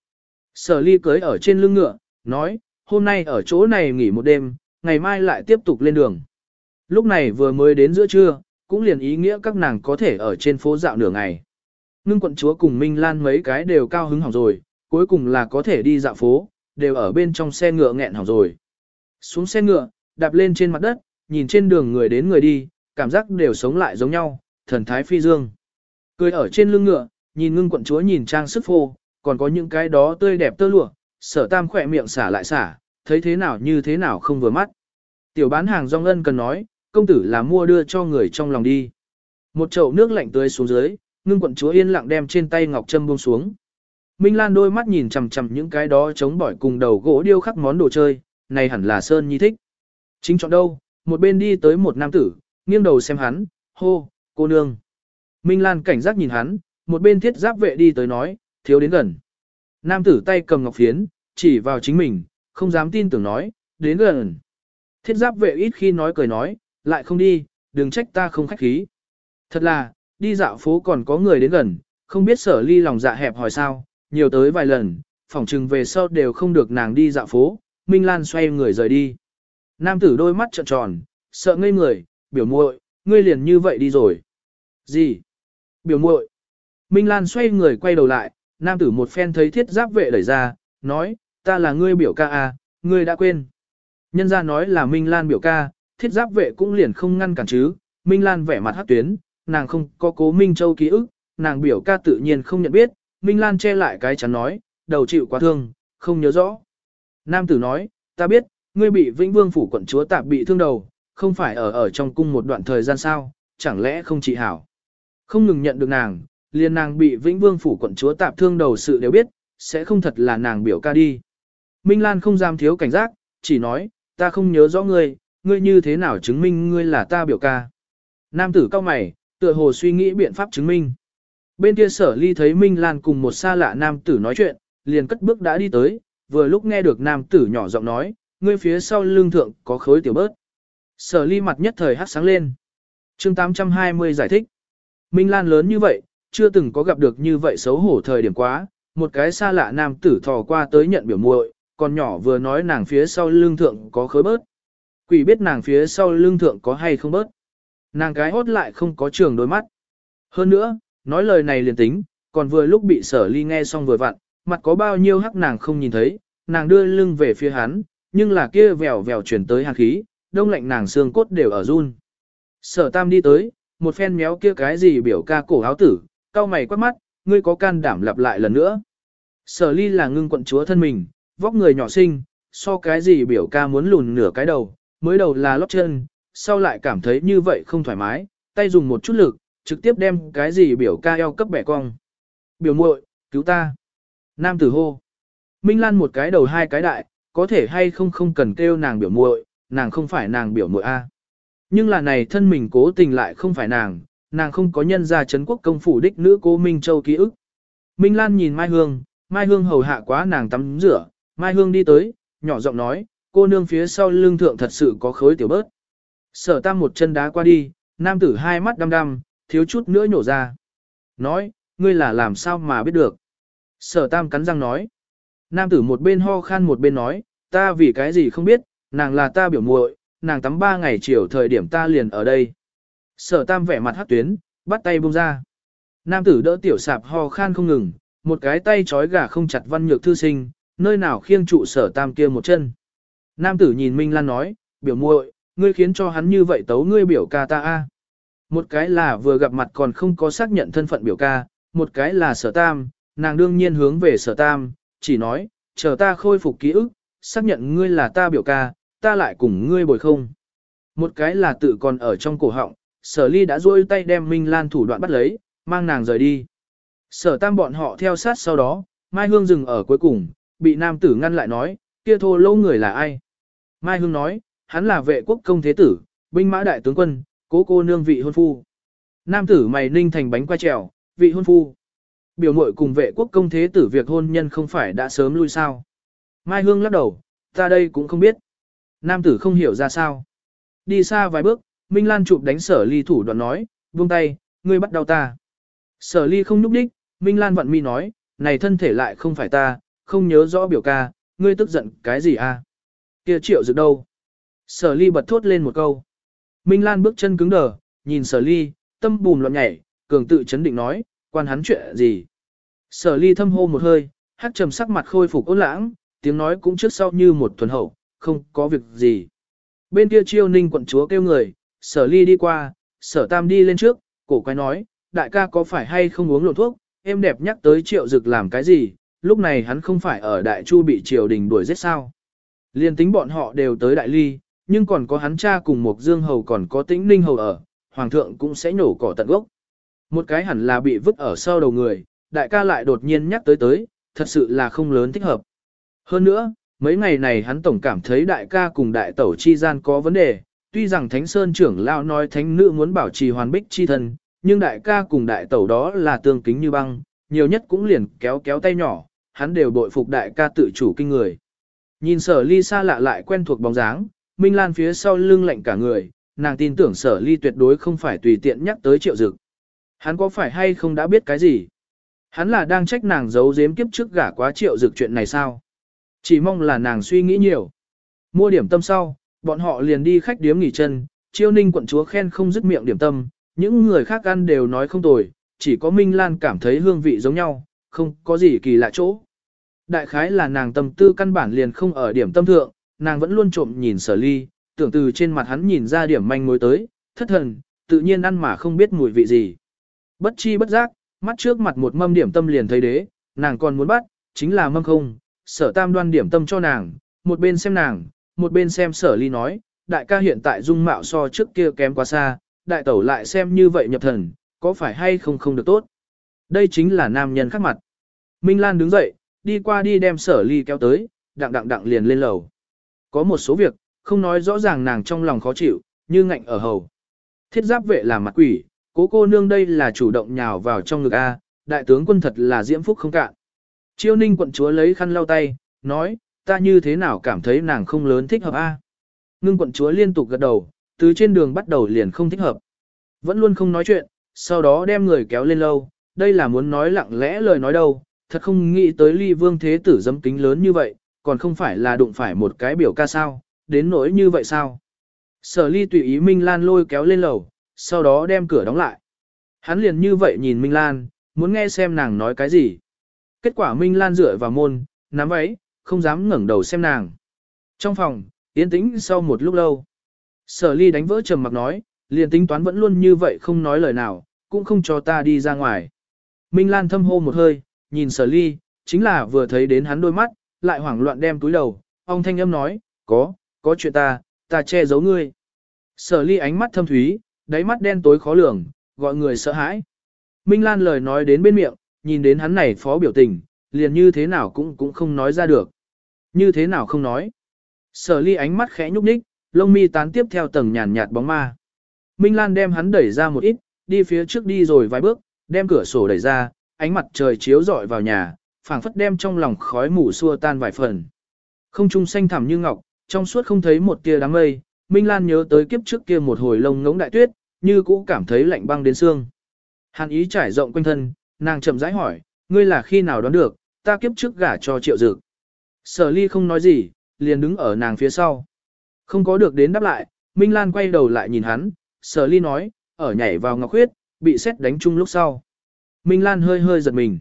Sở ly cưới ở trên lưng ngựa, nói, hôm nay ở chỗ này nghỉ một đêm, ngày mai lại tiếp tục lên đường. Lúc này vừa mới đến giữa trưa, cũng liền ý nghĩa các nàng có thể ở trên phố dạo nửa ngày. Ngưng quận chúa cùng Minh Lan mấy cái đều cao hứng hỏng rồi, cuối cùng là có thể đi dạo phố, đều ở bên trong xe ngựa nghẹn hỏng rồi. Xuống xe ngựa, đạp lên trên mặt đất, nhìn trên đường người đến người đi, cảm giác đều sống lại giống nhau, thần thái phi dương. Cười ở trên lưng ngựa, nhìn ngưng quận chúa nhìn trang sức phô, còn có những cái đó tươi đẹp tơ lụa, sở tam khỏe miệng xả lại xả, thấy thế nào như thế nào không vừa mắt. Tiểu bán hàng rong ân cần nói, công tử là mua đưa cho người trong lòng đi. Một chậu nước lạnh tươi xuống dưới, ngưng quận chúa yên lặng đem trên tay ngọc trâm buông xuống. Minh Lan đôi mắt nhìn chằm chằm những cái đó chống bỏi cùng đầu gỗ điêu khắc món đồ chơi, này hẳn là Sơn Nhi thích. Chính chọn đâu, một bên đi tới một nam tử, nghiêng đầu xem hắn, hô, cô nương. Minh Lan cảnh giác nhìn hắn, một bên thiết giáp vệ đi tới nói, thiếu đến gần. Nam tử tay cầm ngọc phiến, chỉ vào chính mình, không dám tin tưởng nói, đến gần. Thiết giáp vệ ít khi nói cười nói, lại không đi, đừng trách ta không khách khí. Thật là, đi dạo phố còn có người đến gần, không biết sở ly lòng dạ hẹp hỏi sao, nhiều tới vài lần, phỏng trừng về sau đều không được nàng đi dạo phố, Minh Lan xoay người rời đi. Nam tử đôi mắt trợn tròn, sợ ngây người, biểu muội, ngươi liền như vậy đi rồi. Gì? Biểu muội. Minh Lan xoay người quay đầu lại, nam tử một phen thấy thiết giáp vệ đẩy ra, nói, ta là ngươi biểu ca à, ngươi đã quên. Nhân ra nói là Minh Lan biểu ca, thiết giáp vệ cũng liền không ngăn cản chứ, Minh Lan vẻ mặt hát tuyến, nàng không có cố Minh Châu ký ức, nàng biểu ca tự nhiên không nhận biết, Minh Lan che lại cái chắn nói, đầu chịu quá thương, không nhớ rõ. Nam tử nói, ta biết, ngươi bị Vĩnh Vương phủ quận chúa tạp bị thương đầu, không phải ở ở trong cung một đoạn thời gian sao, chẳng lẽ không chị hảo. Không ngừng nhận được nàng, liền nàng bị Vĩnh Vương phủ quận chúa tạp thương đầu sự đều biết, sẽ không thật là nàng biểu ca đi. Minh Lan không dám thiếu cảnh giác, chỉ nói, ta không nhớ rõ ngươi, ngươi như thế nào chứng minh ngươi là ta biểu ca. Nam tử cao mày, tựa hồ suy nghĩ biện pháp chứng minh. Bên kia sở ly thấy Minh Lan cùng một xa lạ nam tử nói chuyện, liền cất bước đã đi tới, vừa lúc nghe được nam tử nhỏ giọng nói, ngươi phía sau lưng thượng có khối tiểu bớt. Sở ly mặt nhất thời hát sáng lên. chương 820 giải thích. Minh Lan lớn như vậy, chưa từng có gặp được như vậy xấu hổ thời điểm quá, một cái xa lạ nam tử thò qua tới nhận biểu muội, còn nhỏ vừa nói nàng phía sau lưng thượng có khối bớt. Quỷ biết nàng phía sau lưng thượng có hay không bớt. Nàng cái hốt lại không có trường đôi mắt. Hơn nữa, nói lời này liền tính, còn vừa lúc bị sở ly nghe xong vừa vặn, mặt có bao nhiêu hắc nàng không nhìn thấy, nàng đưa lưng về phía hắn, nhưng là kia vèo vèo chuyển tới hàn khí, đông lạnh nàng xương cốt đều ở run. Sở tam đi tới, một phen méo kia cái gì biểu ca cổ áo tử, cao mày quát mắt, ngươi có can đảm lặp lại lần nữa. Sở ly là ngưng quận chúa thân mình, vóc người nhỏ xinh, so cái gì biểu ca muốn lùn nửa cái đầu, mới đầu là lót chân, sau lại cảm thấy như vậy không thoải mái, tay dùng một chút lực, trực tiếp đem cái gì biểu ca eo cấp bẻ cong. Biểu muội, cứu ta. Nam tử hô. Minh Lan một cái đầu hai cái đại, có thể hay không không cần kêu nàng biểu muội, nàng không phải nàng biểu muội a. Nhưng là này thân mình cố tình lại không phải nàng, nàng không có nhân ra chấn quốc công phủ đích nữ cô Minh Châu ký ức. Minh Lan nhìn Mai Hương, Mai Hương hầu hạ quá nàng tắm rửa, Mai Hương đi tới, nhỏ giọng nói, cô nương phía sau lưng thượng thật sự có khối tiểu bớt. Sở tam một chân đá qua đi, nam tử hai mắt đăm đăm, thiếu chút nữa nhổ ra. Nói, ngươi là làm sao mà biết được. Sở tam cắn răng nói. Nam tử một bên ho khan một bên nói, ta vì cái gì không biết, nàng là ta biểu muội, nàng tắm ba ngày chiều thời điểm ta liền ở đây. Sở tam vẻ mặt hắc tuyến, bắt tay buông ra. Nam tử đỡ tiểu sạp ho khan không ngừng, một cái tay trói gà không chặt văn nhược thư sinh, nơi nào khiêng trụ sở tam kia một chân. Nam tử nhìn Minh Lan nói, biểu muội, ngươi khiến cho hắn như vậy tấu ngươi biểu ca ta a. Một cái là vừa gặp mặt còn không có xác nhận thân phận biểu ca, một cái là sở tam, nàng đương nhiên hướng về sở tam, chỉ nói, chờ ta khôi phục ký ức, xác nhận ngươi là ta biểu ca, ta lại cùng ngươi bồi không. Một cái là tự còn ở trong cổ họng, sở ly đã duỗi tay đem Minh Lan thủ đoạn bắt lấy, mang nàng rời đi. Sở tam bọn họ theo sát sau đó, Mai Hương dừng ở cuối cùng, bị nam tử ngăn lại nói, kia thô lâu người là ai? Mai Hương nói, hắn là vệ quốc công thế tử, binh mã đại tướng quân, cố cô nương vị hôn phu. Nam tử mày ninh thành bánh qua trèo, vị hôn phu. Biểu mội cùng vệ quốc công thế tử việc hôn nhân không phải đã sớm lui sao. Mai Hương lắc đầu, ta đây cũng không biết. Nam tử không hiểu ra sao. Đi xa vài bước, Minh Lan chụp đánh sở ly thủ đoạn nói, buông tay, ngươi bắt đau ta. Sở ly không nhúc đích, Minh Lan vặn mi nói, này thân thể lại không phải ta, không nhớ rõ biểu ca, ngươi tức giận cái gì à? Kia triệu dược đâu? Sở ly bật thốt lên một câu. Minh Lan bước chân cứng đờ, nhìn sở ly, tâm bùm loạn nhảy, cường tự chấn định nói, quan hắn chuyện gì? Sở ly thâm hô một hơi, hát trầm sắc mặt khôi phục ôn lãng, tiếng nói cũng trước sau như một thuần hậu, không có việc gì. Bên kia chiêu ninh quận chúa kêu người, sở ly đi qua, sở tam đi lên trước, cổ quái nói, đại ca có phải hay không uống lộn thuốc, em đẹp nhắc tới triệu dực làm cái gì, lúc này hắn không phải ở đại chu bị triều đình đuổi giết sao. Liên tính bọn họ đều tới đại ly, nhưng còn có hắn cha cùng một dương hầu còn có tĩnh ninh hầu ở, hoàng thượng cũng sẽ nổ cỏ tận gốc. Một cái hẳn là bị vứt ở sau đầu người, đại ca lại đột nhiên nhắc tới tới, thật sự là không lớn thích hợp. Hơn nữa, mấy ngày này hắn tổng cảm thấy đại ca cùng đại tẩu chi gian có vấn đề, tuy rằng Thánh Sơn trưởng lao nói thánh nữ muốn bảo trì hoàn bích chi thân, nhưng đại ca cùng đại tẩu đó là tương kính như băng, nhiều nhất cũng liền kéo kéo tay nhỏ, hắn đều bội phục đại ca tự chủ kinh người. Nhìn sở ly xa lạ lại quen thuộc bóng dáng, Minh Lan phía sau lưng lạnh cả người, nàng tin tưởng sở ly tuyệt đối không phải tùy tiện nhắc tới triệu dực. Hắn có phải hay không đã biết cái gì? Hắn là đang trách nàng giấu giếm kiếp trước gả quá triệu dực chuyện này sao? Chỉ mong là nàng suy nghĩ nhiều. Mua điểm tâm sau, bọn họ liền đi khách điếm nghỉ chân, chiêu ninh quận chúa khen không dứt miệng điểm tâm, những người khác ăn đều nói không tồi, chỉ có Minh Lan cảm thấy hương vị giống nhau, không có gì kỳ lạ chỗ. Đại khái là nàng tâm tư căn bản liền không ở điểm tâm thượng, nàng vẫn luôn trộm nhìn sở ly, tưởng từ trên mặt hắn nhìn ra điểm manh mối tới, thất thần, tự nhiên ăn mà không biết mùi vị gì. Bất chi bất giác, mắt trước mặt một mâm điểm tâm liền thấy đế, nàng còn muốn bắt, chính là mâm không, sở tam đoan điểm tâm cho nàng, một bên xem nàng, một bên xem sở ly nói, đại ca hiện tại dung mạo so trước kia kém quá xa, đại tẩu lại xem như vậy nhập thần, có phải hay không không được tốt. Đây chính là nam nhân khác mặt. Minh Lan đứng dậy, đi qua đi đem sở ly kéo tới, đặng đặng đặng liền lên lầu. Có một số việc, không nói rõ ràng nàng trong lòng khó chịu, như ngạnh ở hầu. Thiết giáp vệ là mặt quỷ, cố cô nương đây là chủ động nhào vào trong ngực A, đại tướng quân thật là diễm phúc không cạn. Chiêu ninh quận chúa lấy khăn lau tay, nói, ta như thế nào cảm thấy nàng không lớn thích hợp A. Ngưng quận chúa liên tục gật đầu, từ trên đường bắt đầu liền không thích hợp. Vẫn luôn không nói chuyện, sau đó đem người kéo lên lâu, đây là muốn nói lặng lẽ lời nói đâu, thật không nghĩ tới ly vương thế tử dấm kính lớn như vậy, còn không phải là đụng phải một cái biểu ca sao, đến nỗi như vậy sao. Sở ly tùy ý Minh Lan lôi kéo lên lầu, sau đó đem cửa đóng lại. Hắn liền như vậy nhìn Minh Lan, muốn nghe xem nàng nói cái gì. Kết quả Minh Lan dựa vào môn, nắm váy, không dám ngẩng đầu xem nàng. Trong phòng, yên tĩnh sau một lúc lâu. Sở ly đánh vỡ trầm mặc nói, liền tính toán vẫn luôn như vậy không nói lời nào, cũng không cho ta đi ra ngoài. Minh Lan thâm hô một hơi, nhìn sở ly, chính là vừa thấy đến hắn đôi mắt, lại hoảng loạn đem túi đầu, ông thanh âm nói, có, có chuyện ta, ta che giấu ngươi. Sở ly ánh mắt thâm thúy, đáy mắt đen tối khó lường, gọi người sợ hãi. Minh Lan lời nói đến bên miệng, nhìn đến hắn này phó biểu tình, liền như thế nào cũng cũng không nói ra được. Như thế nào không nói. Sở ly ánh mắt khẽ nhúc nhích, lông mi tán tiếp theo tầng nhàn nhạt bóng ma. Minh Lan đem hắn đẩy ra một ít, đi phía trước đi rồi vài bước, đem cửa sổ đẩy ra, ánh mặt trời chiếu rọi vào nhà, phảng phất đem trong lòng khói mù xua tan vài phần. Không trung xanh thẳm như ngọc, trong suốt không thấy một tia đám mây, Minh Lan nhớ tới kiếp trước kia một hồi lông ngống đại tuyết, như cũ cảm thấy lạnh băng đến xương. Hàn ý trải rộng quanh thân, nàng chậm rãi hỏi, ngươi là khi nào đoán được, ta kiếp trước gả cho triệu dực. Sở ly không nói gì, liền đứng ở nàng phía sau. Không có được đến đáp lại, Minh Lan quay đầu lại nhìn hắn, sở ly nói, ở nhảy vào ngọc huyết, bị xét đánh chung lúc sau. Minh Lan hơi hơi giật mình.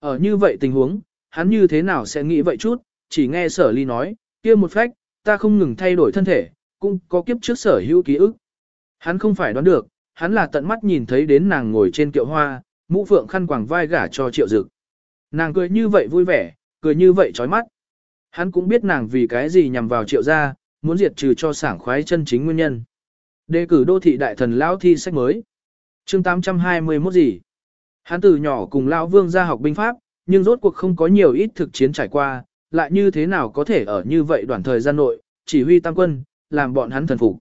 Ở như vậy tình huống, hắn như thế nào sẽ nghĩ vậy chút, chỉ nghe sở ly nói, kia một phách, ta không ngừng thay đổi thân thể, cũng có kiếp trước sở hữu ký ức. Hắn không phải đoán được, hắn là tận mắt nhìn thấy đến nàng ngồi trên kiệu hoa, mũ phượng khăn quàng vai gả cho triệu dực. Nàng cười như vậy vui vẻ, cười như vậy chói mắt. Hắn cũng biết nàng vì cái gì nhằm vào triệu gia, muốn diệt trừ cho sảng khoái chân chính nguyên nhân. Đề cử đô thị đại thần lão thi sách mới. chương 821 gì? Hắn từ nhỏ cùng lão vương gia học binh pháp, nhưng rốt cuộc không có nhiều ít thực chiến trải qua, lại như thế nào có thể ở như vậy đoạn thời gian nội, chỉ huy tam quân, làm bọn hắn thần phục.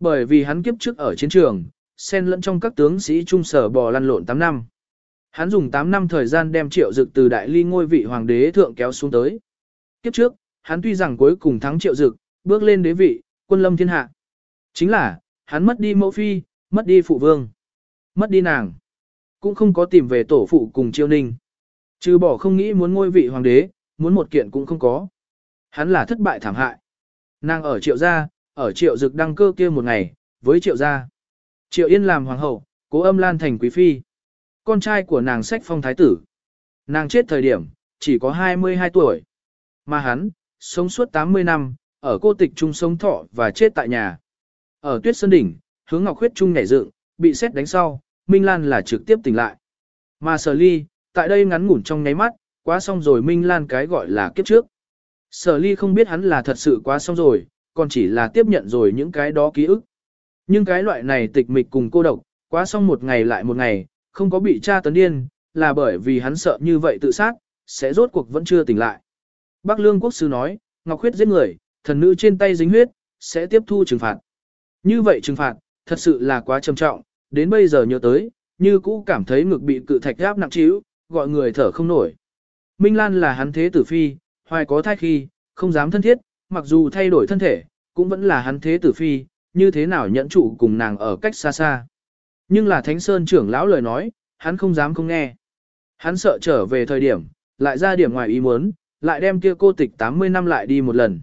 Bởi vì hắn kiếp trước ở chiến trường, xen lẫn trong các tướng sĩ trung sở bò lăn lộn 8 năm. Hắn dùng 8 năm thời gian đem triệu dực từ đại ly ngôi vị hoàng đế thượng kéo xuống tới. Kiếp trước, hắn tuy rằng cuối cùng thắng triệu dực, bước lên đế vị, quân lâm thiên hạ. Chính là, hắn mất đi mẫu phi, mất đi phụ vương, mất đi nàng. Cũng không có tìm về tổ phụ cùng triều ninh. Trừ bỏ không nghĩ muốn ngôi vị hoàng đế, muốn một kiện cũng không có. Hắn là thất bại thảm hại. Nàng ở triệu gia, ở triệu dực đăng cơ kia một ngày, với triệu gia. Triệu Yên làm hoàng hậu, cố âm lan thành quý phi. Con trai của nàng sách phong thái tử. Nàng chết thời điểm, chỉ có 22 tuổi. Mà hắn, sống suốt 80 năm, ở cô tịch trung sống thọ và chết tại nhà. Ở tuyết sơn đỉnh, hướng ngọc khuyết trung nhảy dựng, bị xét đánh sau, Minh Lan là trực tiếp tỉnh lại. Mà sở ly, tại đây ngắn ngủn trong nháy mắt, quá xong rồi Minh Lan cái gọi là kiếp trước. Sở ly không biết hắn là thật sự quá xong rồi, còn chỉ là tiếp nhận rồi những cái đó ký ức. Nhưng cái loại này tịch mịch cùng cô độc, quá xong một ngày lại một ngày, không có bị tra tấn điên, là bởi vì hắn sợ như vậy tự sát, sẽ rốt cuộc vẫn chưa tỉnh lại. Bác Lương Quốc Sư nói, Ngọc Khuyết giết người, thần nữ trên tay dính huyết, sẽ tiếp thu trừng phạt. Như vậy trừng phạt, thật sự là quá trầm trọng, đến bây giờ nhớ tới, như cũ cảm thấy ngực bị cự thạch áp nặng trĩu, gọi người thở không nổi. Minh Lan là hắn thế tử phi, hoài có thai khi, không dám thân thiết, mặc dù thay đổi thân thể, cũng vẫn là hắn thế tử phi, như thế nào nhẫn trụ cùng nàng ở cách xa xa. Nhưng là Thánh Sơn trưởng lão lời nói, hắn không dám không nghe. Hắn sợ trở về thời điểm, lại ra điểm ngoài ý muốn, lại đem kia cô tịch 80 năm lại đi một lần.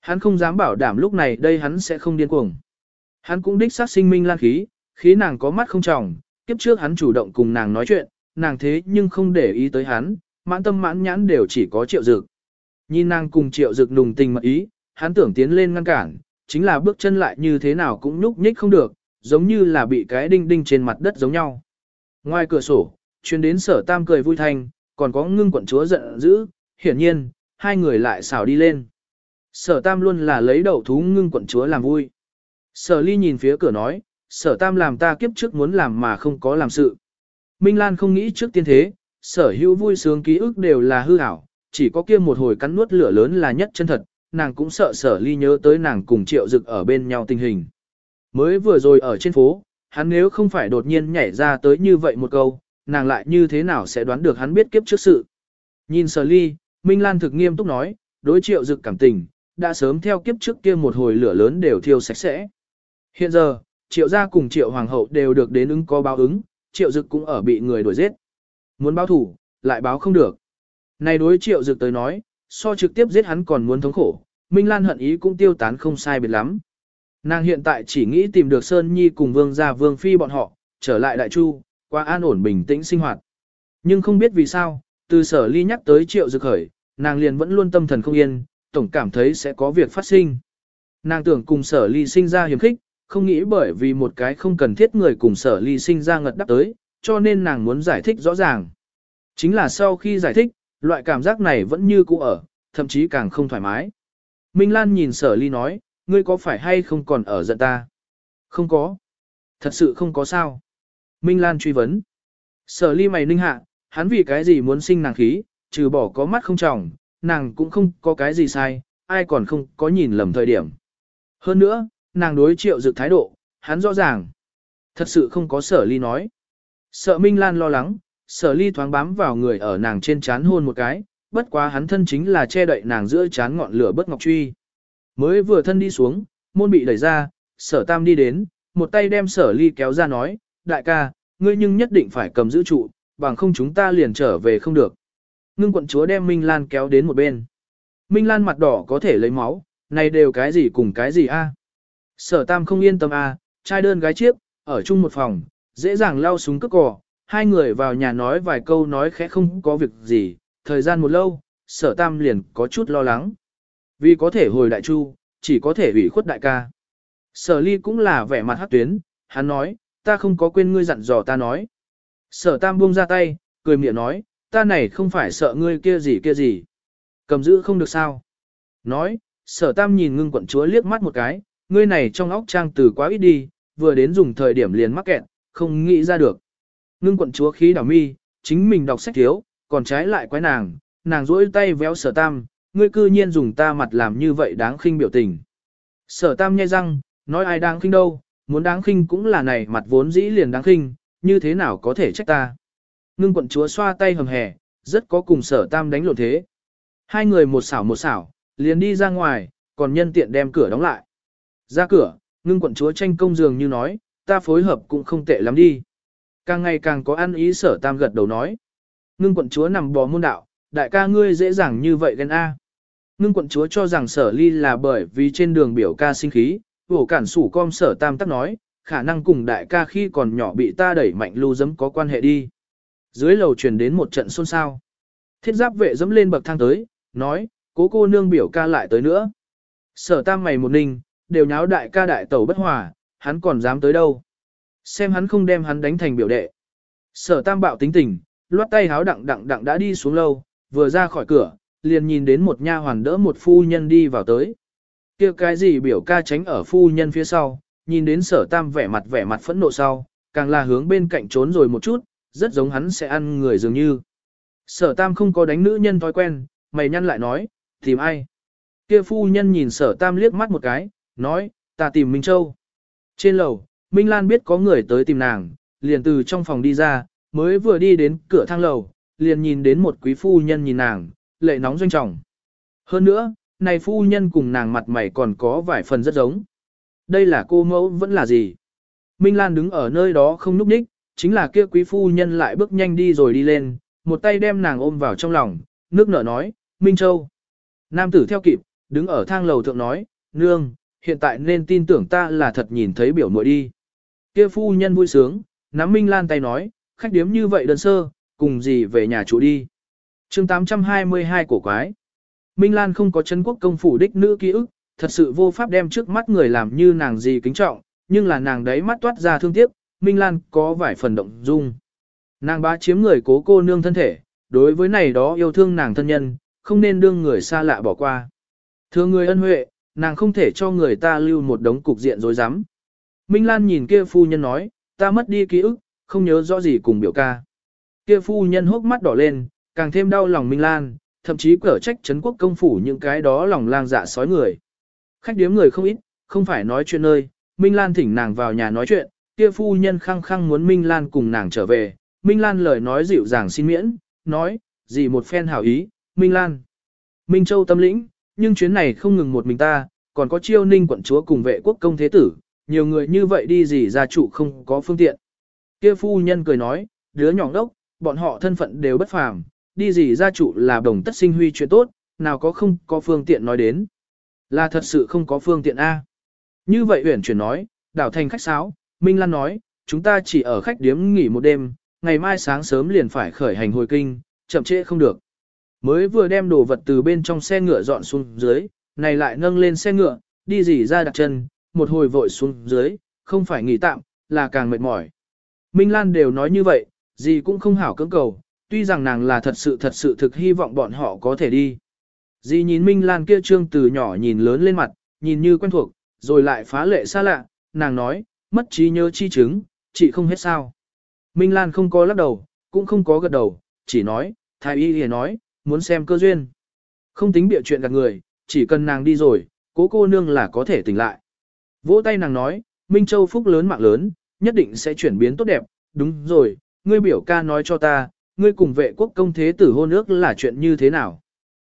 Hắn không dám bảo đảm lúc này đây hắn sẽ không điên cuồng. Hắn cũng đích xác sinh minh lan khí, khí nàng có mắt không tròng, kiếp trước hắn chủ động cùng nàng nói chuyện, nàng thế nhưng không để ý tới hắn, mãn tâm mãn nhãn đều chỉ có triệu dực. Nhìn nàng cùng triệu dực nùng tình mật ý, hắn tưởng tiến lên ngăn cản, chính là bước chân lại như thế nào cũng nhúc nhích không được, giống như là bị cái đinh đinh trên mặt đất giống nhau. Ngoài cửa sổ, chuyến đến sở tam cười vui thanh, còn có ngưng quận chúa giận dữ, hiển nhiên, hai người lại xảo đi lên. Sở tam luôn là lấy đầu thú ngưng quận chúa làm vui. Sở ly nhìn phía cửa nói, sở tam làm ta kiếp trước muốn làm mà không có làm sự. Minh Lan không nghĩ trước tiên thế, sở hữu vui sướng ký ức đều là hư ảo, chỉ có kia một hồi cắn nuốt lửa lớn là nhất chân thật, nàng cũng sợ sở ly nhớ tới nàng cùng triệu dực ở bên nhau tình hình. Mới vừa rồi ở trên phố, hắn nếu không phải đột nhiên nhảy ra tới như vậy một câu, nàng lại như thế nào sẽ đoán được hắn biết kiếp trước sự. Nhìn sở ly, Minh Lan thực nghiêm túc nói, đối triệu dực cảm tình, đã sớm theo kiếp trước kia một hồi lửa lớn đều thiêu sạch sẽ. Hiện giờ, triệu gia cùng triệu hoàng hậu đều được đến ứng có báo ứng, triệu dực cũng ở bị người đuổi giết. Muốn báo thủ, lại báo không được. Này đối triệu dực tới nói, so trực tiếp giết hắn còn muốn thống khổ, Minh Lan hận ý cũng tiêu tán không sai biệt lắm. Nàng hiện tại chỉ nghĩ tìm được Sơn Nhi cùng vương gia vương phi bọn họ, trở lại đại chu, qua an ổn bình tĩnh sinh hoạt. Nhưng không biết vì sao, từ sở ly nhắc tới triệu dực khởi, nàng liền vẫn luôn tâm thần không yên, tổng cảm thấy sẽ có việc phát sinh. Nàng tưởng cùng sở ly sinh ra hiểm khích, không nghĩ bởi vì một cái không cần thiết người cùng sở ly sinh ra ngật đắc tới, cho nên nàng muốn giải thích rõ ràng. Chính là sau khi giải thích, loại cảm giác này vẫn như cũ ở, thậm chí càng không thoải mái. Minh Lan nhìn sở ly nói, ngươi có phải hay không còn ở giận ta? Không có. Thật sự không có sao. Minh Lan truy vấn. Sở ly mày ninh hạ, hắn vì cái gì muốn sinh nàng khí, trừ bỏ có mắt không trọng, nàng cũng không có cái gì sai, ai còn không có nhìn lầm thời điểm. Hơn nữa, nàng đối triệu dự thái độ, hắn rõ ràng. Thật sự không có sở ly nói. Sợ Minh Lan lo lắng, sở ly thoáng bám vào người ở nàng trên chán hôn một cái, bất quá hắn thân chính là che đậy nàng giữa chán ngọn lửa bất ngọc truy. Mới vừa thân đi xuống, môn bị đẩy ra, sở tam đi đến, một tay đem sở ly kéo ra nói, đại ca, ngươi nhưng nhất định phải cầm giữ trụ, bằng không chúng ta liền trở về không được. Ngưng quận chúa đem Minh Lan kéo đến một bên. Minh Lan mặt đỏ có thể lấy máu, này đều cái gì cùng cái gì a? Sở tam không yên tâm a, trai đơn gái chiếc, ở chung một phòng, dễ dàng lao súng cướp cỏ, hai người vào nhà nói vài câu nói khẽ không có việc gì, thời gian một lâu, sở tam liền có chút lo lắng. Vì có thể hồi đại chu, chỉ có thể ủy khuất đại ca. Sở ly cũng là vẻ mặt hát tuyến, hắn nói, ta không có quên ngươi dặn dò ta nói. Sở tam buông ra tay, cười miệng nói, ta này không phải sợ ngươi kia gì kia gì. Cầm giữ không được sao. Nói, sở tam nhìn ngưng quận chúa liếc mắt một cái, ngươi này trong óc trang từ quá ít đi, vừa đến dùng thời điểm liền mắc kẹt, không nghĩ ra được. Ngưng quận chúa khí đảo mi, chính mình đọc sách thiếu, còn trái lại quái nàng, nàng rỗi tay véo sở tam, ngươi cư nhiên dùng ta mặt làm như vậy đáng khinh biểu tình. Sở tam nhai răng, nói ai đáng khinh đâu, muốn đáng khinh cũng là này mặt vốn dĩ liền đáng khinh, như thế nào có thể trách ta. Ngưng quận chúa xoa tay hầm hè, rất có cùng sở tam đánh lộn thế. Hai người một xảo một xảo, liền đi ra ngoài, còn nhân tiện đem cửa đóng lại. Ra cửa, ngưng quận chúa tranh công dường như nói, ta phối hợp cũng không tệ lắm đi. Càng ngày càng có ăn ý sở tam gật đầu nói. Ngưng quận chúa nằm bò môn đạo, đại ca ngươi dễ dàng như vậy ghen A. Ngưng quận chúa cho rằng sở ly là bởi vì trên đường biểu ca sinh khí, vổ cản sủ com sở tam tắc nói, khả năng cùng đại ca khi còn nhỏ bị ta đẩy mạnh lưu dấm có quan hệ đi. Dưới lầu truyền đến một trận xôn xao. Thiết giáp vệ dẫm lên bậc thang tới, nói, cố cô nương biểu ca lại tới nữa. Sở tam mày một ninh, đều nháo đại ca đại tẩu bất hòa, hắn còn dám tới đâu. Xem hắn không đem hắn đánh thành biểu đệ. Sở tam bạo tính tình, loát tay háo đặng đặng đặng đã đi xuống lâu, vừa ra khỏi cửa, liền nhìn đến một nha hoàn đỡ một phu nhân đi vào tới. kia cái gì biểu ca tránh ở phu nhân phía sau, nhìn đến sở tam vẻ mặt vẻ mặt phẫn nộ sau, càng là hướng bên cạnh trốn rồi một chút, rất giống hắn sẽ ăn người dường như. Sở tam không có đánh nữ nhân thói quen, mày nhăn lại nói, tìm ai? Kia phu nhân nhìn sở tam liếc mắt một cái, nói, ta tìm Minh Châu. Trên lầu, Minh Lan biết có người tới tìm nàng, liền từ trong phòng đi ra, mới vừa đi đến cửa thang lầu, liền nhìn đến một quý phu nhân nhìn nàng, lệ nóng doanh trọng. Hơn nữa, này phu nhân cùng nàng mặt mày còn có vài phần rất giống. Đây là cô mẫu vẫn là gì? Minh Lan đứng ở nơi đó không núp ních, chính là kia quý phu nhân lại bước nhanh đi rồi đi lên, một tay đem nàng ôm vào trong lòng, nước nở nói, Minh Châu. Nam tử theo kịp, đứng ở thang lầu thượng nói, nương, hiện tại nên tin tưởng ta là thật nhìn thấy biểu muội đi. Kia phu nhân vui sướng, nắm Minh Lan tay nói, khách điếm như vậy đơn sơ, cùng gì về nhà chủ đi. chương 822 cổ quái. Minh Lan không có chân quốc công phủ đích nữ ký ức, thật sự vô pháp đem trước mắt người làm như nàng gì kính trọng, nhưng là nàng đấy mắt toát ra thương tiếc, Minh Lan có vài phần động dung. Nàng bá chiếm người cố cô nương thân thể, đối với này đó yêu thương nàng thân nhân, không nên đương người xa lạ bỏ qua. Thưa người ân huệ, nàng không thể cho người ta lưu một đống cục diện dối rắm Minh Lan nhìn kia phu nhân nói, ta mất đi ký ức, không nhớ rõ gì cùng biểu ca. Kia phu nhân hốc mắt đỏ lên, càng thêm đau lòng Minh Lan, thậm chí cở trách Trấn quốc công phủ những cái đó lòng lang dạ sói người. Khách điếm người không ít, không phải nói chuyện nơi, Minh Lan thỉnh nàng vào nhà nói chuyện, kia phu nhân khăng khăng muốn Minh Lan cùng nàng trở về, Minh Lan lời nói dịu dàng xin miễn, nói, gì một phen hảo ý, Minh Lan. Minh Châu tâm lĩnh, nhưng chuyến này không ngừng một mình ta, còn có chiêu ninh quận chúa cùng vệ quốc công thế tử, nhiều người như vậy đi gì ra trụ không có phương tiện. Kia phu nhân cười nói, đứa nhỏ đốc, bọn họ thân phận đều bất phàm, đi gì gia trụ là đồng tất sinh huy chuyện tốt, nào có không có phương tiện nói đến. Là thật sự không có phương tiện A. Như vậy huyển chuyển nói, đảo thành khách sáo, Minh Lan nói, chúng ta chỉ ở khách điếm nghỉ một đêm, ngày mai sáng sớm liền phải khởi hành hồi kinh, chậm trễ không được. Mới vừa đem đồ vật từ bên trong xe ngựa dọn xuống dưới, này lại nâng lên xe ngựa, đi gì ra đặt chân, một hồi vội xuống dưới, không phải nghỉ tạm, là càng mệt mỏi. Minh Lan đều nói như vậy, gì cũng không hảo cưỡng cầu, tuy rằng nàng là thật sự thật sự thực hy vọng bọn họ có thể đi. Dì nhìn Minh Lan kia trương từ nhỏ nhìn lớn lên mặt, nhìn như quen thuộc, rồi lại phá lệ xa lạ, nàng nói, mất trí nhớ chi chứng, chị không hết sao. Minh Lan không có lắc đầu, cũng không có gật đầu, chỉ nói, thái y thì nói, muốn xem cơ duyên. Không tính bịa chuyện gạt người, chỉ cần nàng đi rồi, cố cô nương là có thể tỉnh lại. Vỗ tay nàng nói, Minh Châu phúc lớn mạng lớn, nhất định sẽ chuyển biến tốt đẹp, đúng rồi, ngươi biểu ca nói cho ta, ngươi cùng vệ quốc công thế tử hôn ước là chuyện như thế nào.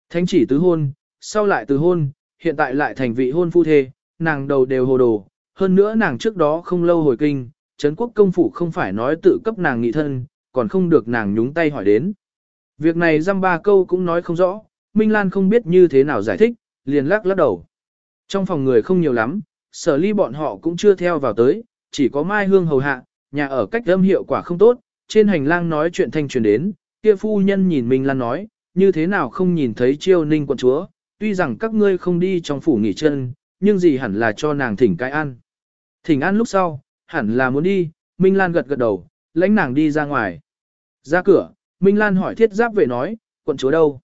Thánh chỉ tứ hôn, sau lại tứ hôn, hiện tại lại thành vị hôn phu thê, nàng đầu đều hồ đồ, hơn nữa nàng trước đó không lâu hồi kinh, Trấn quốc công phủ không phải nói tự cấp nàng nghị thân, còn không được nàng nhúng tay hỏi đến. Việc này dăm ba câu cũng nói không rõ, Minh Lan không biết như thế nào giải thích, liền lắc lắc đầu. Trong phòng người không nhiều lắm, sở ly bọn họ cũng chưa theo vào tới, chỉ có Mai Hương hầu hạ, nhà ở cách âm hiệu quả không tốt, trên hành lang nói chuyện thanh truyền đến, kia phu nhân nhìn Minh Lan nói, như thế nào không nhìn thấy chiêu ninh quận chúa, tuy rằng các ngươi không đi trong phủ nghỉ chân, nhưng gì hẳn là cho nàng thỉnh cái ăn. Thỉnh ăn lúc sau, hẳn là muốn đi, Minh Lan gật gật đầu, lãnh nàng đi ra ngoài. Ra cửa, Minh Lan hỏi thiết giáp vệ nói, quận chúa đâu?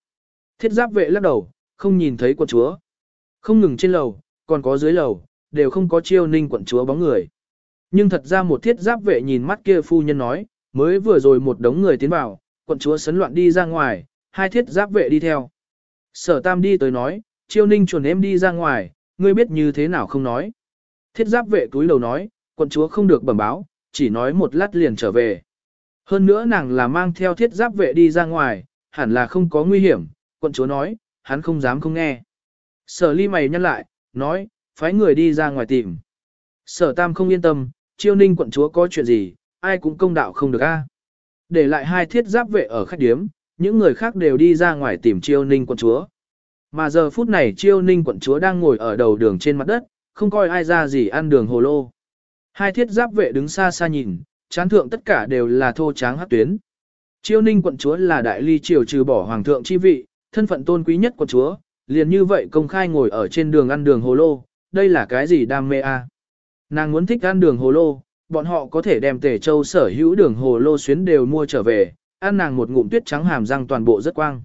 Thiết giáp vệ lắc đầu, không nhìn thấy quận chúa. Không ngừng trên lầu, còn có dưới lầu, đều không có chiêu ninh quận chúa bóng người. Nhưng thật ra một thiết giáp vệ nhìn mắt kia phu nhân nói, mới vừa rồi một đống người tiến vào, quận chúa sấn loạn đi ra ngoài, hai thiết giáp vệ đi theo. Sở tam đi tới nói, chiêu ninh chuẩn em đi ra ngoài, ngươi biết như thế nào không nói. Thiết giáp vệ túi đầu nói, quận chúa không được bẩm báo, chỉ nói một lát liền trở về. Hơn nữa nàng là mang theo thiết giáp vệ đi ra ngoài, hẳn là không có nguy hiểm, quận chúa nói, hắn không dám không nghe. Sở ly mày nhăn lại, nói, phái người đi ra ngoài tìm. Sở tam không yên tâm, chiêu ninh quận chúa có chuyện gì, ai cũng công đạo không được a. Để lại hai thiết giáp vệ ở khách điếm, những người khác đều đi ra ngoài tìm chiêu ninh quận chúa. Mà giờ phút này chiêu ninh quận chúa đang ngồi ở đầu đường trên mặt đất, không coi ai ra gì ăn đường hồ lô. Hai thiết giáp vệ đứng xa xa nhìn, chán thượng tất cả đều là thô tráng hát tuyến. Chiêu ninh quận chúa là đại ly triều trừ bỏ hoàng thượng chi vị, thân phận tôn quý nhất quận chúa, liền như vậy công khai ngồi ở trên đường ăn đường hồ lô, đây là cái gì đam mê a? À? Nàng muốn thích ăn đường hồ lô, bọn họ có thể đem tề châu sở hữu đường hồ lô xuyến đều mua trở về, ăn nàng một ngụm tuyết trắng hàm răng toàn bộ rất quang.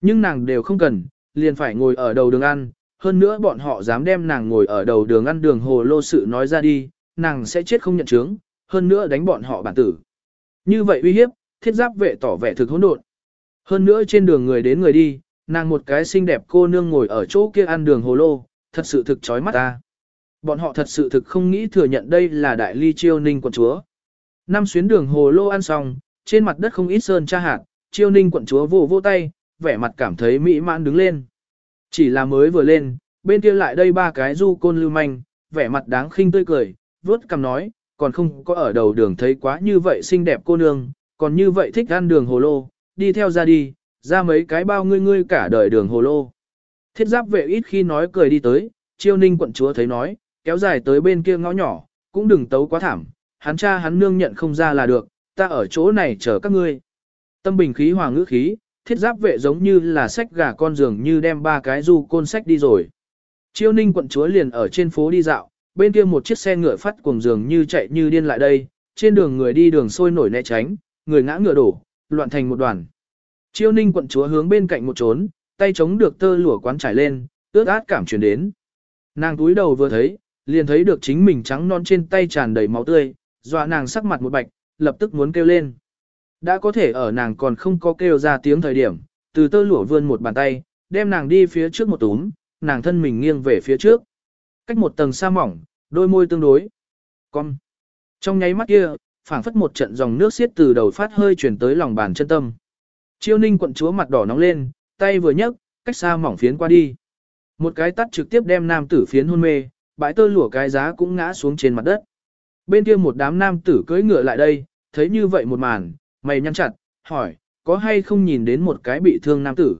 Nhưng nàng đều không cần, liền phải ngồi ở đầu đường ăn, hơn nữa bọn họ dám đem nàng ngồi ở đầu đường ăn đường hồ lô sự nói ra đi, nàng sẽ chết không nhận chứng, hơn nữa đánh bọn họ bản tử. Như vậy uy hiếp, thiết giáp vệ tỏ vẻ thực hỗn độn. Hơn nữa trên đường người đến người đi, nàng một cái xinh đẹp cô nương ngồi ở chỗ kia ăn đường hồ lô, thật sự thực chói mắt ta. Bọn họ thật sự thực không nghĩ thừa nhận đây là đại ly chiêu ninh quận chúa. Năm xuyến đường hồ lô ăn xong, trên mặt đất không ít sơn tra hạt, chiêu ninh quận chúa vô vô tay, vẻ mặt cảm thấy mỹ mãn đứng lên. Chỉ là mới vừa lên, bên kia lại đây ba cái du côn lưu manh, vẻ mặt đáng khinh tươi cười, vớt cằm nói, còn không có ở đầu đường thấy quá như vậy xinh đẹp cô nương, còn như vậy thích ăn đường hồ lô, đi theo ra đi, ra mấy cái bao ngươi ngươi cả đời đường hồ lô. Thiết giáp vệ ít khi nói cười đi tới, chiêu ninh quận chúa thấy nói, kéo dài tới bên kia ngõ nhỏ, cũng đừng tấu quá thảm, hắn cha hắn nương nhận không ra là được, ta ở chỗ này chờ các ngươi. Tâm bình khí hòa ngữ khí, thiết giáp vệ giống như là sách gà con giường như đem ba cái du côn sách đi rồi. Chiêu ninh quận chúa liền ở trên phố đi dạo, bên kia một chiếc xe ngựa phát cuồng giường như chạy như điên lại đây, trên đường người đi đường sôi nổi né tránh, người ngã ngựa đổ, loạn thành một đoàn. Chiêu ninh quận chúa hướng bên cạnh một trốn, tay chống được tơ lụa quán trải lên, ướt át cảm chuyển đến. Nàng túi đầu vừa thấy, liền thấy được chính mình trắng non trên tay tràn đầy máu tươi, dọa nàng sắc mặt một bạch, lập tức muốn kêu lên. Đã có thể ở nàng còn không có kêu ra tiếng thời điểm, từ tơ lụa vươn một bàn tay, đem nàng đi phía trước một túm, nàng thân mình nghiêng về phía trước. Cách một tầng sa mỏng, đôi môi tương đối. Con. Trong nháy mắt kia, phảng phất một trận dòng nước xiết từ đầu phát hơi chuyển tới lòng bàn chân tâm. Chiêu ninh quận chúa mặt đỏ nóng lên, tay vừa nhấc, cách xa mỏng phiến qua đi. Một cái tắt trực tiếp đem nam tử phiến hôn mê, bãi tơ lụa cái giá cũng ngã xuống trên mặt đất. Bên kia một đám nam tử cưỡi ngựa lại đây, thấy như vậy một màn, mày nhăn chặt, hỏi, có hay không nhìn đến một cái bị thương nam tử.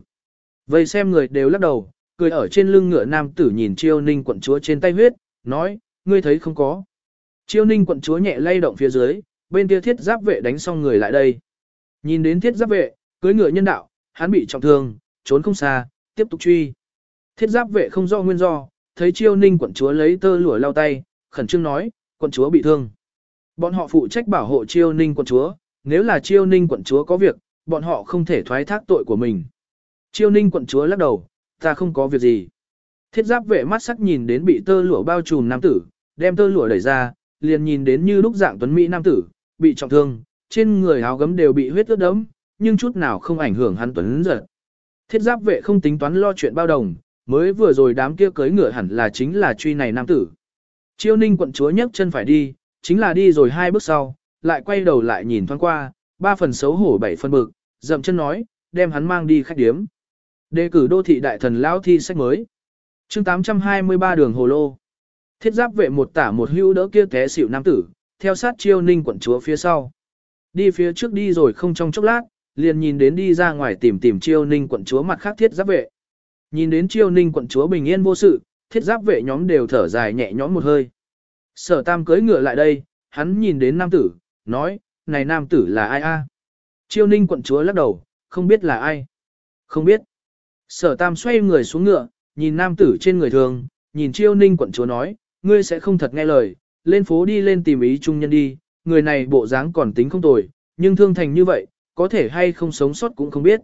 Vậy xem người đều lắc đầu, cười ở trên lưng ngựa nam tử nhìn chiêu ninh quận chúa trên tay huyết, nói, ngươi thấy không có. Chiêu ninh quận chúa nhẹ lay động phía dưới, bên kia thiết giáp vệ đánh xong người lại đây. Nhìn đến thiết giáp vệ, cưới ngựa nhân đạo, hắn bị trọng thương, trốn không xa, tiếp tục truy. Thiết giáp vệ không do nguyên do, thấy chiêu ninh quận chúa lấy tơ lụa lau tay, khẩn trương nói, quận chúa bị thương. Bọn họ phụ trách bảo hộ chiêu ninh quận chúa, nếu là chiêu ninh quận chúa có việc, bọn họ không thể thoái thác tội của mình. Chiêu ninh quận chúa lắc đầu, ta không có việc gì. Thiết giáp vệ mắt sắc nhìn đến bị tơ lụa bao trùm nam tử, đem tơ lụa đẩy ra, liền nhìn đến như lúc dạng tuấn Mỹ nam tử, bị trọng thương, trên người áo gấm đều bị huyết ướt đẫm, nhưng chút nào không ảnh hưởng hắn tuấn giật. Thiết giáp vệ không tính toán lo chuyện bao đồng, mới vừa rồi đám kia cưới ngựa hẳn là chính là truy này nam tử. Chiêu ninh quận chúa nhấc chân phải đi, chính là đi rồi hai bước sau, lại quay đầu lại nhìn thoáng qua, ba phần xấu hổ bảy phần bực, dậm chân nói, đem hắn mang đi khách điếm. Đề cử đô thị đại thần lão thi sách mới. chương 823 đường hồ lô. Thiết giáp vệ một tả một hữu đỡ kia té xỉu nam tử, theo sát chiêu ninh quận chúa phía sau. Đi phía trước đi rồi không trong chốc lát, liền nhìn đến đi ra ngoài tìm tìm chiêu ninh quận chúa mặt khác thiết giáp vệ. Nhìn đến chiêu ninh quận chúa bình yên vô sự, thiết giáp vệ nhóm đều thở dài nhẹ nhõm một hơi. Sở tam cưỡi ngựa lại đây, hắn nhìn đến nam tử, nói, này nam tử là ai a? Chiêu ninh quận chúa lắc đầu, không biết là ai. Không biết. Sở tam xoay người xuống ngựa, nhìn nam tử trên người thường, nhìn chiêu ninh quận chúa nói, ngươi sẽ không thật nghe lời, lên phố đi lên tìm ý trung nhân đi, người này bộ dáng còn tính không tồi, nhưng thương thành như vậy, có thể hay không sống sót cũng không biết.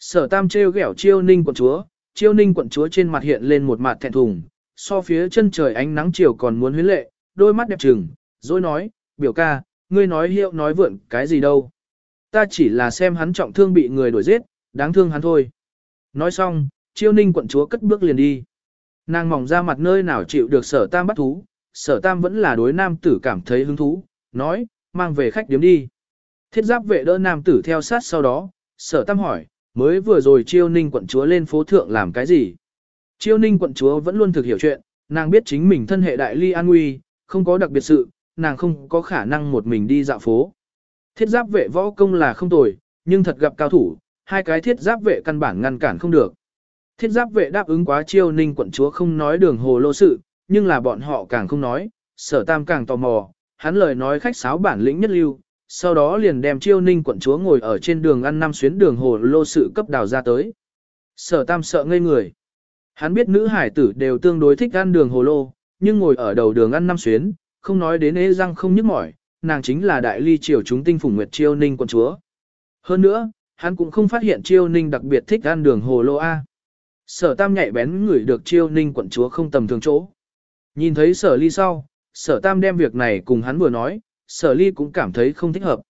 Sở tam trêu ghẹo chiêu ninh quận chúa, chiêu ninh quận chúa trên mặt hiện lên một mặt thẹn thùng, so phía chân trời ánh nắng chiều còn muốn huyến lệ, đôi mắt đẹp trừng, rồi nói, biểu ca, ngươi nói hiệu nói vượn cái gì đâu. Ta chỉ là xem hắn trọng thương bị người đuổi giết, đáng thương hắn thôi. Nói xong, chiêu ninh quận chúa cất bước liền đi. Nàng mỏng ra mặt nơi nào chịu được sở tam bắt thú, sở tam vẫn là đối nam tử cảm thấy hứng thú, nói, mang về khách điếm đi. Thiết giáp vệ đỡ nam tử theo sát sau đó, sở tam hỏi, mới vừa rồi chiêu ninh quận chúa lên phố thượng làm cái gì? Chiêu ninh quận chúa vẫn luôn thực hiểu chuyện, nàng biết chính mình thân hệ đại ly an nguy, không có đặc biệt sự, nàng không có khả năng một mình đi dạo phố. Thiết giáp vệ võ công là không tồi, nhưng thật gặp cao thủ, hai cái thiết giáp vệ căn bản ngăn cản không được. Thiết giáp vệ đáp ứng quá chiêu ninh quận chúa không nói đường hồ lô sự, nhưng là bọn họ càng không nói, sở tam càng tò mò, hắn lời nói khách sáo bản lĩnh nhất lưu, sau đó liền đem chiêu ninh quận chúa ngồi ở trên đường ăn năm xuyến đường hồ lô sự cấp đào ra tới. Sở tam sợ ngây người. Hắn biết nữ hải tử đều tương đối thích ăn đường hồ lô, nhưng ngồi ở đầu đường ăn năm xuyến, không nói đến ế răng không nhức mỏi, nàng chính là đại ly triều chúng tinh phủng nguyệt chiêu ninh quận chúa. Hơn nữa, hắn cũng không phát hiện chiêu ninh đặc biệt thích ăn đường hồ lô A. Sở tam nhạy bén ngửi được chiêu ninh quận chúa không tầm thường chỗ. Nhìn thấy sở ly sau, sở tam đem việc này cùng hắn vừa nói, sở ly cũng cảm thấy không thích hợp.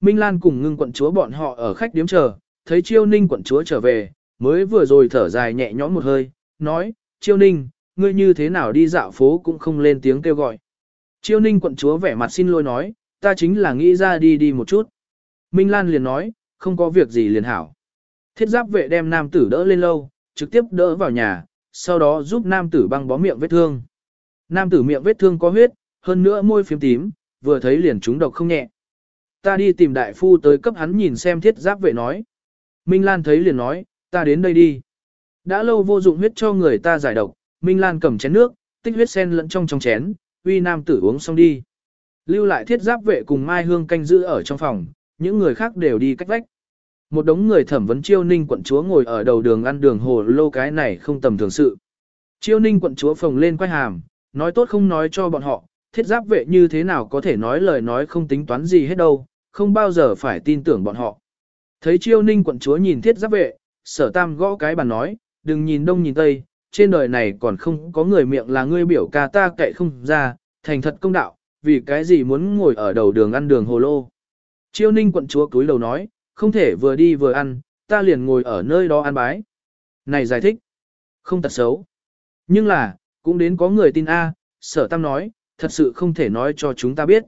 Minh Lan cùng ngưng quận chúa bọn họ ở khách điếm chờ, thấy chiêu ninh quận chúa trở về, mới vừa rồi thở dài nhẹ nhõm một hơi, nói, chiêu ninh, ngươi như thế nào đi dạo phố cũng không lên tiếng kêu gọi. Chiêu ninh quận chúa vẻ mặt xin lỗi nói, ta chính là nghĩ ra đi đi một chút. Minh Lan liền nói, không có việc gì liền hảo. Thiết giáp vệ đem nam tử đỡ lên lâu, trực tiếp đỡ vào nhà, sau đó giúp nam tử băng bó miệng vết thương. Nam tử miệng vết thương có huyết, hơn nữa môi phím tím, vừa thấy liền trúng độc không nhẹ. Ta đi tìm đại phu tới cấp hắn nhìn xem thiết giáp vệ nói. Minh Lan thấy liền nói, ta đến đây đi. Đã lâu vô dụng huyết cho người ta giải độc, Minh Lan cầm chén nước, tích huyết sen lẫn trong trong chén, uy nam tử uống xong đi. Lưu lại thiết giáp vệ cùng Mai Hương canh giữ ở trong phòng, những người khác đều đi cách vách. Một đống người thẩm vấn chiêu ninh quận chúa ngồi ở đầu đường ăn đường hồ lô cái này không tầm thường sự. Chiêu ninh quận chúa phồng lên quay hàm, nói tốt không nói cho bọn họ, thiết giáp vệ như thế nào có thể nói lời nói không tính toán gì hết đâu, không bao giờ phải tin tưởng bọn họ. Thấy chiêu ninh quận chúa nhìn thiết giáp vệ, sở tam gõ cái bàn nói, đừng nhìn đông nhìn tây, trên đời này còn không có người miệng là ngươi biểu ca ta cậy không ra, thành thật công đạo, vì cái gì muốn ngồi ở đầu đường ăn đường hồ lô. Chiêu ninh quận chúa cúi đầu nói, không thể vừa đi vừa ăn, ta liền ngồi ở nơi đó ăn bái. Này giải thích, không tật xấu. Nhưng là, cũng đến có người tin A, sở tam nói, thật sự không thể nói cho chúng ta biết.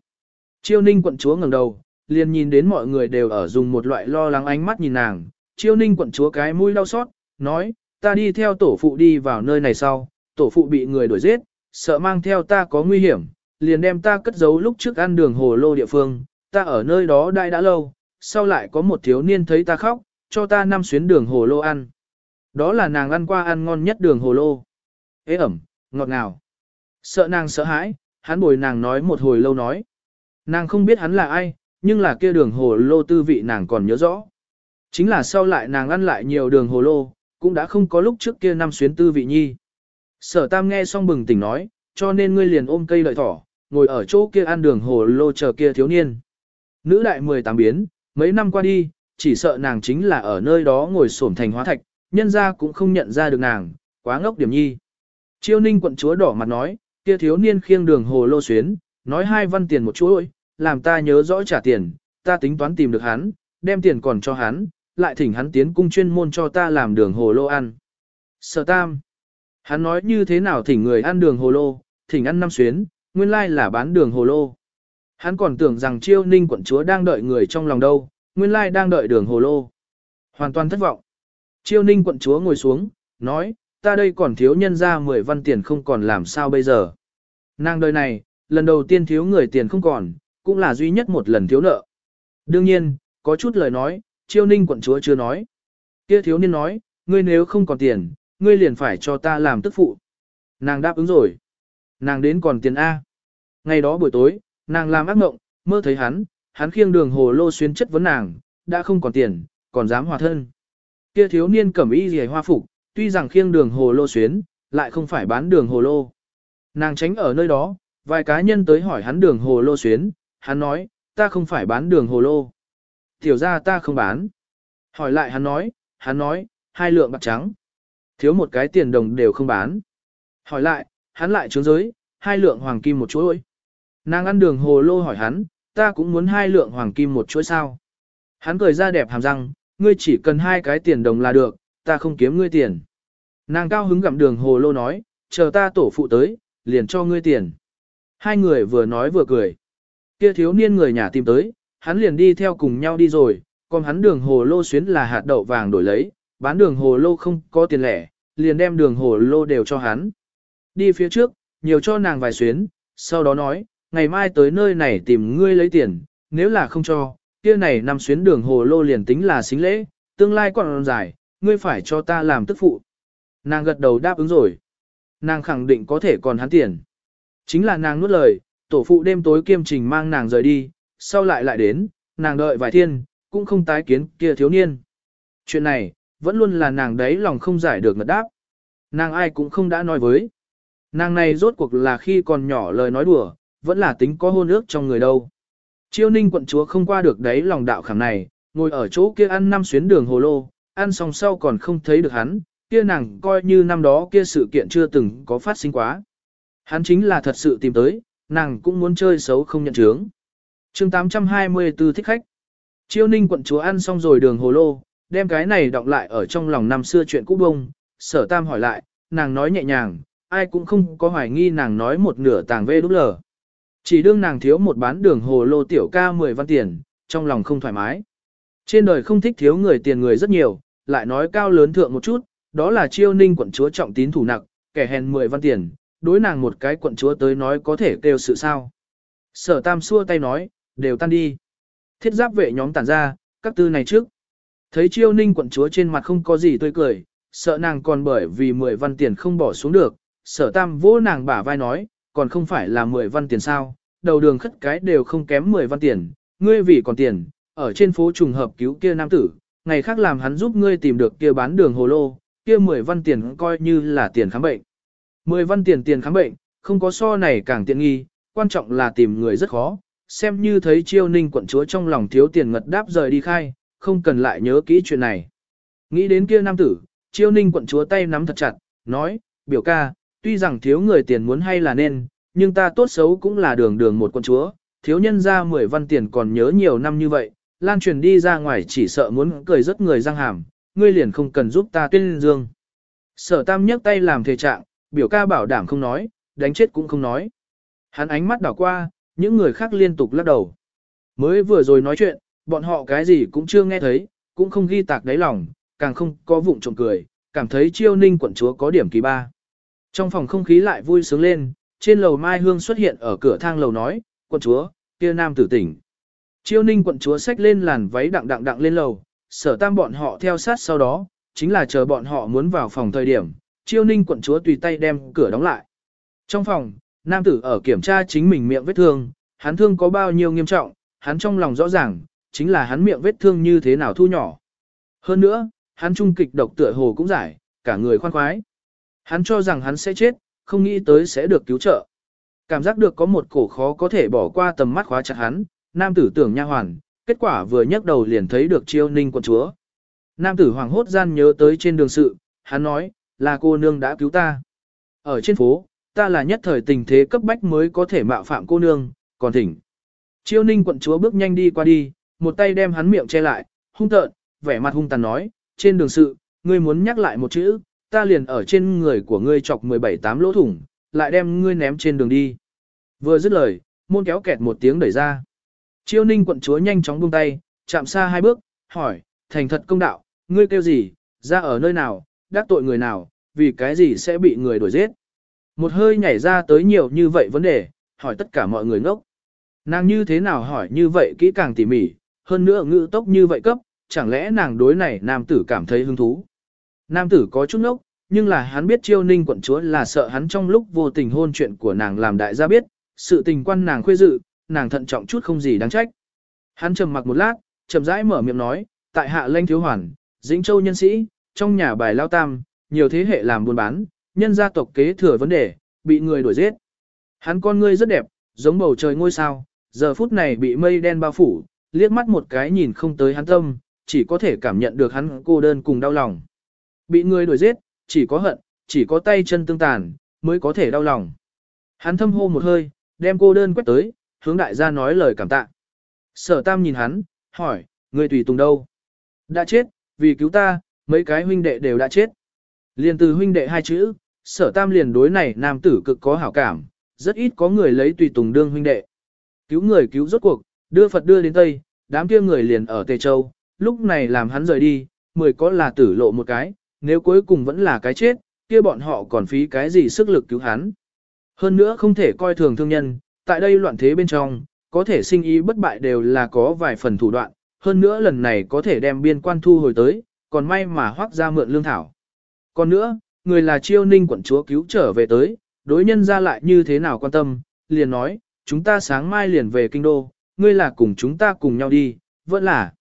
Chiêu ninh quận chúa ngẩng đầu, liền nhìn đến mọi người đều ở dùng một loại lo lắng ánh mắt nhìn nàng. Chiêu ninh quận chúa cái mũi đau xót, nói, ta đi theo tổ phụ đi vào nơi này sau, tổ phụ bị người đuổi giết, sợ mang theo ta có nguy hiểm, liền đem ta cất giấu lúc trước ăn đường hồ lô địa phương, ta ở nơi đó đại đã lâu, sau lại có một thiếu niên thấy ta khóc, cho ta năm xuyến đường hồ lô ăn. Đó là nàng ăn qua ăn ngon nhất đường hồ lô. Ế ẩm, ngọt ngào. Sợ nàng sợ hãi, hắn bồi nàng nói một hồi lâu nói. Nàng không biết hắn là ai, nhưng là kia đường hồ lô tư vị nàng còn nhớ rõ. Chính là sau lại nàng ăn lại nhiều đường hồ lô, cũng đã không có lúc trước kia năm xuyến tư vị nhi. Sở tam nghe xong bừng tỉnh nói, cho nên ngươi liền ôm cây lợi thỏ, ngồi ở chỗ kia ăn đường hồ lô chờ kia thiếu niên. Nữ đại 18 biến, mấy năm qua đi, chỉ sợ nàng chính là ở nơi đó ngồi xổm thành hóa thạch, nhân ra cũng không nhận ra được nàng, quá ngốc điểm nhi. Chiêu ninh quận chúa đỏ mặt nói, kia thiếu niên khiêng đường hồ lô xuyến, nói hai văn tiền một chuỗi, làm ta nhớ rõ trả tiền, ta tính toán tìm được hắn, đem tiền còn cho hắn, lại thỉnh hắn tiến cung chuyên môn cho ta làm đường hồ lô ăn. Sở tam, hắn nói như thế nào thỉnh người ăn đường hồ lô, thỉnh ăn năm xuyến, nguyên lai là bán đường hồ lô. Hắn còn tưởng rằng chiêu ninh quận chúa đang đợi người trong lòng đâu, nguyên lai đang đợi đường hồ lô. Hoàn toàn thất vọng. Chiêu ninh quận chúa ngồi xuống, nói, ta đây còn thiếu nhân ra 10 văn tiền không còn làm sao bây giờ. Nàng đời này, lần đầu tiên thiếu người tiền không còn, cũng là duy nhất một lần thiếu nợ. Đương nhiên, có chút lời nói, chiêu ninh quận chúa chưa nói. Kia thiếu niên nói, ngươi nếu không còn tiền, ngươi liền phải cho ta làm tức phụ. Nàng đáp ứng rồi. Nàng đến còn tiền A. Ngày đó buổi tối, nàng làm ác mộng, mơ thấy hắn, hắn khiêng đường hồ lô xuyên chất vấn nàng, đã không còn tiền, còn dám hòa thân. Kia thiếu niên cẩm y rìa hoa phục, tuy rằng khiêng đường hồ lô xuyến, lại không phải bán đường hồ lô. Nàng tránh ở nơi đó, vài cá nhân tới hỏi hắn đường hồ lô xuyến, hắn nói, ta không phải bán đường hồ lô. Tiểu ra ta không bán. Hỏi lại hắn nói, hắn nói, hai lượng bạc trắng. Thiếu một cái tiền đồng đều không bán. Hỏi lại, hắn lại trướng giới, hai lượng hoàng kim một chuỗi. Nàng ăn đường hồ lô hỏi hắn, ta cũng muốn hai lượng hoàng kim một chuỗi sao. Hắn cười ra đẹp hàm răng, ngươi chỉ cần hai cái tiền đồng là được, ta không kiếm ngươi tiền. Nàng cao hứng gặm đường hồ lô nói, chờ ta tổ phụ tới, liền cho ngươi tiền. Hai người vừa nói vừa cười. Kia thiếu niên người nhà tìm tới, hắn liền đi theo cùng nhau đi rồi, còn hắn đường hồ lô xuyến là hạt đậu vàng đổi lấy, bán đường hồ lô không có tiền lẻ, liền đem đường hồ lô đều cho hắn. Đi phía trước, nhiều cho nàng vài xuyến, sau đó nói, ngày mai tới nơi này tìm ngươi lấy tiền, nếu là không cho, kia này nằm xuyến đường hồ lô liền tính là xính lễ, tương lai còn dài, ngươi phải cho ta làm tức phụ. Nàng gật đầu đáp ứng rồi. Nàng khẳng định có thể còn hắn tiền. Chính là nàng nuốt lời, tổ phụ đêm tối kiêm trình mang nàng rời đi, sau lại lại đến, nàng đợi vài thiên, cũng không tái kiến kia thiếu niên. Chuyện này, vẫn luôn là nàng đấy lòng không giải được ngật đáp. Nàng ai cũng không đã nói với. Nàng này rốt cuộc là khi còn nhỏ lời nói đùa, vẫn là tính có hôn ước trong người đâu. Chiêu ninh quận chúa không qua được đấy lòng đạo khảm này, ngồi ở chỗ kia ăn năm xuyến đường hồ lô, ăn xong sau còn không thấy được hắn, kia nàng coi như năm đó kia sự kiện chưa từng có phát sinh quá. Hắn chính là thật sự tìm tới, nàng cũng muốn chơi xấu không nhận chướng. chương 824 thích khách. Chiêu ninh quận chúa ăn xong rồi đường hồ lô, đem cái này đọng lại ở trong lòng năm xưa chuyện cũ bông, sở tam hỏi lại, nàng nói nhẹ nhàng, ai cũng không có hoài nghi nàng nói một nửa tàng vê đúc lờ. Chỉ đương nàng thiếu một bán đường hồ lô tiểu ca 10 văn tiền, trong lòng không thoải mái. Trên đời không thích thiếu người tiền người rất nhiều, lại nói cao lớn thượng một chút, đó là chiêu ninh quận chúa trọng tín thủ nặng, kẻ hèn 10 văn tiền, đối nàng một cái quận chúa tới nói có thể kêu sự sao. Sở tam xua tay nói, đều tan đi. Thiết giáp vệ nhóm tản ra, các tư này trước. Thấy chiêu ninh quận chúa trên mặt không có gì tươi cười, sợ nàng còn bởi vì 10 văn tiền không bỏ xuống được, sở tam vỗ nàng bả vai nói, còn không phải là 10 văn tiền sao, đầu đường khất cái đều không kém 10 văn tiền, ngươi vì còn tiền, ở trên phố trùng hợp cứu kia nam tử, ngày khác làm hắn giúp ngươi tìm được kia bán đường hồ lô, kia 10 văn tiền coi như là tiền khám bệnh. 10 văn tiền tiền khám bệnh, không có so này càng tiện nghi, quan trọng là tìm người rất khó, xem như thấy chiêu ninh quận chúa trong lòng thiếu tiền ngật đáp rời đi khai, không cần lại nhớ kỹ chuyện này. Nghĩ đến kia nam tử, chiêu ninh quận chúa tay nắm thật chặt, nói, biểu ca, tuy rằng thiếu người tiền muốn hay là nên, nhưng ta tốt xấu cũng là đường đường một quận chúa, thiếu nhân ra 10 văn tiền còn nhớ nhiều năm như vậy, lan truyền đi ra ngoài chỉ sợ muốn cười rất người răng hàm, ngươi liền không cần giúp ta tuyên dương. Sở tam nhấc tay làm thể trạng, biểu ca bảo đảm không nói, đánh chết cũng không nói. Hắn ánh mắt đảo qua, những người khác liên tục lắc đầu. Mới vừa rồi nói chuyện, bọn họ cái gì cũng chưa nghe thấy, cũng không ghi tạc đáy lòng, càng không có vụng trộm cười, cảm thấy chiêu ninh quận chúa có điểm kỳ ba. Trong phòng không khí lại vui sướng lên, trên lầu Mai Hương xuất hiện ở cửa thang lầu nói, quận chúa, kia nam tử tỉnh. Chiêu ninh quận chúa xách lên làn váy đặng đặng đặng lên lầu, sở tam bọn họ theo sát sau đó, chính là chờ bọn họ muốn vào phòng thời điểm, chiêu ninh quận chúa tùy tay đem cửa đóng lại. Trong phòng, nam tử ở kiểm tra chính mình miệng vết thương, hắn thương có bao nhiêu nghiêm trọng, hắn trong lòng rõ ràng, chính là hắn miệng vết thương như thế nào thu nhỏ. Hơn nữa, hắn trung kịch độc tựa hồ cũng giải, cả người khoan khoái. Hắn cho rằng hắn sẽ chết, không nghĩ tới sẽ được cứu trợ. Cảm giác được có một cổ khó có thể bỏ qua tầm mắt khóa chặt hắn, nam tử tưởng nha hoàn, kết quả vừa nhấc đầu liền thấy được chiêu ninh quận chúa. Nam tử hoàng hốt gian nhớ tới trên đường sự, hắn nói, là cô nương đã cứu ta. Ở trên phố, ta là nhất thời tình thế cấp bách mới có thể mạo phạm cô nương, còn thỉnh. Chiêu ninh quận chúa bước nhanh đi qua đi, một tay đem hắn miệng che lại, hung tợn, vẻ mặt hung tàn nói, trên đường sự, ngươi muốn nhắc lại một chữ, ta liền ở trên người của ngươi chọc 17 tám lỗ thủng, lại đem ngươi ném trên đường đi. Vừa dứt lời, môn kéo kẹt một tiếng đẩy ra. Chiêu ninh quận chúa nhanh chóng buông tay, chạm xa hai bước, hỏi, thành thật công đạo, ngươi kêu gì, ra ở nơi nào, đắc tội người nào, vì cái gì sẽ bị người đuổi giết. Một hơi nhảy ra tới nhiều như vậy vấn đề, hỏi tất cả mọi người ngốc. Nàng như thế nào hỏi như vậy kỹ càng tỉ mỉ, hơn nữa ngữ tốc như vậy cấp, chẳng lẽ nàng đối này nam tử cảm thấy hứng thú. Nam tử có chút ngốc, nhưng là hắn biết chiêu ninh quận chúa là sợ hắn trong lúc vô tình hôn chuyện của nàng làm đại gia biết, sự tình quan nàng khuê dự, nàng thận trọng chút không gì đáng trách. Hắn trầm mặc một lát, chậm rãi mở miệng nói, tại hạ lanh thiếu hoàn, dĩnh châu nhân sĩ, trong nhà bài lao tam, nhiều thế hệ làm buôn bán, nhân gia tộc kế thừa vấn đề, bị người đuổi giết. Hắn con ngươi rất đẹp, giống bầu trời ngôi sao, giờ phút này bị mây đen bao phủ, liếc mắt một cái nhìn không tới hắn tâm, chỉ có thể cảm nhận được hắn cô đơn cùng đau lòng. Bị người đuổi giết, chỉ có hận, chỉ có tay chân tương tàn, mới có thể đau lòng. Hắn thâm hô một hơi, đem cô đơn quét tới, hướng đại gia nói lời cảm tạ. Sở tam nhìn hắn, hỏi, người tùy tùng đâu? Đã chết, vì cứu ta, mấy cái huynh đệ đều đã chết. Liền từ huynh đệ hai chữ, sở tam liền đối này nam tử cực có hảo cảm, rất ít có người lấy tùy tùng đương huynh đệ. Cứu người cứu rốt cuộc, đưa Phật đưa đến Tây, đám kia người liền ở Tề Châu, lúc này làm hắn rời đi, mười có là tử lộ một cái, nếu cuối cùng vẫn là cái chết, kia bọn họ còn phí cái gì sức lực cứu hắn. Hơn nữa không thể coi thường thương nhân, tại đây loạn thế bên trong, có thể sinh ý bất bại đều là có vài phần thủ đoạn, hơn nữa lần này có thể đem biên quan thu hồi tới, còn may mà hoác ra mượn lương thảo. Còn nữa, người là chiêu ninh quận chúa cứu trở về tới, đối nhân ra lại như thế nào quan tâm, liền nói, chúng ta sáng mai liền về kinh đô, ngươi là cùng chúng ta cùng nhau đi, vẫn là.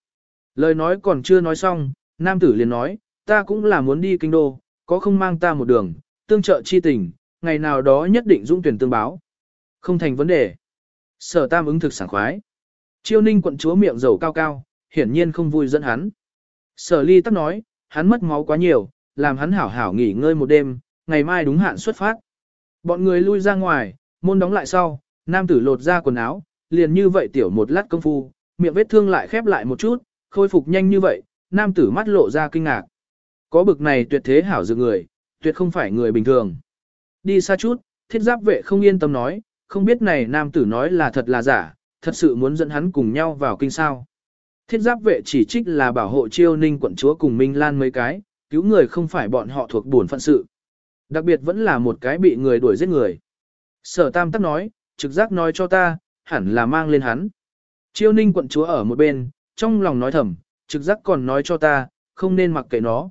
Lời nói còn chưa nói xong, nam tử liền nói, ta cũng là muốn đi kinh đô, có không mang ta một đường, tương trợ chi tình, ngày nào đó nhất định dũng tuyển tương báo. Không thành vấn đề. Sở tam ứng thực sảng khoái. Chiêu ninh quận chúa miệng dầu cao cao, hiển nhiên không vui dẫn hắn. Sở ly tắc nói, hắn mất máu quá nhiều, làm hắn hảo hảo nghỉ ngơi một đêm, ngày mai đúng hạn xuất phát. Bọn người lui ra ngoài, môn đóng lại sau, nam tử lột ra quần áo, liền như vậy tiểu một lát công phu, miệng vết thương lại khép lại một chút, khôi phục nhanh như vậy, nam tử mắt lộ ra kinh ngạc. Có bực này tuyệt thế hảo dược người, tuyệt không phải người bình thường. Đi xa chút, thiết giáp vệ không yên tâm nói, không biết này nam tử nói là thật là giả, thật sự muốn dẫn hắn cùng nhau vào kinh sao. Thiết giáp vệ chỉ trích là bảo hộ chiêu ninh quận chúa cùng Minh Lan mấy cái, cứu người không phải bọn họ thuộc buồn phận sự. Đặc biệt vẫn là một cái bị người đuổi giết người. Sở tam tắc nói, trực giác nói cho ta, hẳn là mang lên hắn. Chiêu ninh quận chúa ở một bên, trong lòng nói thầm, trực giác còn nói cho ta, không nên mặc kệ nó.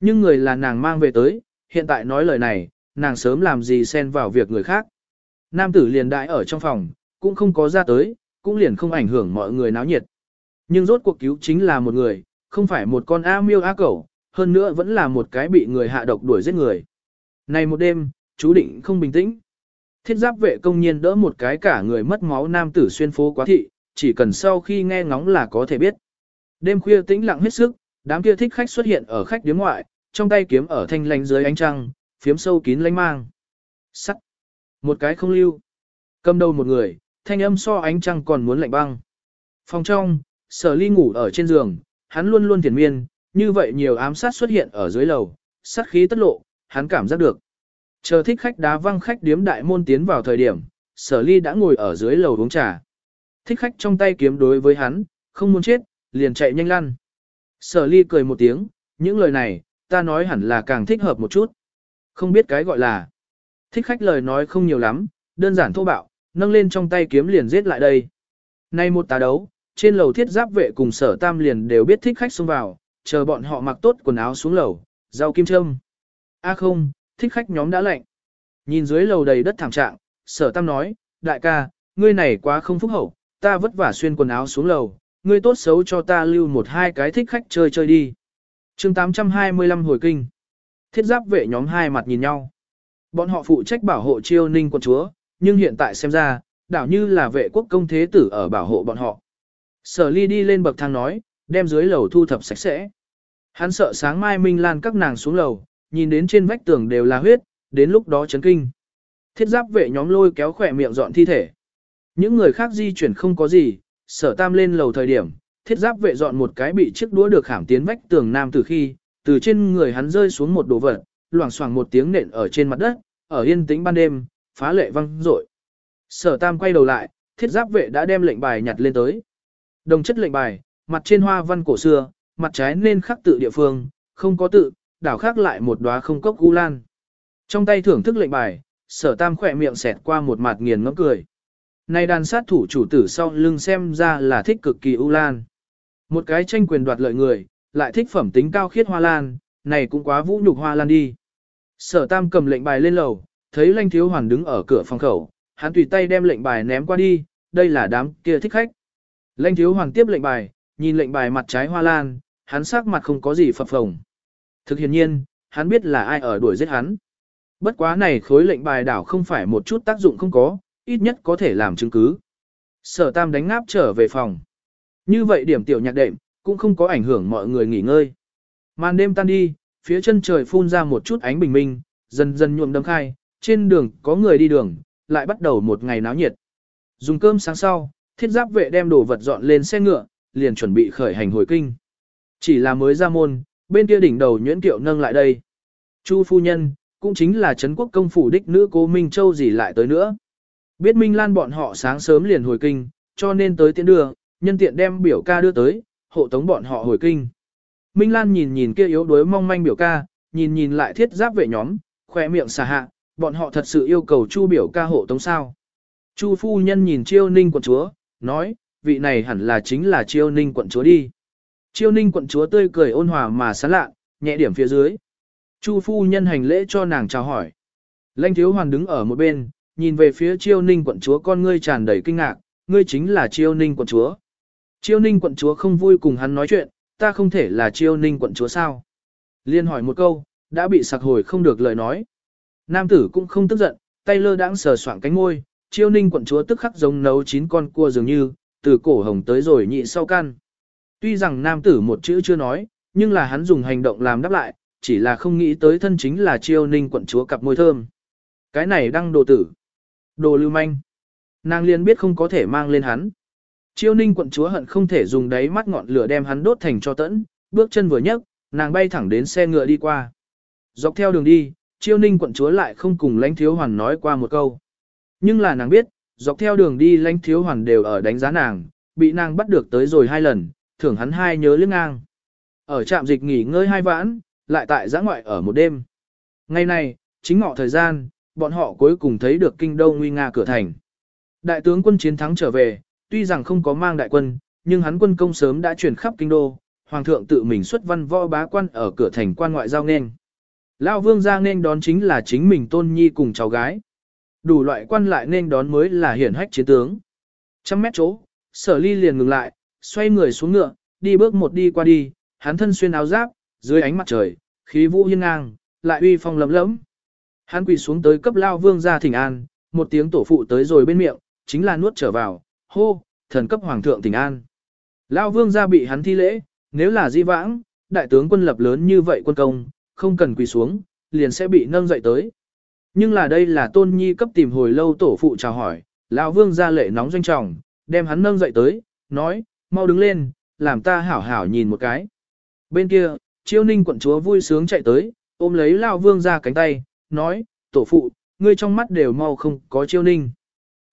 Nhưng người là nàng mang về tới, hiện tại nói lời này, nàng sớm làm gì xen vào việc người khác. Nam tử liền đại ở trong phòng, cũng không có ra tới, cũng liền không ảnh hưởng mọi người náo nhiệt. Nhưng rốt cuộc cứu chính là một người, không phải một con A miêu A cẩu, hơn nữa vẫn là một cái bị người hạ độc đuổi giết người. Này một đêm, chú định không bình tĩnh. Thiết giáp vệ công nhiên đỡ một cái cả người mất máu nam tử xuyên phố quá thị, chỉ cần sau khi nghe ngóng là có thể biết. Đêm khuya tĩnh lặng hết sức, đám kia thích khách xuất hiện ở khách điếm ngoại, trong tay kiếm ở thanh lánh dưới ánh trăng, phiếm sâu kín lánh mang. Sắt. Một cái không lưu. Cầm đầu một người, thanh âm so ánh trăng còn muốn lạnh băng. Phòng trong, sở ly ngủ ở trên giường, hắn luôn luôn thiền miên, như vậy nhiều ám sát xuất hiện ở dưới lầu, sát khí tất lộ, hắn cảm giác được. Chờ thích khách đá văng khách điếm đại môn tiến vào thời điểm, sở ly đã ngồi ở dưới lầu uống trà. Thích khách trong tay kiếm đối với hắn, không muốn chết, liền chạy nhanh lăn. Sở ly cười một tiếng, những lời này, ta nói hẳn là càng thích hợp một chút. Không biết cái gọi là. Thích khách lời nói không nhiều lắm, đơn giản thô bạo, nâng lên trong tay kiếm liền giết lại đây. Nay một tá đấu, trên lầu thiết giáp vệ cùng sở tam liền đều biết thích khách xông vào, chờ bọn họ mặc tốt quần áo xuống lầu, rau kim châm. A không, thích khách nhóm đã lệnh. Nhìn dưới lầu đầy đất thảm trạng, sở tam nói, đại ca, ngươi này quá không phúc hậu, ta vất vả xuyên quần áo xuống lầu, ngươi tốt xấu cho ta lưu một hai cái thích khách chơi chơi đi. chương 825 hồi kinh. Thiết giáp vệ nhóm hai mặt nhìn nhau. Bọn họ phụ trách bảo hộ chiêu ninh quân chúa, nhưng hiện tại xem ra, đảo như là vệ quốc công thế tử ở bảo hộ bọn họ. Sở ly đi lên bậc thang nói, đem dưới lầu thu thập sạch sẽ. Hắn sợ sáng mai Minh Lan các nàng xuống lầu, nhìn đến trên vách tường đều là huyết, đến lúc đó chấn kinh. Thiết giáp vệ nhóm lôi kéo khỏe miệng dọn thi thể. Những người khác di chuyển không có gì, sở tam lên lầu thời điểm, thiết giáp vệ dọn một cái bị chiếc đũa được khảm tiến vách tường nam từ khi, từ trên người hắn rơi xuống một đồ vật, loảng xoảng một tiếng nện ở trên mặt đất, ở yên tĩnh ban đêm, phá lệ văng rội. Sở tam quay đầu lại, thiết giáp vệ đã đem lệnh bài nhặt lên tới. Đồng chất lệnh bài, mặt trên hoa văn cổ xưa, mặt trái nên khắc tự địa phương, không có tự, đảo khắc lại một đóa không cốc u lan. Trong tay thưởng thức lệnh bài, sở tam khỏe miệng xẹt qua một mặt nghiền ngẫm cười. Này đàn sát thủ chủ tử sau lưng xem ra là thích cực kỳ u lan. Một cái tranh quyền đoạt lợi người, lại thích phẩm tính cao khiết hoa lan, này cũng quá vũ nhục hoa lan đi. Sở tam cầm lệnh bài lên lầu, thấy lanh thiếu hoàn đứng ở cửa phòng khẩu, hắn tùy tay đem lệnh bài ném qua đi, đây là đám kia thích khách. Lanh thiếu hoàn tiếp lệnh bài, nhìn lệnh bài mặt trái hoa lan, hắn sắc mặt không có gì phập phồng. Thực hiện nhiên, hắn biết là ai ở đuổi giết hắn. Bất quá này khối lệnh bài đảo không phải một chút tác dụng không có, ít nhất có thể làm chứng cứ. Sở tam đánh ngáp trở về phòng. Như vậy điểm tiểu nhạc đệm, cũng không có ảnh hưởng mọi người nghỉ ngơi. Màn đêm tan đi, phía chân trời phun ra một chút ánh bình minh, dần dần nhuộm đâm khai, trên đường có người đi đường, lại bắt đầu một ngày náo nhiệt. Dùng cơm sáng sau, thiết giáp vệ đem đồ vật dọn lên xe ngựa, liền chuẩn bị khởi hành hồi kinh. Chỉ là mới ra môn, bên kia đỉnh đầu nhuyễn tiệu nâng lại đây. Chu phu nhân, cũng chính là Trấn quốc công phủ đích nữ cố Minh Châu gì lại tới nữa. Biết Minh Lan bọn họ sáng sớm liền hồi kinh, cho nên tới tiễn đưa, nhân tiện đem biểu ca đưa tới, hộ tống bọn họ hồi kinh. Minh Lan nhìn nhìn kia yếu đuối mong manh biểu ca, nhìn nhìn lại thiết giáp vệ nhóm, khỏe miệng xà hạ, bọn họ thật sự yêu cầu Chu biểu ca hộ tống sao. Chu phu nhân nhìn chiêu ninh quận chúa, nói, vị này hẳn là chính là chiêu ninh quận chúa đi. Chiêu ninh quận chúa tươi cười ôn hòa mà sán lạ, nhẹ điểm phía dưới. Chu phu nhân hành lễ cho nàng chào hỏi. Lanh thiếu hoàn đứng ở một bên, nhìn về phía chiêu ninh quận chúa con ngươi tràn đầy kinh ngạc, ngươi chính là chiêu ninh quận chúa. Chiêu ninh quận chúa không vui cùng hắn nói chuyện, ta không thể là chiêu ninh quận chúa sao. Liên hỏi một câu, đã bị sặc hồi không được lời nói. Nam tử cũng không tức giận, tay lơ đãng sờ soạng cánh môi, chiêu ninh quận chúa tức khắc giống nấu chín con cua dường như, từ cổ hồng tới rồi nhị sau căn. Tuy rằng nam tử một chữ chưa nói, nhưng là hắn dùng hành động làm đáp lại, chỉ là không nghĩ tới thân chính là chiêu ninh quận chúa cặp môi thơm. Cái này đăng đồ tử. Đồ lưu manh. Nàng liền biết không có thể mang lên hắn. Chiêu ninh quận chúa hận không thể dùng đáy mắt ngọn lửa đem hắn đốt thành cho tẫn, bước chân vừa nhấc, nàng bay thẳng đến xe ngựa đi qua. Dọc theo đường đi, chiêu ninh quận chúa lại không cùng lãnh thiếu hoàn nói qua một câu. Nhưng là nàng biết, dọc theo đường đi lãnh thiếu hoàn đều ở đánh giá nàng, bị nàng bắt được tới rồi hai lần, thưởng hắn hai nhớ liếc ngang. Ở trạm dịch nghỉ ngơi hai vãn, lại tại giã ngoại ở một đêm. Ngày này, chính ngọ thời gian, bọn họ cuối cùng thấy được kinh đô nguy nga cửa thành. Đại tướng quân chiến thắng trở về, tuy rằng không có mang đại quân, nhưng hắn quân công sớm đã truyền khắp kinh đô, hoàng thượng tự mình xuất văn võ bá quan ở cửa thành quan ngoại giao nên. lão vương ra nên đón chính là chính mình tôn nhi cùng cháu gái. Đủ loại quan lại nên đón mới là hiển hách chiến tướng. Trăm mét chỗ, sở ly liền ngừng lại, xoay người xuống ngựa, đi bước một đi qua đi, hắn thân xuyên áo giáp, dưới ánh mặt trời, khí vũ hiên ngang, lại uy phong lấm lẫm. Hắn quỳ xuống tới cấp lao vương ra thỉnh an, một tiếng tổ phụ tới rồi bên miệng, chính là nuốt trở vào, hô, thần cấp hoàng thượng tình an. Lao vương gia bị hắn thi lễ, nếu là di vãng, đại tướng quân lập lớn như vậy quân công, không cần quỳ xuống, liền sẽ bị nâng dậy tới. Nhưng là đây là tôn nhi cấp tìm hồi lâu tổ phụ chào hỏi, lão vương ra lệ nóng doanh trọng, đem hắn nâng dậy tới, nói, mau đứng lên, làm ta hảo hảo nhìn một cái. Bên kia, chiêu ninh quận chúa vui sướng chạy tới, ôm lấy lão vương ra cánh tay, nói, tổ phụ, ngươi trong mắt đều mau không có chiêu ninh.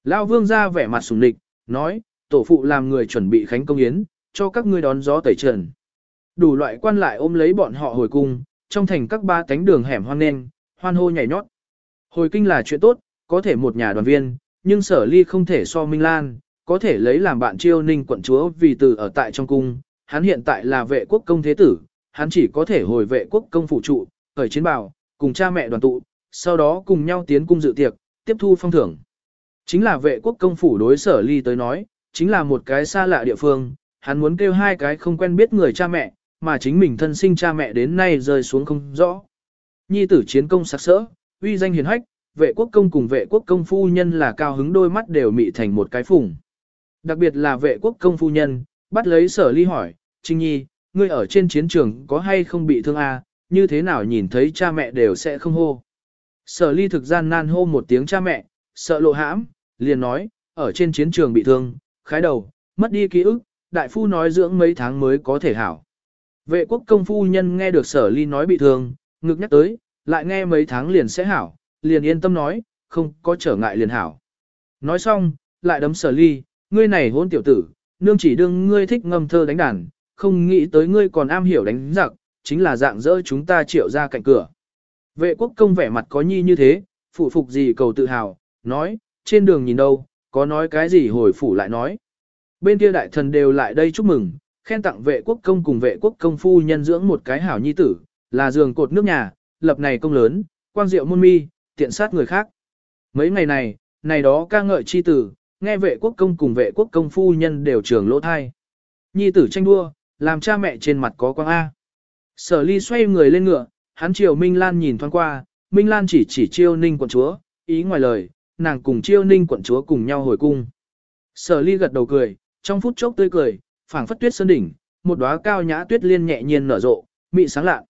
Lão vương ra vẻ mặt sùng địch, nói, tổ phụ làm người chuẩn bị khánh công yến, cho các ngươi đón gió tẩy trần. Đủ loại quan lại ôm lấy bọn họ hồi cung, trong thành các ba cánh đường hẻm hoang nên, hoan hô nhảy nhót. Hồi kinh là chuyện tốt, có thể một nhà đoàn viên, nhưng sở ly không thể so Minh Lan, có thể lấy làm bạn chiêu ninh quận chúa vì từ ở tại trong cung, hắn hiện tại là vệ quốc công thế tử, hắn chỉ có thể hồi vệ quốc công phụ trụ, khởi chiến bào, cùng cha mẹ đoàn tụ, sau đó cùng nhau tiến cung dự tiệc, tiếp thu phong thưởng. Chính là vệ quốc công phủ đối sở ly tới nói, chính là một cái xa lạ địa phương, hắn muốn kêu hai cái không quen biết người cha mẹ, mà chính mình thân sinh cha mẹ đến nay rơi xuống không rõ. Nhi tử chiến công sạc sỡ, uy danh hiền hách, vệ quốc công cùng vệ quốc công phu nhân là cao hứng đôi mắt đều mị thành một cái phủng Đặc biệt là vệ quốc công phu nhân, bắt lấy sở ly hỏi, Trinh Nhi, ngươi ở trên chiến trường có hay không bị thương à, như thế nào nhìn thấy cha mẹ đều sẽ không hô. Sở ly thực gian nan hô một tiếng cha mẹ, sợ lộ hãm, liền nói, ở trên chiến trường bị thương, khái đầu, mất đi ký ức, đại phu nói dưỡng mấy tháng mới có thể hảo. Vệ quốc công phu nhân nghe được sở ly nói bị thương, ngực nhắc tới, lại nghe mấy tháng liền sẽ hảo, liền yên tâm nói, không có trở ngại liền hảo. Nói xong, lại đấm sở ly, ngươi này hôn tiểu tử, nương chỉ đương ngươi thích ngâm thơ đánh đàn, không nghĩ tới ngươi còn am hiểu đánh giặc, chính là dạng dỡ chúng ta triệu ra cạnh cửa. Vệ quốc công vẻ mặt có nhi như thế, phụ phục gì cầu tự hào, nói, trên đường nhìn đâu, có nói cái gì hồi phủ lại nói. Bên kia đại thần đều lại đây chúc mừng, khen tặng vệ quốc công cùng vệ quốc công phu nhân dưỡng một cái hảo nhi tử, là giường cột nước nhà, lập này công lớn, quang diệu môn mi, tiện sát người khác. Mấy ngày này, này đó ca ngợi chi tử, nghe vệ quốc công cùng vệ quốc công phu nhân đều trường lỗ thai. Nhi tử tranh đua, làm cha mẹ trên mặt có quang A. Sở ly xoay người lên ngựa, hắn chiều Minh Lan nhìn thoáng qua, Minh Lan chỉ chỉ chiêu ninh quận chúa, ý ngoài lời, nàng cùng chiêu ninh quận chúa cùng nhau hồi cung. Sở ly gật đầu cười, trong phút chốc tươi cười, phảng phất tuyết sơn đỉnh, một đóa cao nhã tuyết liên nhẹ nhiên nở rộ, mị sáng lạ.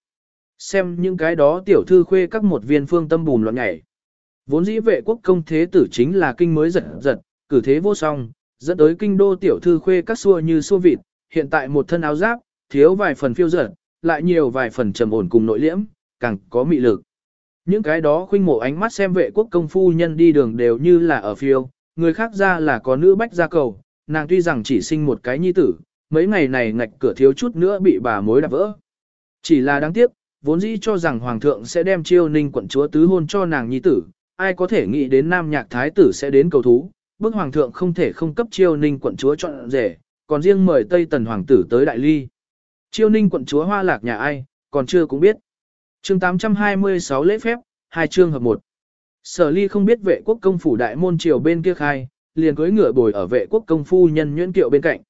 Xem những cái đó tiểu thư khuê các một viên phương tâm bùn loạn nhảy. Vốn dĩ vệ quốc công thế tử chính là kinh mới giật giật, cử thế vô song, dẫn tới kinh đô tiểu thư khuê các xua như xua vịt, hiện tại một thân áo giáp, thiếu vài phần phiêu dở, lại nhiều vài phần trầm ổn cùng nội liễm, càng có mị lực. Những cái đó khuynh mộ ánh mắt xem vệ quốc công phu nhân đi đường đều như là ở phiêu, người khác ra là có nữ bách gia cầu, nàng tuy rằng chỉ sinh một cái nhi tử, mấy ngày này ngạch cửa thiếu chút nữa bị bà mối đạp vỡ. Chỉ là đáng tiếc, vốn dĩ cho rằng hoàng thượng sẽ đem chiêu ninh quận chúa tứ hôn cho nàng nhi tử, ai có thể nghĩ đến nam nhạc thái tử sẽ đến cầu thú, bức hoàng thượng không thể không cấp chiêu ninh quận chúa chọn rể, còn riêng mời Tây Tần hoàng tử tới đại ly. Chiêu ninh quận chúa hoa lạc nhà ai, còn chưa cũng biết chương 826 lễ phép, hai chương hợp một. Sở ly không biết vệ quốc công phủ đại môn triều bên kia khai, liền cưới ngựa bồi ở vệ quốc công phu nhân nhuyễn kiệu bên cạnh.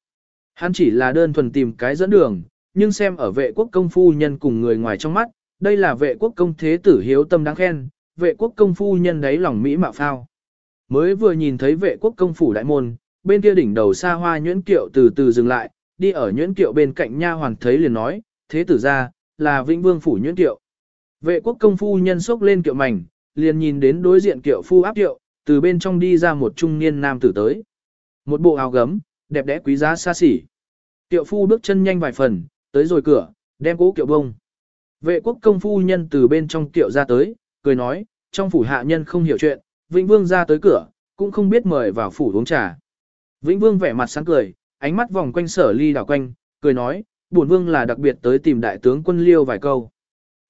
Hắn chỉ là đơn thuần tìm cái dẫn đường, nhưng xem ở vệ quốc công phu nhân cùng người ngoài trong mắt, đây là vệ quốc công thế tử hiếu tâm đáng khen, vệ quốc công phu nhân đấy lòng mỹ mạo phao. Mới vừa nhìn thấy vệ quốc công phủ đại môn, bên kia đỉnh đầu xa hoa nhuyễn kiệu từ từ dừng lại, đi ở nhuyễn kiệu bên cạnh nha hoàn thấy liền nói, thế tử ra, là vĩnh vương phủ nhuyễn kiệu. Vệ quốc công phu nhân sốc lên kiệu mảnh, liền nhìn đến đối diện kiệu phu áp kiệu, từ bên trong đi ra một trung niên nam tử tới. Một bộ áo gấm, đẹp đẽ quý giá xa xỉ. Kiệu phu bước chân nhanh vài phần, tới rồi cửa, đem cố kiệu bông. Vệ quốc công phu nhân từ bên trong kiệu ra tới, cười nói, trong phủ hạ nhân không hiểu chuyện, Vĩnh Vương ra tới cửa, cũng không biết mời vào phủ uống trà. Vĩnh Vương vẻ mặt sáng cười, ánh mắt vòng quanh sở ly đảo quanh, cười nói, bổn vương là đặc biệt tới tìm đại tướng quân liêu vài câu.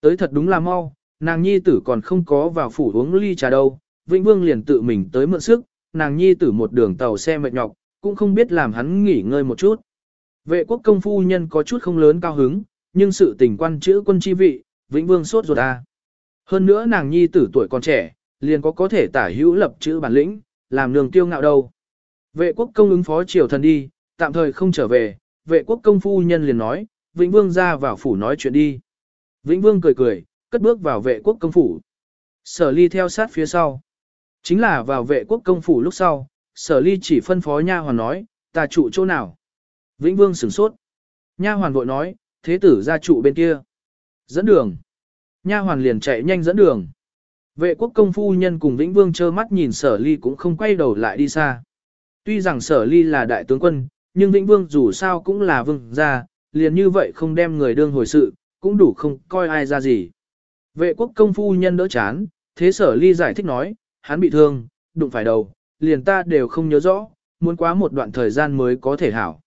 Tới thật đúng là mau, nàng nhi tử còn không có vào phủ uống ly trà đâu, Vĩnh Vương liền tự mình tới mượn sức, nàng nhi tử một đường tàu xe mệt nhọc, cũng không biết làm hắn nghỉ ngơi một chút. Vệ quốc công phu nhân có chút không lớn cao hứng, nhưng sự tình quan chữ quân chi vị, Vĩnh Vương sốt ruột à. Hơn nữa nàng nhi tử tuổi còn trẻ, liền có có thể tả hữu lập chữ bản lĩnh, làm nương tiêu ngạo đâu. Vệ quốc công ứng phó triều thần đi, tạm thời không trở về, vệ quốc công phu nhân liền nói, Vĩnh Vương ra vào phủ nói chuyện đi. Vĩnh Vương cười cười, cất bước vào vệ quốc công phủ. Sở ly theo sát phía sau. Chính là vào vệ quốc công phủ lúc sau, sở ly chỉ phân phó nha hoàn nói, ta trụ chỗ nào. Vĩnh Vương sửng sốt. Nha hoàn vội nói, thế tử ra trụ bên kia. Dẫn đường. Nha hoàn liền chạy nhanh dẫn đường. Vệ quốc công phu nhân cùng Vĩnh Vương trơ mắt nhìn sở ly cũng không quay đầu lại đi xa. Tuy rằng sở ly là đại tướng quân, nhưng Vĩnh Vương dù sao cũng là vương gia, liền như vậy không đem người đương hồi sự, cũng đủ không coi ai ra gì. Vệ quốc công phu nhân đỡ chán, thế sở ly giải thích nói, hắn bị thương, đụng phải đầu, liền ta đều không nhớ rõ, muốn quá một đoạn thời gian mới có thể hảo.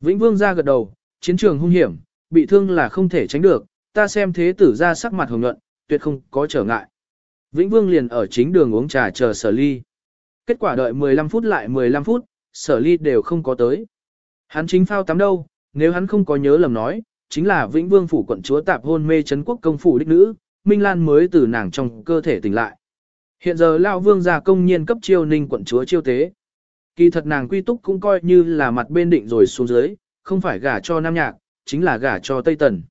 Vĩnh Vương ra gật đầu, chiến trường hung hiểm, bị thương là không thể tránh được, ta xem thế tử ra sắc mặt hồng nhuận, tuyệt không có trở ngại. Vĩnh Vương liền ở chính đường uống trà chờ sở ly. Kết quả đợi 15 phút lại 15 phút, sở ly đều không có tới. Hắn chính phao tắm đâu, nếu hắn không có nhớ lầm nói, chính là Vĩnh Vương phủ quận chúa tạp hôn mê chấn quốc công phủ đích nữ, Minh Lan mới từ nàng trong cơ thể tỉnh lại. Hiện giờ Lão Vương gia công nhiên cấp chiêu ninh quận chúa chiêu tế. Kỳ thật nàng quy túc cũng coi như là mặt bên định rồi xuống dưới, không phải gả cho Nam Nhạc, chính là gả cho Tây Tần.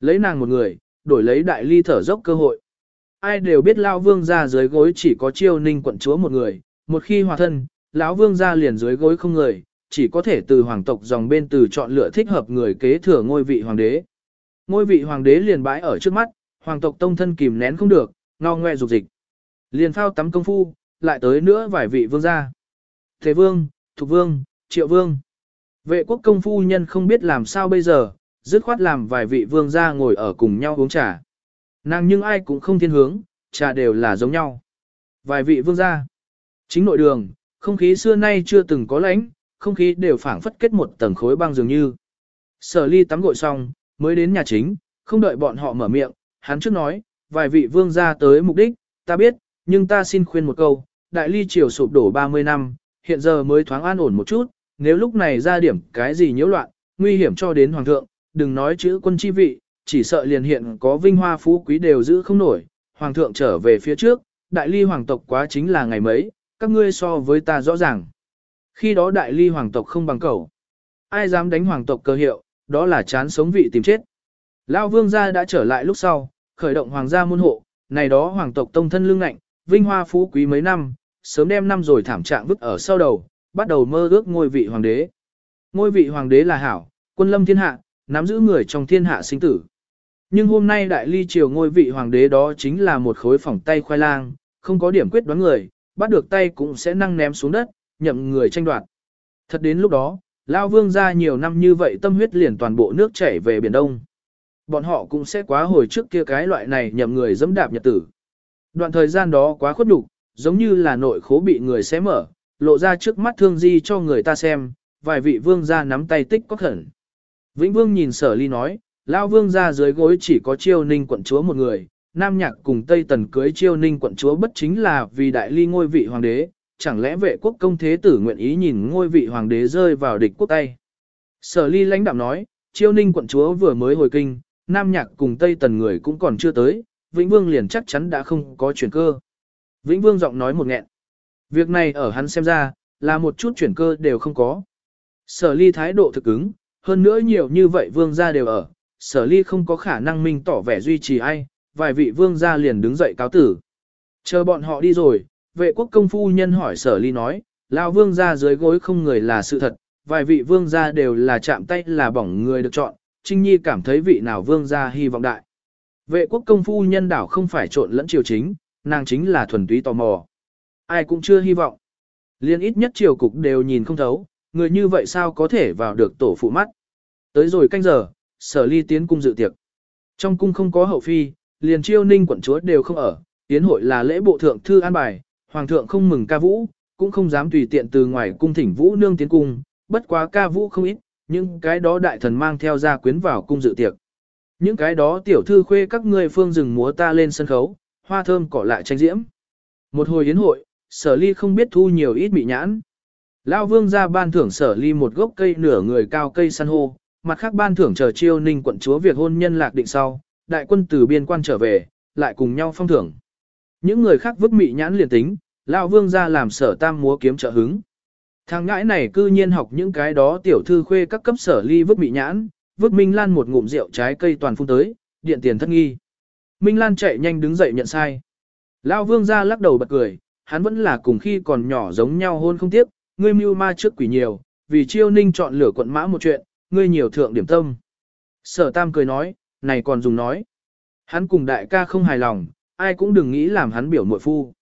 Lấy nàng một người, đổi lấy đại ly thở dốc cơ hội. Ai đều biết Lão Vương gia dưới gối chỉ có chiêu ninh quận chúa một người, một khi hòa thân, lão Vương gia liền dưới gối không người, chỉ có thể từ hoàng tộc dòng bên từ chọn lựa thích hợp người kế thừa ngôi vị hoàng đế. Ngôi vị hoàng đế liền bãi ở trước mắt, hoàng tộc tông thân kìm nén không được, ngao ngoe dục dịch. Liền phao tắm công phu, lại tới nữa vài vị vương gia. Thế vương, thục vương, triệu vương. Vệ quốc công phu nhân không biết làm sao bây giờ, dứt khoát làm vài vị vương gia ngồi ở cùng nhau uống trà. Nàng nhưng ai cũng không thiên hướng, trà đều là giống nhau. Vài vị vương gia. Chính nội đường, không khí xưa nay chưa từng có lãnh, không khí đều phảng phất kết một tầng khối băng dường như. Sở ly tắm gội xong, mới đến nhà chính, không đợi bọn họ mở miệng, hắn trước nói, vài vị vương gia tới mục đích, ta biết, nhưng ta xin khuyên một câu, đại ly triều sụp đổ 30 năm, hiện giờ mới thoáng an ổn một chút, nếu lúc này ra điểm cái gì nhiễu loạn, nguy hiểm cho đến hoàng thượng, đừng nói chữ quân chi vị, chỉ sợ liền hiện có vinh hoa phú quý đều giữ không nổi, hoàng thượng trở về phía trước, đại ly hoàng tộc quá chính là ngày mấy, các ngươi so với ta rõ ràng. Khi đó đại ly hoàng tộc không bằng cầu. Ai dám đánh hoàng tộc cơ hiệu, đó là chán sống vị tìm chết. Lão vương gia đã trở lại lúc sau, khởi động hoàng gia môn hộ, này đó hoàng tộc tông thân lương ngạnh, vinh hoa phú quý mấy năm, sớm đem năm rồi thảm trạng vứt ở sau đầu, bắt đầu mơ ước ngôi vị hoàng đế. Ngôi vị hoàng đế là hảo, quân lâm thiên hạ, nắm giữ người trong thiên hạ sinh tử. Nhưng hôm nay đại ly triều ngôi vị hoàng đế đó chính là một khối phỏng tay khoai lang, không có điểm quyết đoán người, bắt được tay cũng sẽ năng ném xuống đất, nhậm người tranh đoạt. Thật đến lúc đó, Lao Vương ra nhiều năm như vậy tâm huyết liền toàn bộ nước chảy về Biển Đông. Bọn họ cũng sẽ quá hồi trước kia cái loại này nhậm người dẫm đạp nhật tử. Đoạn thời gian đó quá khuất nhục, giống như là nội khố bị người xé mở, lộ ra trước mắt thương di cho người ta xem, vài vị vương gia nắm tay tích có khẩn. Vĩnh Vương nhìn sở ly nói, Lao Vương ra dưới gối chỉ có chiêu ninh quận chúa một người, Nam Nhạc cùng Tây Tần cưới chiêu ninh quận chúa bất chính là vì đại ly ngôi vị hoàng đế, chẳng lẽ vệ quốc công thế tử nguyện ý nhìn ngôi vị hoàng đế rơi vào địch quốc tay. Sở ly lãnh đạm nói, chiêu ninh quận chúa vừa mới hồi kinh, Nam Nhạc cùng Tây Tần người cũng còn chưa tới, Vĩnh Vương liền chắc chắn đã không có chuyển cơ. Vĩnh Vương giọng nói một nghẹn. Việc này ở hắn xem ra, là một chút chuyển cơ đều không có. Sở ly thái độ thực ứng, hơn nữa nhiều như vậy vương gia đều ở, sở ly không có khả năng minh tỏ vẻ duy trì ai, vài vị vương gia liền đứng dậy cáo tử. Chờ bọn họ đi rồi, vệ quốc công phu nhân hỏi sở ly nói, lão vương gia dưới gối không người là sự thật, vài vị vương gia đều là chạm tay là bỏng người được chọn, Trinh Nhi cảm thấy vị nào vương gia hy vọng đại. Vệ quốc công phu nhân đảo không phải trộn lẫn triều chính, nàng chính là thuần túy tò mò. Ai cũng chưa hy vọng. Liên ít nhất triều cục đều nhìn không thấu, người như vậy sao có thể vào được tổ phụ mắt. Tới rồi canh giờ, sở ly tiến cung dự tiệc. Trong cung không có hậu phi, liền chiêu ninh quận chúa đều không ở, tiến hội là lễ bộ thượng thư an bài, hoàng thượng không mừng ca vũ, cũng không dám tùy tiện từ ngoài cung thỉnh vũ nương tiến cung, bất quá ca vũ không ít, nhưng cái đó đại thần mang theo ra quyến vào cung dự tiệc. Những cái đó tiểu thư khuê các ngươi phương rừng múa ta lên sân khấu, hoa thơm cỏ lại tranh diễm. Một hồi yến hội, sở ly không biết thu nhiều ít bị nhãn. Lao vương ra ban thưởng sở ly một gốc cây nửa người cao cây san hô, mặt khác ban thưởng chờ chiêu ninh quận chúa việc hôn nhân lạc định sau, đại quân từ biên quan trở về, lại cùng nhau phong thưởng. Những người khác vứt mị nhãn liền tính, Lão vương ra làm sở tam múa kiếm trợ hứng. Thằng ngãi này cư nhiên học những cái đó tiểu thư khuê các cấp sở ly vứt mị nhãn, vứt Minh Lan một ngụm rượu trái cây toàn phun tới, điện tiền thất nghi. Minh Lan chạy nhanh đứng dậy nhận sai. Lao vương ra lắc đầu bật cười, hắn vẫn là cùng khi còn nhỏ giống nhau hôn không tiếp, ngươi mưu ma trước quỷ nhiều, vì chiêu ninh chọn lửa quận mã một chuyện, ngươi nhiều thượng điểm tâm. Sở tam cười nói, này còn dùng nói. Hắn cùng đại ca không hài lòng, ai cũng đừng nghĩ làm hắn biểu muội phu.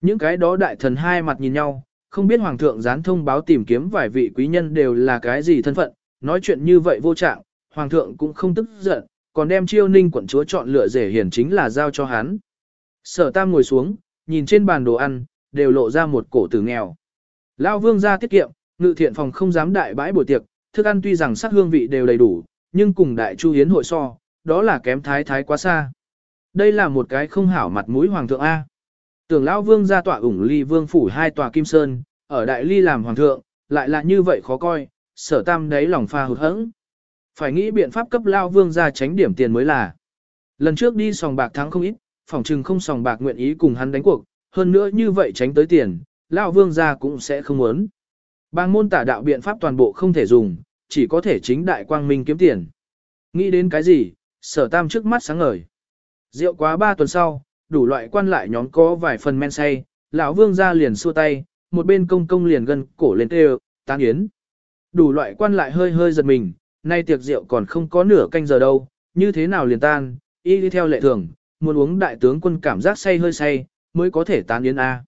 Những cái đó đại thần hai mặt nhìn nhau, không biết hoàng thượng gián thông báo tìm kiếm vài vị quý nhân đều là cái gì thân phận, nói chuyện như vậy vô trạng, hoàng thượng cũng không tức giận, còn đem chiêu ninh quận chúa chọn lựa rể hiển chính là giao cho hắn. Sở tam ngồi xuống, nhìn trên bàn đồ ăn, đều lộ ra một cổ tử nghèo. Lao vương ra tiết kiệm, ngự thiện phòng không dám đại bãi buổi tiệc, thức ăn tuy rằng sắc hương vị đều đầy đủ, nhưng cùng đại chu hiến hội so, đó là kém thái thái quá xa. Đây là một cái không hảo mặt mũi hoàng thượng A. Tưởng lão vương ra tọa ủng ly vương phủ hai tòa kim sơn, ở đại ly làm hoàng thượng, lại là như vậy khó coi, sở tam đấy lòng pha hụt hẫng. Phải nghĩ biện pháp cấp lao vương ra tránh điểm tiền mới là. Lần trước đi sòng bạc thắng không ít, phòng trừng không sòng bạc nguyện ý cùng hắn đánh cuộc, hơn nữa như vậy tránh tới tiền, lao vương ra cũng sẽ không muốn. Bang môn tả đạo biện pháp toàn bộ không thể dùng, chỉ có thể chính đại quang minh kiếm tiền. Nghĩ đến cái gì, sở tam trước mắt sáng ngời. Rượu quá ba tuần sau, đủ loại quan lại nhóm có vài phần men say, lão vương ra liền xua tay, một bên công công liền gân cổ lên tê tán yến. Đủ loại quan lại hơi hơi giật mình, nay tiệc rượu còn không có nửa canh giờ đâu, như thế nào liền tan, y đi theo lệ thường, muốn uống đại tướng quân cảm giác say hơi say, mới có thể tán yến A.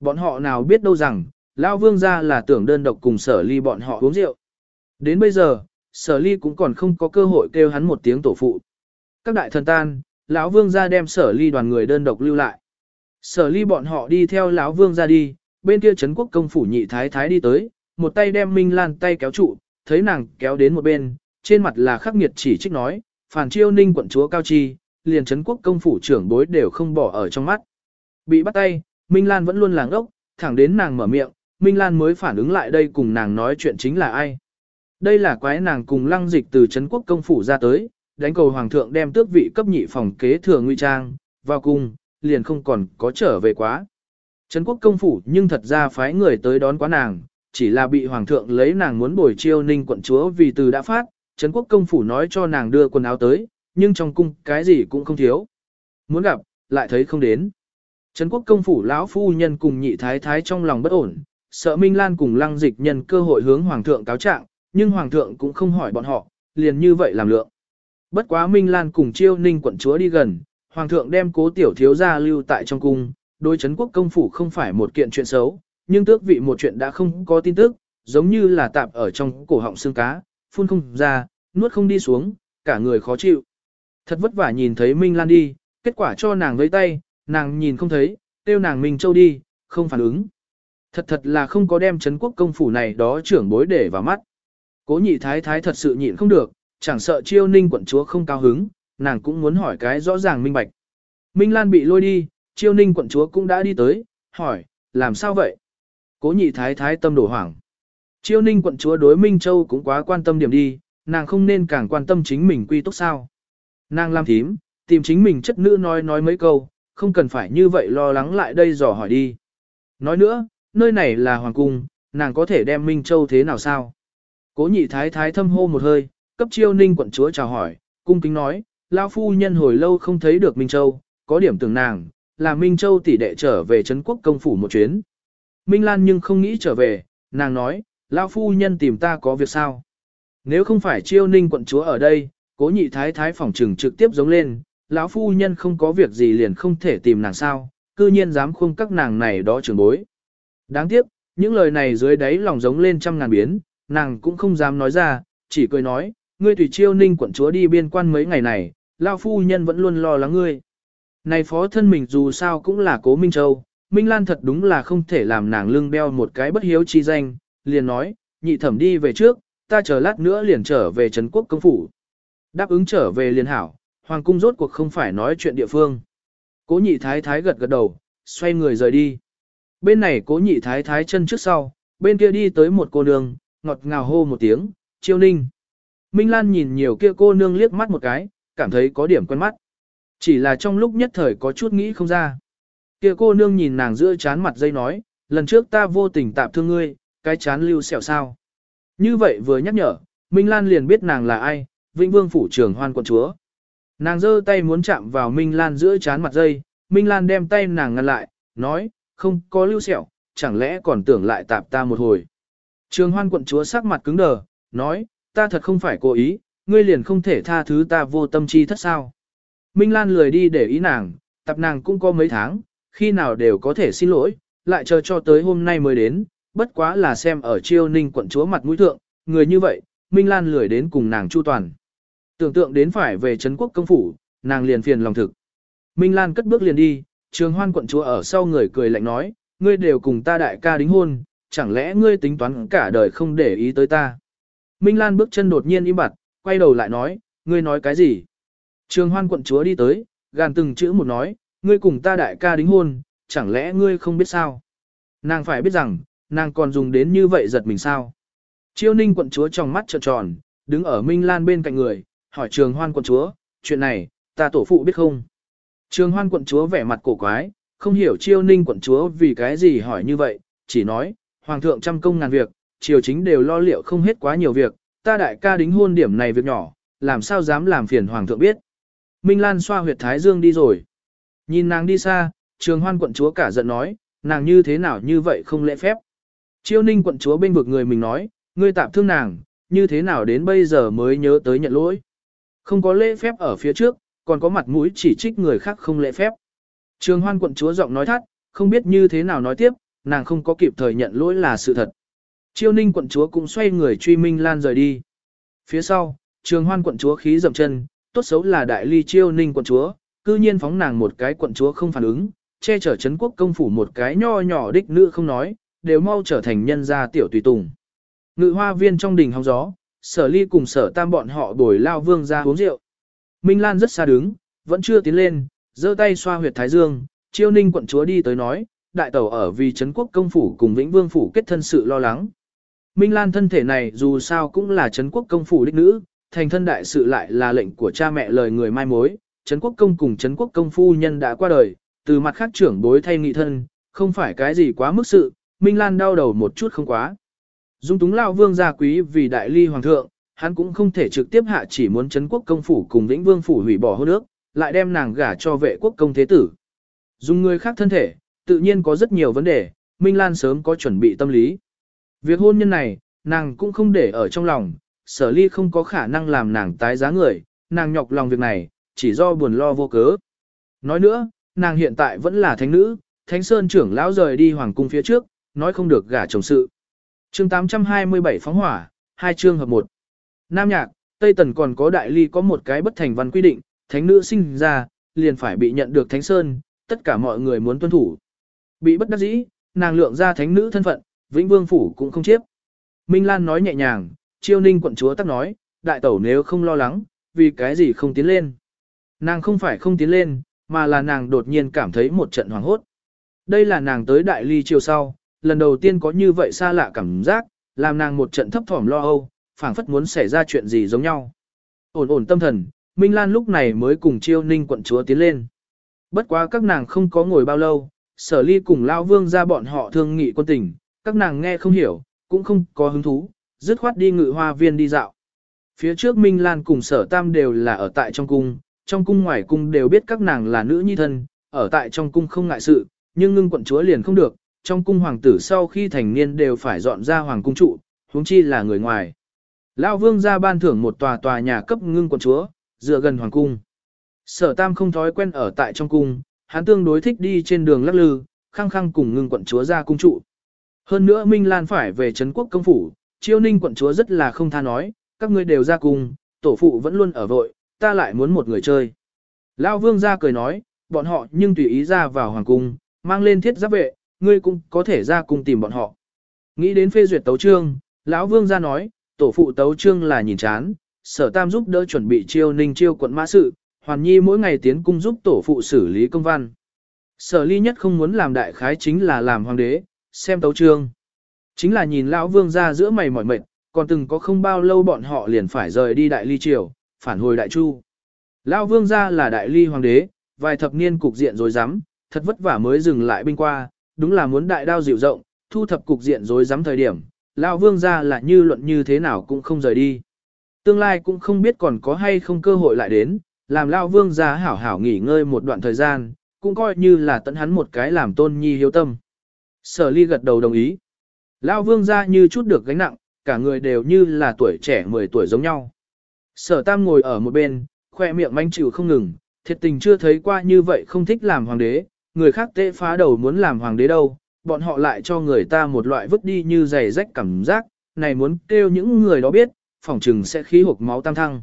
Bọn họ nào biết đâu rằng, lão vương ra là tưởng đơn độc cùng sở ly bọn họ uống rượu. Đến bây giờ, sở ly cũng còn không có cơ hội kêu hắn một tiếng tổ phụ. Các đại thần tan, lão vương ra đem sở ly đoàn người đơn độc lưu lại. Sở ly bọn họ đi theo lão vương ra đi, bên kia Trấn quốc công phủ nhị thái thái đi tới, một tay đem Minh Lan tay kéo trụ, thấy nàng kéo đến một bên, trên mặt là khắc nghiệt chỉ trích nói, phản chiêu ninh quận chúa cao chi, liền Trấn quốc công phủ trưởng bối đều không bỏ ở trong mắt. Bị bắt tay, Minh Lan vẫn luôn làng ốc, thẳng đến nàng mở miệng, Minh Lan mới phản ứng lại đây cùng nàng nói chuyện chính là ai. Đây là quái nàng cùng lăng dịch từ Trấn quốc công phủ ra tới, đánh cầu hoàng thượng đem tước vị cấp nhị phòng kế thừa nguy trang, vào cung, liền không còn có trở về quá. Trấn quốc công phủ nhưng thật ra phái người tới đón quá nàng, chỉ là bị hoàng thượng lấy nàng muốn bồi chiêu ninh quận chúa vì từ đã phát, Trấn quốc công phủ nói cho nàng đưa quần áo tới, nhưng trong cung cái gì cũng không thiếu. Muốn gặp, lại thấy không đến. Trấn quốc công phủ lão phu nhân cùng nhị thái thái trong lòng bất ổn, sợ Minh Lan cùng lăng dịch nhân cơ hội hướng hoàng thượng cáo trạng, nhưng hoàng thượng cũng không hỏi bọn họ, liền như vậy làm lượng. Bất quá Minh Lan cùng chiêu ninh quận chúa đi gần, hoàng thượng đem cố tiểu thiếu gia lưu tại trong cung, đối chấn quốc công phủ không phải một kiện chuyện xấu, nhưng tước vị một chuyện đã không có tin tức, giống như là tạp ở trong cổ họng xương cá, phun không ra, nuốt không đi xuống, cả người khó chịu. Thật vất vả nhìn thấy Minh Lan đi, kết quả cho nàng với tay, nàng nhìn không thấy, tiêu nàng Minh Châu đi, không phản ứng. Thật thật là không có đem chấn quốc công phủ này đó trưởng bối để vào mắt. Cố nhị thái thái thật sự nhịn không được, chẳng sợ chiêu ninh quận chúa không cao hứng, nàng cũng muốn hỏi cái rõ ràng minh bạch. Minh Lan bị lôi đi, chiêu ninh quận chúa cũng đã đi tới, hỏi, làm sao vậy? Cố nhị thái thái tâm đổ hoảng. Chiêu ninh quận chúa đối Minh Châu cũng quá quan tâm điểm đi, nàng không nên càng quan tâm chính mình quy túc sao. Nàng làm thím, tìm chính mình chất nữ nói nói mấy câu, không cần phải như vậy lo lắng lại đây dò hỏi đi. Nói nữa, nơi này là hoàng cung, nàng có thể đem Minh Châu thế nào sao? Cố nhị thái thái thâm hô một hơi, cấp chiêu ninh quận chúa chào hỏi, cung kính nói, lao phu nhân hồi lâu không thấy được Minh Châu, có điểm tưởng nàng, là Minh Châu tỷ đệ trở về Trấn quốc công phủ một chuyến. Minh Lan nhưng không nghĩ trở về, nàng nói, lao phu nhân tìm ta có việc sao. Nếu không phải chiêu ninh quận chúa ở đây, cố nhị thái thái phỏng trừng trực tiếp giống lên, lão phu nhân không có việc gì liền không thể tìm nàng sao, cư nhiên dám khung các nàng này đó trường bối. Đáng tiếc, những lời này dưới đáy lòng giống lên trăm ngàn biến, nàng cũng không dám nói ra, chỉ cười nói, ngươi tùy chiêu ninh quận chúa đi biên quan mấy ngày này, lao phu nhân vẫn luôn lo lắng ngươi. Này phó thân mình dù sao cũng là cố Minh Châu, Minh Lan thật đúng là không thể làm nàng lưng đeo một cái bất hiếu chi danh, liền nói, nhị thẩm đi về trước, ta chờ lát nữa liền trở về Trấn Quốc công phủ. Đáp ứng trở về liền hảo, Hoàng cung rốt cuộc không phải nói chuyện địa phương. Cố nhị thái thái gật gật đầu, xoay người rời đi. Bên này cố nhị thái thái chân trước sau, bên kia đi tới một cô nương, ngọt ngào hô một tiếng, chiêu ninh. Minh Lan nhìn nhiều kia cô nương liếc mắt một cái, cảm thấy có điểm quen mắt. Chỉ là trong lúc nhất thời có chút nghĩ không ra. Kia cô nương nhìn nàng giữa chán mặt dây nói, lần trước ta vô tình tạm thương ngươi, cái chán lưu sẹo sao. Như vậy vừa nhắc nhở, Minh Lan liền biết nàng là ai, Vĩnh Vương phủ trưởng hoan quận chúa. Nàng giơ tay muốn chạm vào Minh Lan giữa chán mặt dây, Minh Lan đem tay nàng ngăn lại, nói, không có lưu sẹo, chẳng lẽ còn tưởng lại tạp ta một hồi. Trường hoan quận chúa sắc mặt cứng đờ, nói, ta thật không phải cố ý, ngươi liền không thể tha thứ ta vô tâm chi thất sao. Minh Lan lười đi để ý nàng, tập nàng cũng có mấy tháng, khi nào đều có thể xin lỗi, lại chờ cho tới hôm nay mới đến, bất quá là xem ở chiêu ninh quận chúa mặt mũi thượng, người như vậy, Minh Lan lười đến cùng nàng chu toàn. Tưởng tượng đến phải về Trấn quốc công phủ, nàng liền phiền lòng thực. Minh Lan cất bước liền đi, trường hoan quận chúa ở sau người cười lạnh nói, ngươi đều cùng ta đại ca đính hôn, chẳng lẽ ngươi tính toán cả đời không để ý tới ta. Minh Lan bước chân đột nhiên im bặt, quay đầu lại nói, ngươi nói cái gì? Trường hoan quận chúa đi tới, gàn từng chữ một nói, ngươi cùng ta đại ca đính hôn, chẳng lẽ ngươi không biết sao? Nàng phải biết rằng, nàng còn dùng đến như vậy giật mình sao? Chiêu ninh quận chúa trong mắt trợn tròn, đứng ở Minh Lan bên cạnh người, hỏi trường hoan quận chúa, chuyện này, ta tổ phụ biết không? Trường hoan quận chúa vẻ mặt cổ quái, không hiểu chiêu ninh quận chúa vì cái gì hỏi như vậy, chỉ nói, hoàng thượng trăm công ngàn việc, triều chính đều lo liệu không hết quá nhiều việc, ta đại ca đính hôn điểm này việc nhỏ, làm sao dám làm phiền hoàng thượng biết. Minh Lan xoa huyệt thái dương đi rồi. Nhìn nàng đi xa, trường hoan quận chúa cả giận nói, nàng như thế nào như vậy không lễ phép. Chiêu ninh quận chúa bên vực người mình nói, ngươi tạm thương nàng, như thế nào đến bây giờ mới nhớ tới nhận lỗi. Không có lễ phép ở phía trước, còn có mặt mũi chỉ trích người khác không lễ phép. Trường hoan quận chúa giọng nói thắt, không biết như thế nào nói tiếp, nàng không có kịp thời nhận lỗi là sự thật. Chiêu ninh quận chúa cũng xoay người truy Minh Lan rời đi. Phía sau, trường hoan quận chúa khí dầm chân, tốt xấu là đại ly chiêu ninh quận chúa, cư nhiên phóng nàng một cái quận chúa không phản ứng, che chở Trấn quốc công phủ một cái nho nhỏ đích nữ không nói, đều mau trở thành nhân gia tiểu tùy tùng. Ngự hoa viên trong đình hóng gió, sở ly cùng sở tam bọn họ bồi lao vương ra uống rượu. Minh Lan rất xa đứng, vẫn chưa tiến lên, giơ tay xoa huyệt thái dương, chiêu ninh quận chúa đi tới nói, đại tẩu ở vì Trấn quốc công phủ cùng Vĩnh Vương phủ kết thân sự lo lắng. Minh Lan thân thể này dù sao cũng là Trấn quốc công phủ đích nữ, thành thân đại sự lại là lệnh của cha mẹ lời người mai mối, Trấn quốc công cùng Trấn quốc công phu nhân đã qua đời, từ mặt khác trưởng bối thay nghị thân, không phải cái gì quá mức sự, Minh Lan đau đầu một chút không quá. Dung túng lao vương gia quý vì đại ly hoàng thượng, hắn cũng không thể trực tiếp hạ chỉ muốn Trấn quốc công phủ cùng Vĩnh Vương phủ hủy bỏ hôn ước, lại đem nàng gả cho vệ quốc công thế tử. Dùng người khác thân thể, tự nhiên có rất nhiều vấn đề, Minh Lan sớm có chuẩn bị tâm lý. Việc hôn nhân này, nàng cũng không để ở trong lòng, sở ly không có khả năng làm nàng tái giá người, nàng nhọc lòng việc này, chỉ do buồn lo vô cớ. Nói nữa, nàng hiện tại vẫn là thánh nữ, thánh sơn trưởng lão rời đi hoàng cung phía trước, nói không được gả chồng sự. chương 827 phóng hỏa, hai chương hợp một. Nam nhạc, Tây Tần còn có đại ly có một cái bất thành văn quy định, thánh nữ sinh ra, liền phải bị nhận được thánh sơn, tất cả mọi người muốn tuân thủ. Bị bất đắc dĩ, nàng lượng ra thánh nữ thân phận, vĩnh vương phủ cũng không chiếp. Minh Lan nói nhẹ nhàng, chiêu ninh quận chúa tắc nói, đại tẩu nếu không lo lắng, vì cái gì không tiến lên. Nàng không phải không tiến lên, mà là nàng đột nhiên cảm thấy một trận hoảng hốt. Đây là nàng tới đại ly chiều sau, lần đầu tiên có như vậy xa lạ cảm giác, làm nàng một trận thấp thỏm lo âu, phảng phất muốn xảy ra chuyện gì giống nhau. Ổn ổn tâm thần, Minh Lan lúc này mới cùng chiêu ninh quận chúa tiến lên. Bất quá các nàng không có ngồi bao lâu, sở ly cùng lao vương ra bọn họ thương nghị quân tình, các nàng nghe không hiểu, cũng không có hứng thú, dứt khoát đi ngự hoa viên đi dạo. Phía trước Minh Lan cùng sở tam đều là ở tại trong cung, trong cung ngoài cung đều biết các nàng là nữ nhi thân, ở tại trong cung không ngại sự, nhưng ngưng quận chúa liền không được, trong cung hoàng tử sau khi thành niên đều phải dọn ra hoàng cung trụ, huống chi là người ngoài. Lão vương ra ban thưởng một tòa tòa nhà cấp ngưng quận chúa, dựa gần hoàng cung. Sở tam không thói quen ở tại trong cung, hắn tương đối thích đi trên đường lắc lư, khăng khăng cùng ngưng quận chúa ra cung trụ. Hơn nữa Minh Lan phải về Trấn quốc công phủ, chiêu ninh quận chúa rất là không tha nói, các ngươi đều ra cung, tổ phụ vẫn luôn ở vội, ta lại muốn một người chơi. Lão vương ra cười nói, bọn họ nhưng tùy ý ra vào hoàng cung, Mang lên thiết giáp vệ, ngươi cũng có thể ra cùng tìm bọn họ. Nghĩ đến phê duyệt tấu trương, lão vương ra nói, tổ phụ tấu trương là nhìn chán, sở tam giúp đỡ chuẩn bị chiêu ninh chiêu quận mã sự, hoàn nhi mỗi ngày tiến cung giúp tổ phụ xử lý công văn. Sở ly nhất không muốn làm đại khái chính là làm hoàng đế, xem tấu trương. Chính là nhìn lão vương ra giữa mày mỏi mệt, còn từng có không bao lâu bọn họ liền phải rời đi đại ly triều, phản hồi đại chu. Lão vương gia là đại ly hoàng đế, vài thập niên cục diện rồi rắm, thật vất vả mới dừng lại binh qua, đúng là muốn đại đao dịu rộng, thu thập cục diện rối rắm thời điểm, lão vương gia là như luận như thế nào cũng không rời đi. Tương lai cũng không biết còn có hay không cơ hội lại đến, làm lão vương gia hảo hảo nghỉ ngơi một đoạn thời gian, cũng coi như là tận hắn một cái làm tôn nhi hiếu tâm. Sở ly gật đầu đồng ý. Lão vương ra như chút được gánh nặng, cả người đều như là tuổi trẻ 10 tuổi giống nhau. Sở tam ngồi ở một bên, khoe miệng manh chịu không ngừng, thiệt tình chưa thấy qua như vậy không thích làm hoàng đế, người khác tệ phá đầu muốn làm hoàng đế đâu, bọn họ lại cho người ta một loại vứt đi như giày rách cảm giác, này muốn kêu những người đó biết, phỏng trừng sẽ khí hộp máu tam thăng.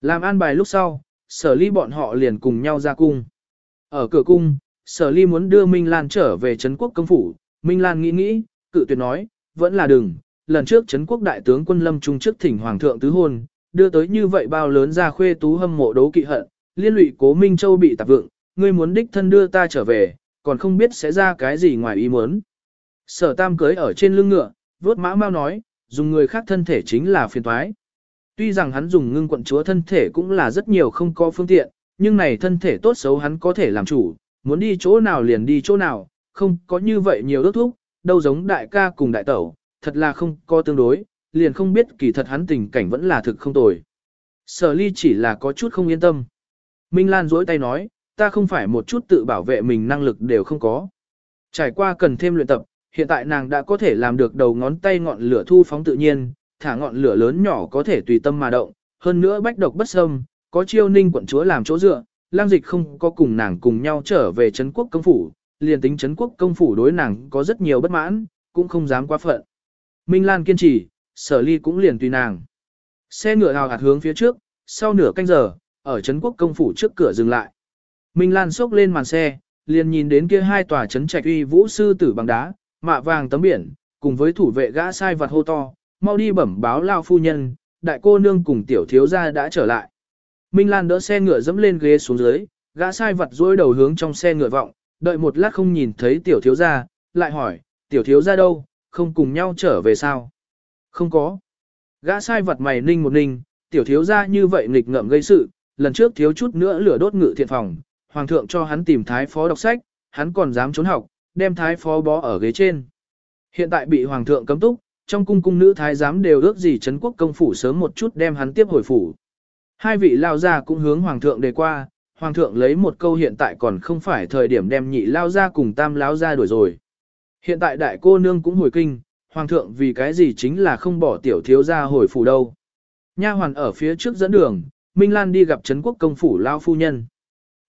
Làm an bài lúc sau, sở ly bọn họ liền cùng nhau ra cung. Ở cửa cung, sở ly muốn đưa Minh Lan trở về Trấn quốc công phủ, Minh Lan nghĩ nghĩ, cự tuyệt nói, vẫn là đừng, lần trước Trấn quốc đại tướng quân lâm trung trước thỉnh hoàng thượng tứ hôn, đưa tới như vậy bao lớn ra khuê tú hâm mộ đấu kỵ hận, liên lụy cố Minh Châu bị tạp vượng, ngươi muốn đích thân đưa ta trở về, còn không biết sẽ ra cái gì ngoài ý muốn. Sở tam cưới ở trên lưng ngựa, vốt mã mau nói, dùng người khác thân thể chính là phiền toái. Tuy rằng hắn dùng ngưng quận chúa thân thể cũng là rất nhiều không có phương tiện, nhưng này thân thể tốt xấu hắn có thể làm chủ, muốn đi chỗ nào liền đi chỗ nào, không có như vậy nhiều ước thúc, đâu giống đại ca cùng đại tẩu, thật là không có tương đối, liền không biết kỳ thật hắn tình cảnh vẫn là thực không tồi. Sở ly chỉ là có chút không yên tâm. Minh Lan dối tay nói, ta không phải một chút tự bảo vệ mình năng lực đều không có. Trải qua cần thêm luyện tập, hiện tại nàng đã có thể làm được đầu ngón tay ngọn lửa thu phóng tự nhiên, thả ngọn lửa lớn nhỏ có thể tùy tâm mà động, hơn nữa bách độc bất xâm, có chiêu ninh quận chúa làm chỗ dựa, lang dịch không có cùng nàng cùng nhau trở về Trấn quốc công phủ, liền tính Trấn quốc công phủ đối nàng có rất nhiều bất mãn, cũng không dám quá phận. Minh Lan kiên trì, sở ly cũng liền tùy nàng. Xe ngựa hào hạt hướng phía trước, sau nửa canh giờ, ở Trấn quốc công phủ trước cửa dừng lại. Minh Lan xốc lên màn xe, liền nhìn đến kia hai tòa trấn trạch uy vũ sư tử bằng đá, mạ vàng tấm biển, cùng với thủ vệ gã sai vặt hô to, mau đi bẩm báo lao phu nhân, đại cô nương cùng tiểu thiếu gia đã trở lại. Minh Lan đỡ xe ngựa dẫm lên ghế xuống dưới, gã sai vặt dối đầu hướng trong xe ngựa vọng, đợi một lát không nhìn thấy tiểu thiếu gia, lại hỏi, tiểu thiếu gia đâu, không cùng nhau trở về sao? Không có. Gã sai vật mày ninh một ninh, tiểu thiếu gia như vậy nghịch ngợm gây sự, lần trước thiếu chút nữa lửa đốt ngự thiện phòng, hoàng thượng cho hắn tìm thái phó đọc sách, hắn còn dám trốn học, đem thái phó bó ở ghế trên. Hiện tại bị hoàng thượng cấm túc, trong cung cung nữ thái giám đều ước gì Trấn quốc công phủ sớm một chút đem hắn tiếp hồi phủ. Hai vị lao gia cũng hướng hoàng thượng đề qua, hoàng thượng lấy một câu hiện tại còn không phải thời điểm đem nhị lao ra cùng tam lao ra đuổi rồi. Hiện tại đại cô nương cũng hồi kinh, hoàng thượng vì cái gì chính là không bỏ tiểu thiếu ra hồi phủ đâu. Nha hoàn ở phía trước dẫn đường, Minh Lan đi gặp Trấn quốc công phủ lao phu nhân.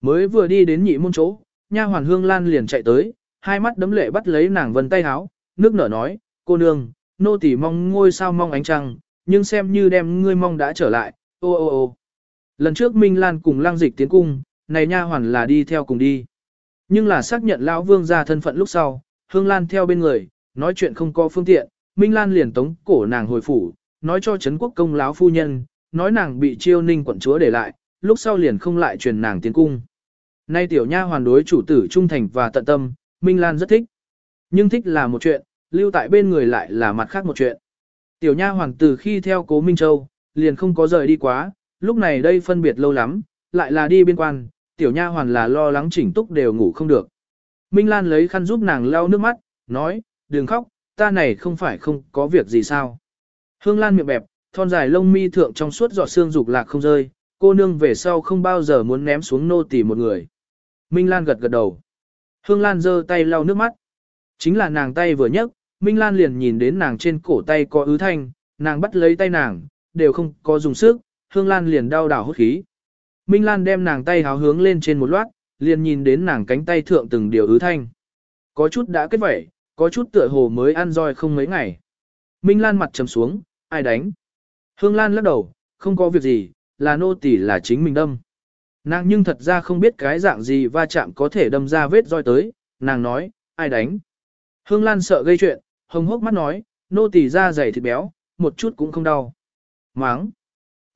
Mới vừa đi đến nhị môn chỗ, nha hoàn Hương Lan liền chạy tới, hai mắt đấm lệ bắt lấy nàng vân tay háo, nước nở nói, cô nương, nô tỉ mong ngôi sao mong ánh trăng, nhưng xem như đem ngươi mong đã trở lại, ô ô ô. Lần trước Minh Lan cùng lang dịch tiến cung, này nha hoàn là đi theo cùng đi. Nhưng là xác nhận lão vương ra thân phận lúc sau, Hương Lan theo bên người, nói chuyện không có phương tiện, Minh Lan liền tống cổ nàng hồi phủ, nói cho Trấn quốc công lão phu nhân, nói nàng bị chiêu ninh quận chúa để lại, lúc sau liền không lại truyền nàng tiến cung. Nay tiểu nha hoàn đối chủ tử trung thành và tận tâm, Minh Lan rất thích. Nhưng thích là một chuyện, lưu tại bên người lại là mặt khác một chuyện. Tiểu nha hoàn từ khi theo cố Minh Châu, liền không có rời đi quá, lúc này đây phân biệt lâu lắm, lại là đi biên quan, tiểu nha hoàn là lo lắng chỉnh túc đều ngủ không được. Minh Lan lấy khăn giúp nàng lau nước mắt, nói, đừng khóc, ta này không phải không có việc gì sao. Hương Lan miệng bẹp, thon dài lông mi thượng trong suốt giọt xương dục lạc không rơi, cô nương về sau không bao giờ muốn ném xuống nô tỳ một người. Minh Lan gật gật đầu. Hương Lan giơ tay lau nước mắt. Chính là nàng tay vừa nhấc, Minh Lan liền nhìn đến nàng trên cổ tay có ứ thanh, nàng bắt lấy tay nàng, đều không có dùng sức, Hương Lan liền đau đảo hốt khí. Minh Lan đem nàng tay háo hướng lên trên một loát, liền nhìn đến nàng cánh tay thượng từng điều ứ thanh. Có chút đã kết vẩy, có chút tựa hồ mới ăn roi không mấy ngày. Minh Lan mặt trầm xuống, ai đánh? Hương Lan lắc đầu, không có việc gì, là nô tỳ là chính mình đâm. Nàng nhưng thật ra không biết cái dạng gì va chạm có thể đâm ra vết roi tới, nàng nói, ai đánh. Hương Lan sợ gây chuyện, hồng hốc mắt nói, nô tỳ da dày thịt béo, một chút cũng không đau. Máng.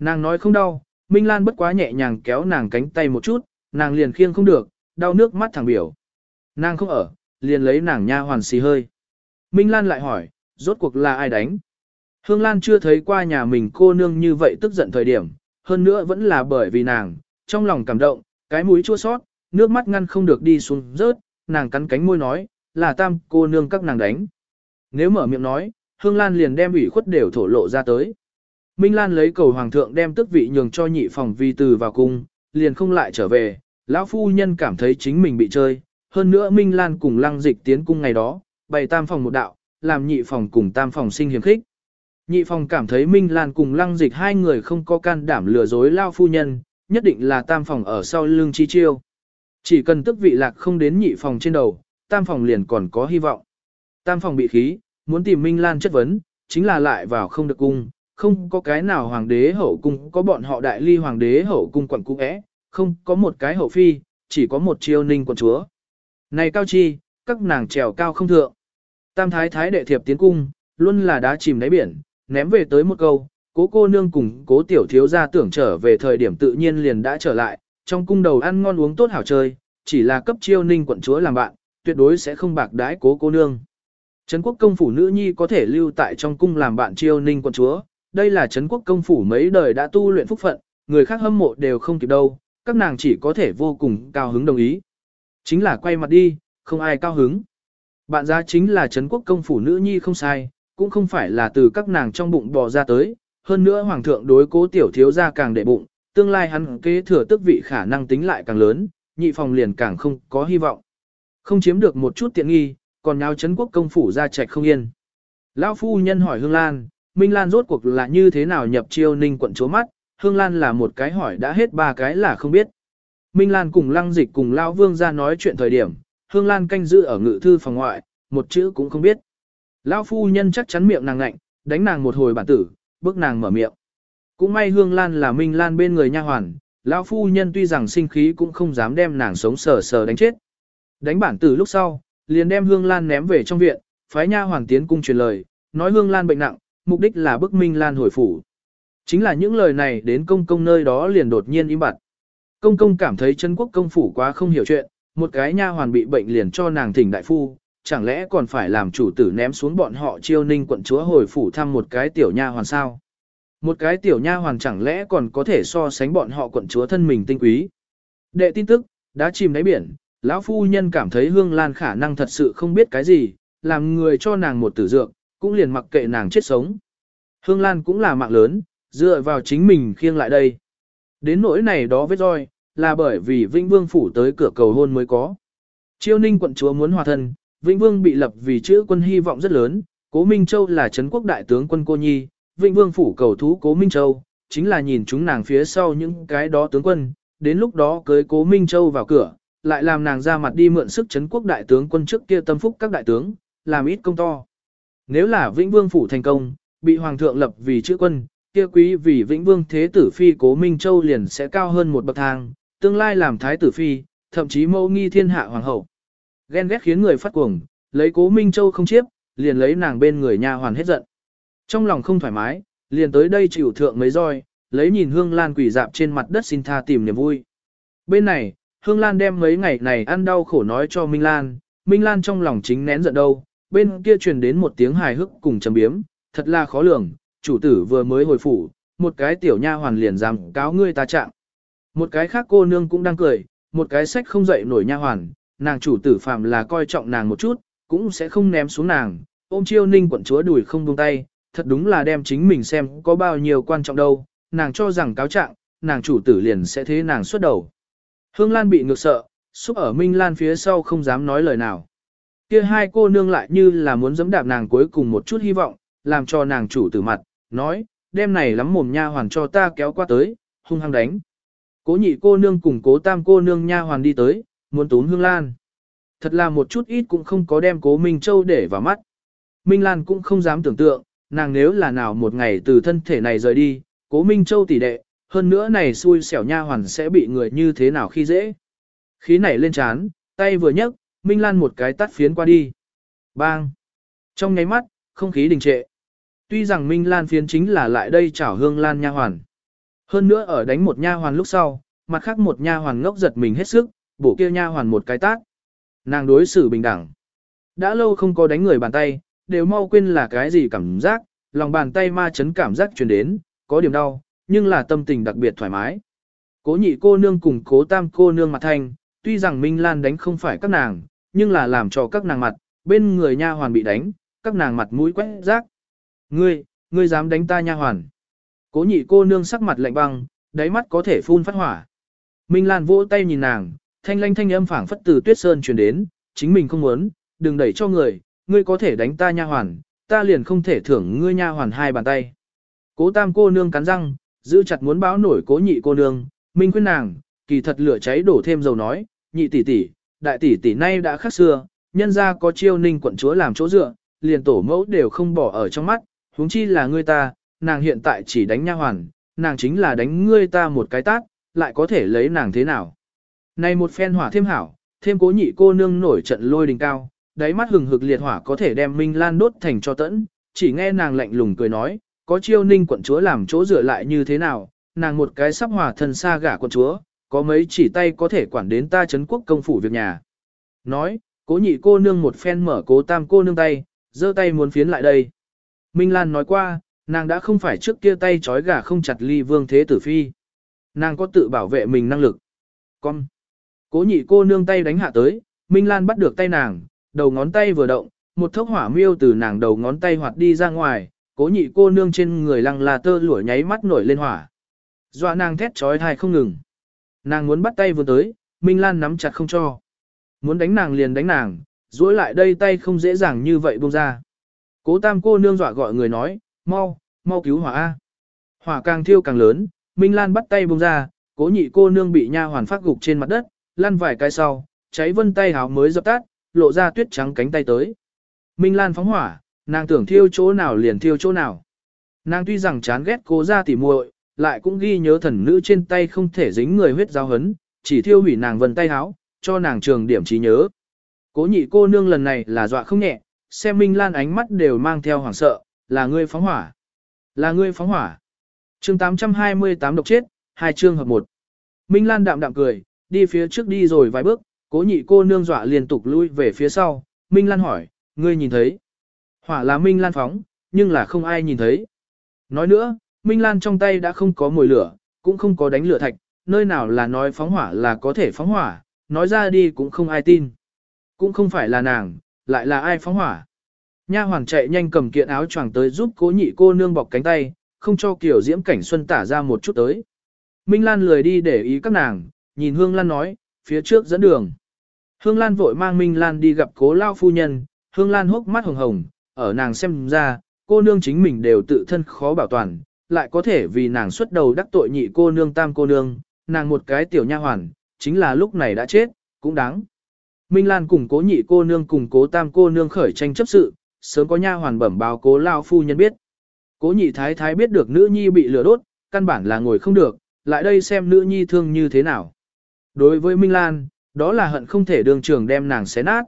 Nàng nói không đau, Minh Lan bất quá nhẹ nhàng kéo nàng cánh tay một chút, nàng liền khiêng không được, đau nước mắt thẳng biểu. Nàng không ở, liền lấy nàng nha hoàn xì hơi. Minh Lan lại hỏi, rốt cuộc là ai đánh? Hương Lan chưa thấy qua nhà mình cô nương như vậy tức giận thời điểm, hơn nữa vẫn là bởi vì nàng, trong lòng cảm động, cái mũi chua sót, nước mắt ngăn không được đi xuống rớt, nàng cắn cánh môi nói, là tam cô nương các nàng đánh. Nếu mở miệng nói, Hương Lan liền đem ủy khuất đều thổ lộ ra tới. Minh Lan lấy cầu hoàng thượng đem tước vị nhường cho nhị phòng vi từ vào cung, liền không lại trở về, lão phu nhân cảm thấy chính mình bị chơi, hơn nữa Minh Lan cùng lăng dịch tiến cung ngày đó, bày tam phòng một đạo, làm nhị phòng cùng tam phòng sinh hiểm khích. Nhị phòng cảm thấy Minh Lan cùng lăng dịch hai người không có can đảm lừa dối lao phu nhân, nhất định là tam phòng ở sau lưng chi chiêu. Chỉ cần tức vị lạc không đến nhị phòng trên đầu, tam phòng liền còn có hy vọng. Tam phòng bị khí, muốn tìm Minh Lan chất vấn, chính là lại vào không được cung, không có cái nào hoàng đế hậu cung có bọn họ đại ly hoàng đế hậu cung quận cung é, không có một cái hậu phi, chỉ có một chiêu ninh quận chúa. Này cao chi, các nàng trèo cao không thượng. Tam thái thái đệ thiệp tiến cung, luôn là đá chìm đáy biển, ném về tới một câu, cố cô nương cùng cố tiểu thiếu gia tưởng trở về thời điểm tự nhiên liền đã trở lại, trong cung đầu ăn ngon uống tốt hảo chơi, chỉ là cấp chiêu ninh quận chúa làm bạn, tuyệt đối sẽ không bạc đái cố cô nương. Trấn quốc công phủ nữ nhi có thể lưu tại trong cung làm bạn chiêu ninh quận chúa, đây là Trấn quốc công phủ mấy đời đã tu luyện phúc phận, người khác hâm mộ đều không kịp đâu, các nàng chỉ có thể vô cùng cao hứng đồng ý. Chính là quay mặt đi, không ai cao hứng. Bạn giá chính là Trấn quốc công phủ nữ nhi không sai, cũng không phải là từ các nàng trong bụng bò ra tới, hơn nữa hoàng thượng đối cố tiểu thiếu ra càng đệ bụng, tương lai hắn kế thừa tức vị khả năng tính lại càng lớn, nhị phòng liền càng không có hy vọng. Không chiếm được một chút tiện nghi, còn nháo chấn quốc công phủ ra trạch không yên. Lão phu nhân hỏi Hương Lan, Minh Lan rốt cuộc là như thế nào nhập chiêu ninh quận chúa mắt, Hương Lan là một cái hỏi đã hết ba cái là không biết. Minh Lan cùng lăng dịch cùng Lão Vương ra nói chuyện thời điểm, Hương Lan canh giữ ở ngự thư phòng ngoại, một chữ cũng không biết. Lão phu nhân chắc chắn miệng nàng ngạnh, đánh nàng một hồi bản tử, bước nàng mở miệng. Cũng may Hương Lan là Minh Lan bên người nha hoàn, lão phu nhân tuy rằng sinh khí cũng không dám đem nàng sống sờ sờ đánh chết. Đánh bản tử lúc sau, liền đem Hương Lan ném về trong viện, phái nha hoàng tiến cung truyền lời, nói Hương Lan bệnh nặng, mục đích là bức Minh Lan hồi phủ. Chính là những lời này đến công công nơi đó liền đột nhiên im bặt. Công công cảm thấy chân quốc công phủ quá không hiểu chuyện, một cái nha hoàn bị bệnh liền cho nàng thỉnh đại phu, chẳng lẽ còn phải làm chủ tử ném xuống bọn họ chiêu ninh quận chúa hồi phủ thăm một cái tiểu nha hoàn sao? Một cái tiểu nha hoàn chẳng lẽ còn có thể so sánh bọn họ quận chúa thân mình tinh quý? Đệ tin tức, đã chìm đáy biển, lão phu nhân cảm thấy Hương Lan khả năng thật sự không biết cái gì, làm người cho nàng một tử dược, cũng liền mặc kệ nàng chết sống. Hương Lan cũng là mạng lớn, dựa vào chính mình khiêng lại đây. Đến nỗi này đó vết roi, là bởi vì Vĩnh Vương phủ tới cửa cầu hôn mới có. Chiêu ninh quận chúa muốn hòa thân, Vĩnh Vương bị lập vì chữ quân hy vọng rất lớn, Cố Minh Châu là Trấn quốc đại tướng quân cô nhi, Vĩnh Vương phủ cầu thú Cố Minh Châu, chính là nhìn chúng nàng phía sau những cái đó tướng quân, đến lúc đó cưới Cố Minh Châu vào cửa, lại làm nàng ra mặt đi mượn sức Trấn quốc đại tướng quân trước kia tâm phúc các đại tướng, làm ít công to. Nếu là Vĩnh Vương phủ thành công, bị hoàng thượng lập vì chữ quân, kia quý vì Vĩnh Vương thế tử phi Cố Minh Châu liền sẽ cao hơn một bậc thang, tương lai làm thái tử phi, thậm chí mâu nghi thiên hạ hoàng hậu. Ghen ghét khiến người phát cuồng, lấy cố Minh Châu không chiếp, liền lấy nàng bên người nha hoàn hết giận. Trong lòng không thoải mái, liền tới đây chịu thượng mấy roi, lấy nhìn Hương Lan quỷ dạp trên mặt đất xin tha tìm niềm vui. Bên này, Hương Lan đem mấy ngày này ăn đau khổ nói cho Minh Lan, Minh Lan trong lòng chính nén giận đâu, bên kia truyền đến một tiếng hài hước cùng trầm biếm, thật là khó lường, chủ tử vừa mới hồi phủ, một cái tiểu nha hoàn liền dám cáo ngươi ta trạng. Một cái khác cô nương cũng đang cười, một cái sách không dậy nổi nha hoàn, nàng chủ tử phạm là coi trọng nàng một chút, cũng sẽ không ném xuống nàng, ôm chiêu ninh quận chúa đùi không buông tay, thật đúng là đem chính mình xem có bao nhiêu quan trọng đâu, nàng cho rằng cáo trạng, nàng chủ tử liền sẽ thế nàng xuất đầu. Hương Lan bị ngược sợ, xúc ở Minh Lan phía sau không dám nói lời nào. Kia hai cô nương lại như là muốn giẫm đạp nàng cuối cùng một chút hy vọng, làm cho nàng chủ tử mặt, nói, đêm này lắm mồm nha hoàn cho ta kéo qua tới, hung hăng đánh. Cố nhị cô nương cùng cố tam cô nương nha hoàn đi tới, muốn tốn Hương Lan. Thật là một chút ít cũng không có đem cố Minh Châu để vào mắt. Minh Lan cũng không dám tưởng tượng, nàng nếu là nào một ngày từ thân thể này rời đi, cố Minh Châu tỷ đệ, hơn nữa này xui xẻo nha hoàn sẽ bị người như thế nào khi dễ. Khí nảy lên chán, tay vừa nhấc, Minh Lan một cái tắt phiến qua đi. Bang! Trong nháy mắt, không khí đình trệ. Tuy rằng Minh Lan phiến chính là lại đây chảo hương Lan nha hoàn. Hơn nữa ở đánh một nha hoàn lúc sau, mặt khác một nha hoàn ngốc giật mình hết sức, bổ kia nha hoàn một cái tát. Nàng đối xử bình đẳng. Đã lâu không có đánh người bàn tay, đều mau quên là cái gì cảm giác, lòng bàn tay ma chấn cảm giác truyền đến, có điểm đau, nhưng là tâm tình đặc biệt thoải mái. Cố nhị cô nương cùng cố tam cô nương mặt thanh, tuy rằng Minh Lan đánh không phải các nàng, nhưng là làm cho các nàng mặt, bên người nha hoàn bị đánh, các nàng mặt mũi quét rác. Ngươi, ngươi dám đánh ta nha hoàn. Cố nhị cô nương sắc mặt lạnh băng, đáy mắt có thể phun phát hỏa. Minh Lan vỗ tay nhìn nàng, thanh lanh thanh âm phảng phất từ tuyết sơn truyền đến, chính mình không muốn, đừng đẩy cho người, ngươi có thể đánh ta nha hoàn, ta liền không thể thưởng ngươi nha hoàn hai bàn tay. Cố tam cô nương cắn răng, giữ chặt muốn báo nổi cố nhị cô nương, minh khuyên nàng, kỳ thật lửa cháy đổ thêm dầu nói, nhị tỷ tỷ, đại tỷ tỷ nay đã khác xưa, nhân ra có chiêu ninh quận chúa làm chỗ dựa, liền tổ mẫu đều không bỏ ở trong mắt, huống chi là ngươi ta, nàng hiện tại chỉ đánh nha hoàn, nàng chính là đánh ngươi ta một cái tát, lại có thể lấy nàng thế nào. Này một phen hỏa thêm hảo, thêm cố nhị cô nương nổi trận lôi đình cao, đáy mắt hừng hực liệt hỏa có thể đem Minh Lan đốt thành cho tẫn, chỉ nghe nàng lạnh lùng cười nói, có chiêu ninh quận chúa làm chỗ dựa lại như thế nào, nàng một cái sắp hòa thân xa gả quận chúa, có mấy chỉ tay có thể quản đến ta chấn quốc công phủ việc nhà. Nói, cố nhị cô nương một phen mở cố tam cô nương tay, giơ tay muốn phiến lại đây. Minh Lan nói qua, nàng đã không phải trước kia tay trói gà không chặt ly vương thế tử phi. Nàng có tự bảo vệ mình năng lực. Con. Cố nhị cô nương tay đánh hạ tới, Minh Lan bắt được tay nàng, đầu ngón tay vừa động, một thốc hỏa miêu từ nàng đầu ngón tay hoạt đi ra ngoài, cố nhị cô nương trên người lăng là tơ lụa nháy mắt nổi lên hỏa. Dọa nàng thét trói thai không ngừng. Nàng muốn bắt tay vừa tới, Minh Lan nắm chặt không cho. Muốn đánh nàng liền đánh nàng, duỗi lại đây tay không dễ dàng như vậy buông ra. Cố tam cô nương dọa gọi người nói, mau, mau cứu hỏa A. Hỏa càng thiêu càng lớn, Minh Lan bắt tay buông ra, cố nhị cô nương bị nha hoàn phát gục trên mặt đất, lăn vài cái sau, cháy vân tay háo mới dập tắt, lộ ra tuyết trắng cánh tay tới. Minh Lan phóng hỏa, nàng tưởng thiêu chỗ nào liền thiêu chỗ nào. Nàng tuy rằng chán ghét cố ra tỉ muội, lại cũng ghi nhớ thần nữ trên tay không thể dính người huyết giao hấn, chỉ thiêu hủy nàng vân tay háo, cho nàng trường điểm trí nhớ. Cố nhị cô nương lần này là dọa không nhẹ, xem Minh Lan ánh mắt đều mang theo hoảng sợ, là ngươi phóng hỏa. Là ngươi phóng hỏa. chương 828 độc chết, hai chương hợp một. Minh Lan đạm đạm cười, đi phía trước đi rồi vài bước, cố nhị cô nương dọa liên tục lui về phía sau. Minh Lan hỏi, ngươi nhìn thấy. Hỏa là Minh Lan phóng, nhưng là không ai nhìn thấy. Nói nữa, Minh Lan trong tay đã không có mồi lửa, cũng không có đánh lửa thạch, nơi nào là nói phóng hỏa là có thể phóng hỏa, nói ra đi cũng không ai tin. Cũng không phải là nàng, lại là ai phóng hỏa. Nha hoàng chạy nhanh cầm kiện áo choàng tới giúp cố nhị cô nương bọc cánh tay, không cho kiểu diễm cảnh xuân tả ra một chút tới. Minh Lan lười đi để ý các nàng, nhìn Hương Lan nói, phía trước dẫn đường. Hương Lan vội mang Minh Lan đi gặp cố lao phu nhân, Hương Lan hốc mắt hồng hồng, ở nàng xem ra, cô nương chính mình đều tự thân khó bảo toàn, lại có thể vì nàng xuất đầu đắc tội nhị cô nương tam cô nương, nàng một cái tiểu nha hoàn, chính là lúc này đã chết, cũng đáng. Minh Lan cùng cố nhị cô nương cùng cố tam cô nương khởi tranh chấp sự, sớm có nha hoàn bẩm báo cố lao phu nhân biết. Cố nhị thái thái biết được nữ nhi bị lửa đốt, căn bản là ngồi không được, lại đây xem nữ nhi thương như thế nào. Đối với Minh Lan, đó là hận không thể đường trường đem nàng xé nát.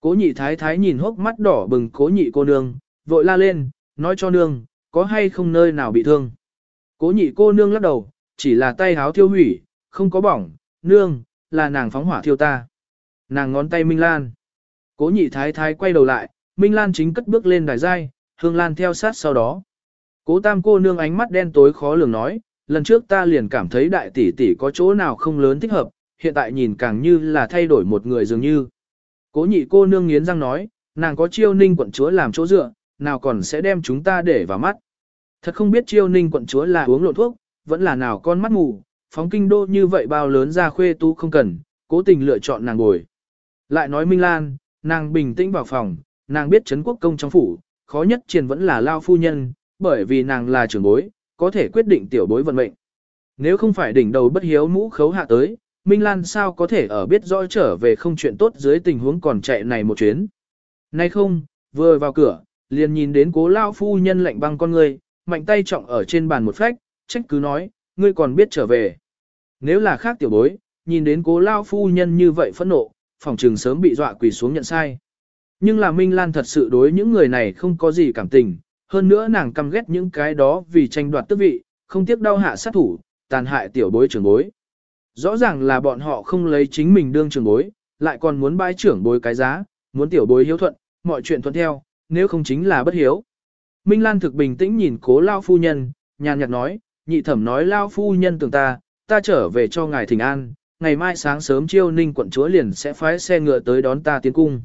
Cố nhị thái thái nhìn hốc mắt đỏ bừng cố nhị cô nương, vội la lên, nói cho nương, có hay không nơi nào bị thương. Cố nhị cô nương lắc đầu, chỉ là tay háo thiêu hủy, không có bỏng, nương, là nàng phóng hỏa thiêu ta. Nàng ngón tay Minh Lan. Cố nhị thái thái quay đầu lại, Minh Lan chính cất bước lên đài giai, Hương Lan theo sát sau đó. Cố tam cô nương ánh mắt đen tối khó lường nói, lần trước ta liền cảm thấy đại tỷ tỷ có chỗ nào không lớn thích hợp, hiện tại nhìn càng như là thay đổi một người dường như. Cố nhị cô nương nghiến răng nói, nàng có chiêu ninh quận chúa làm chỗ dựa, nào còn sẽ đem chúng ta để vào mắt. Thật không biết chiêu ninh quận chúa là uống lộn thuốc, vẫn là nào con mắt mù, phóng kinh đô như vậy bao lớn ra khuê tú không cần, cố tình lựa chọn nàng ngồi. Lại nói Minh Lan, nàng bình tĩnh vào phòng, nàng biết Trấn quốc công trong phủ, khó nhất triền vẫn là lao phu nhân, bởi vì nàng là trưởng bối, có thể quyết định tiểu bối vận mệnh. Nếu không phải đỉnh đầu bất hiếu mũ khấu hạ tới, Minh Lan sao có thể ở biết rõ trở về không chuyện tốt dưới tình huống còn chạy này một chuyến. Nay không, vừa vào cửa, liền nhìn đến cố lao phu nhân lạnh băng con người, mạnh tay trọng ở trên bàn một phách, trách cứ nói, ngươi còn biết trở về. Nếu là khác tiểu bối, nhìn đến cố lao phu nhân như vậy phẫn nộ, phòng trường sớm bị dọa quỳ xuống nhận sai. Nhưng là Minh Lan thật sự đối những người này không có gì cảm tình, hơn nữa nàng căm ghét những cái đó vì tranh đoạt tước vị, không tiếc đau hạ sát thủ, tàn hại tiểu bối trưởng bối. Rõ ràng là bọn họ không lấy chính mình đương trưởng bối, lại còn muốn bãi trưởng bối cái giá, muốn tiểu bối hiếu thuận, mọi chuyện thuận theo, nếu không chính là bất hiếu. Minh Lan thực bình tĩnh nhìn cố lao phu nhân, nhàn nhạt nói, nhị thẩm nói lao phu nhân tưởng ta, ta trở về cho ngài thỉnh an, ngày mai sáng sớm chiêu ninh quận chúa liền sẽ phái xe ngựa tới đón ta tiến cung.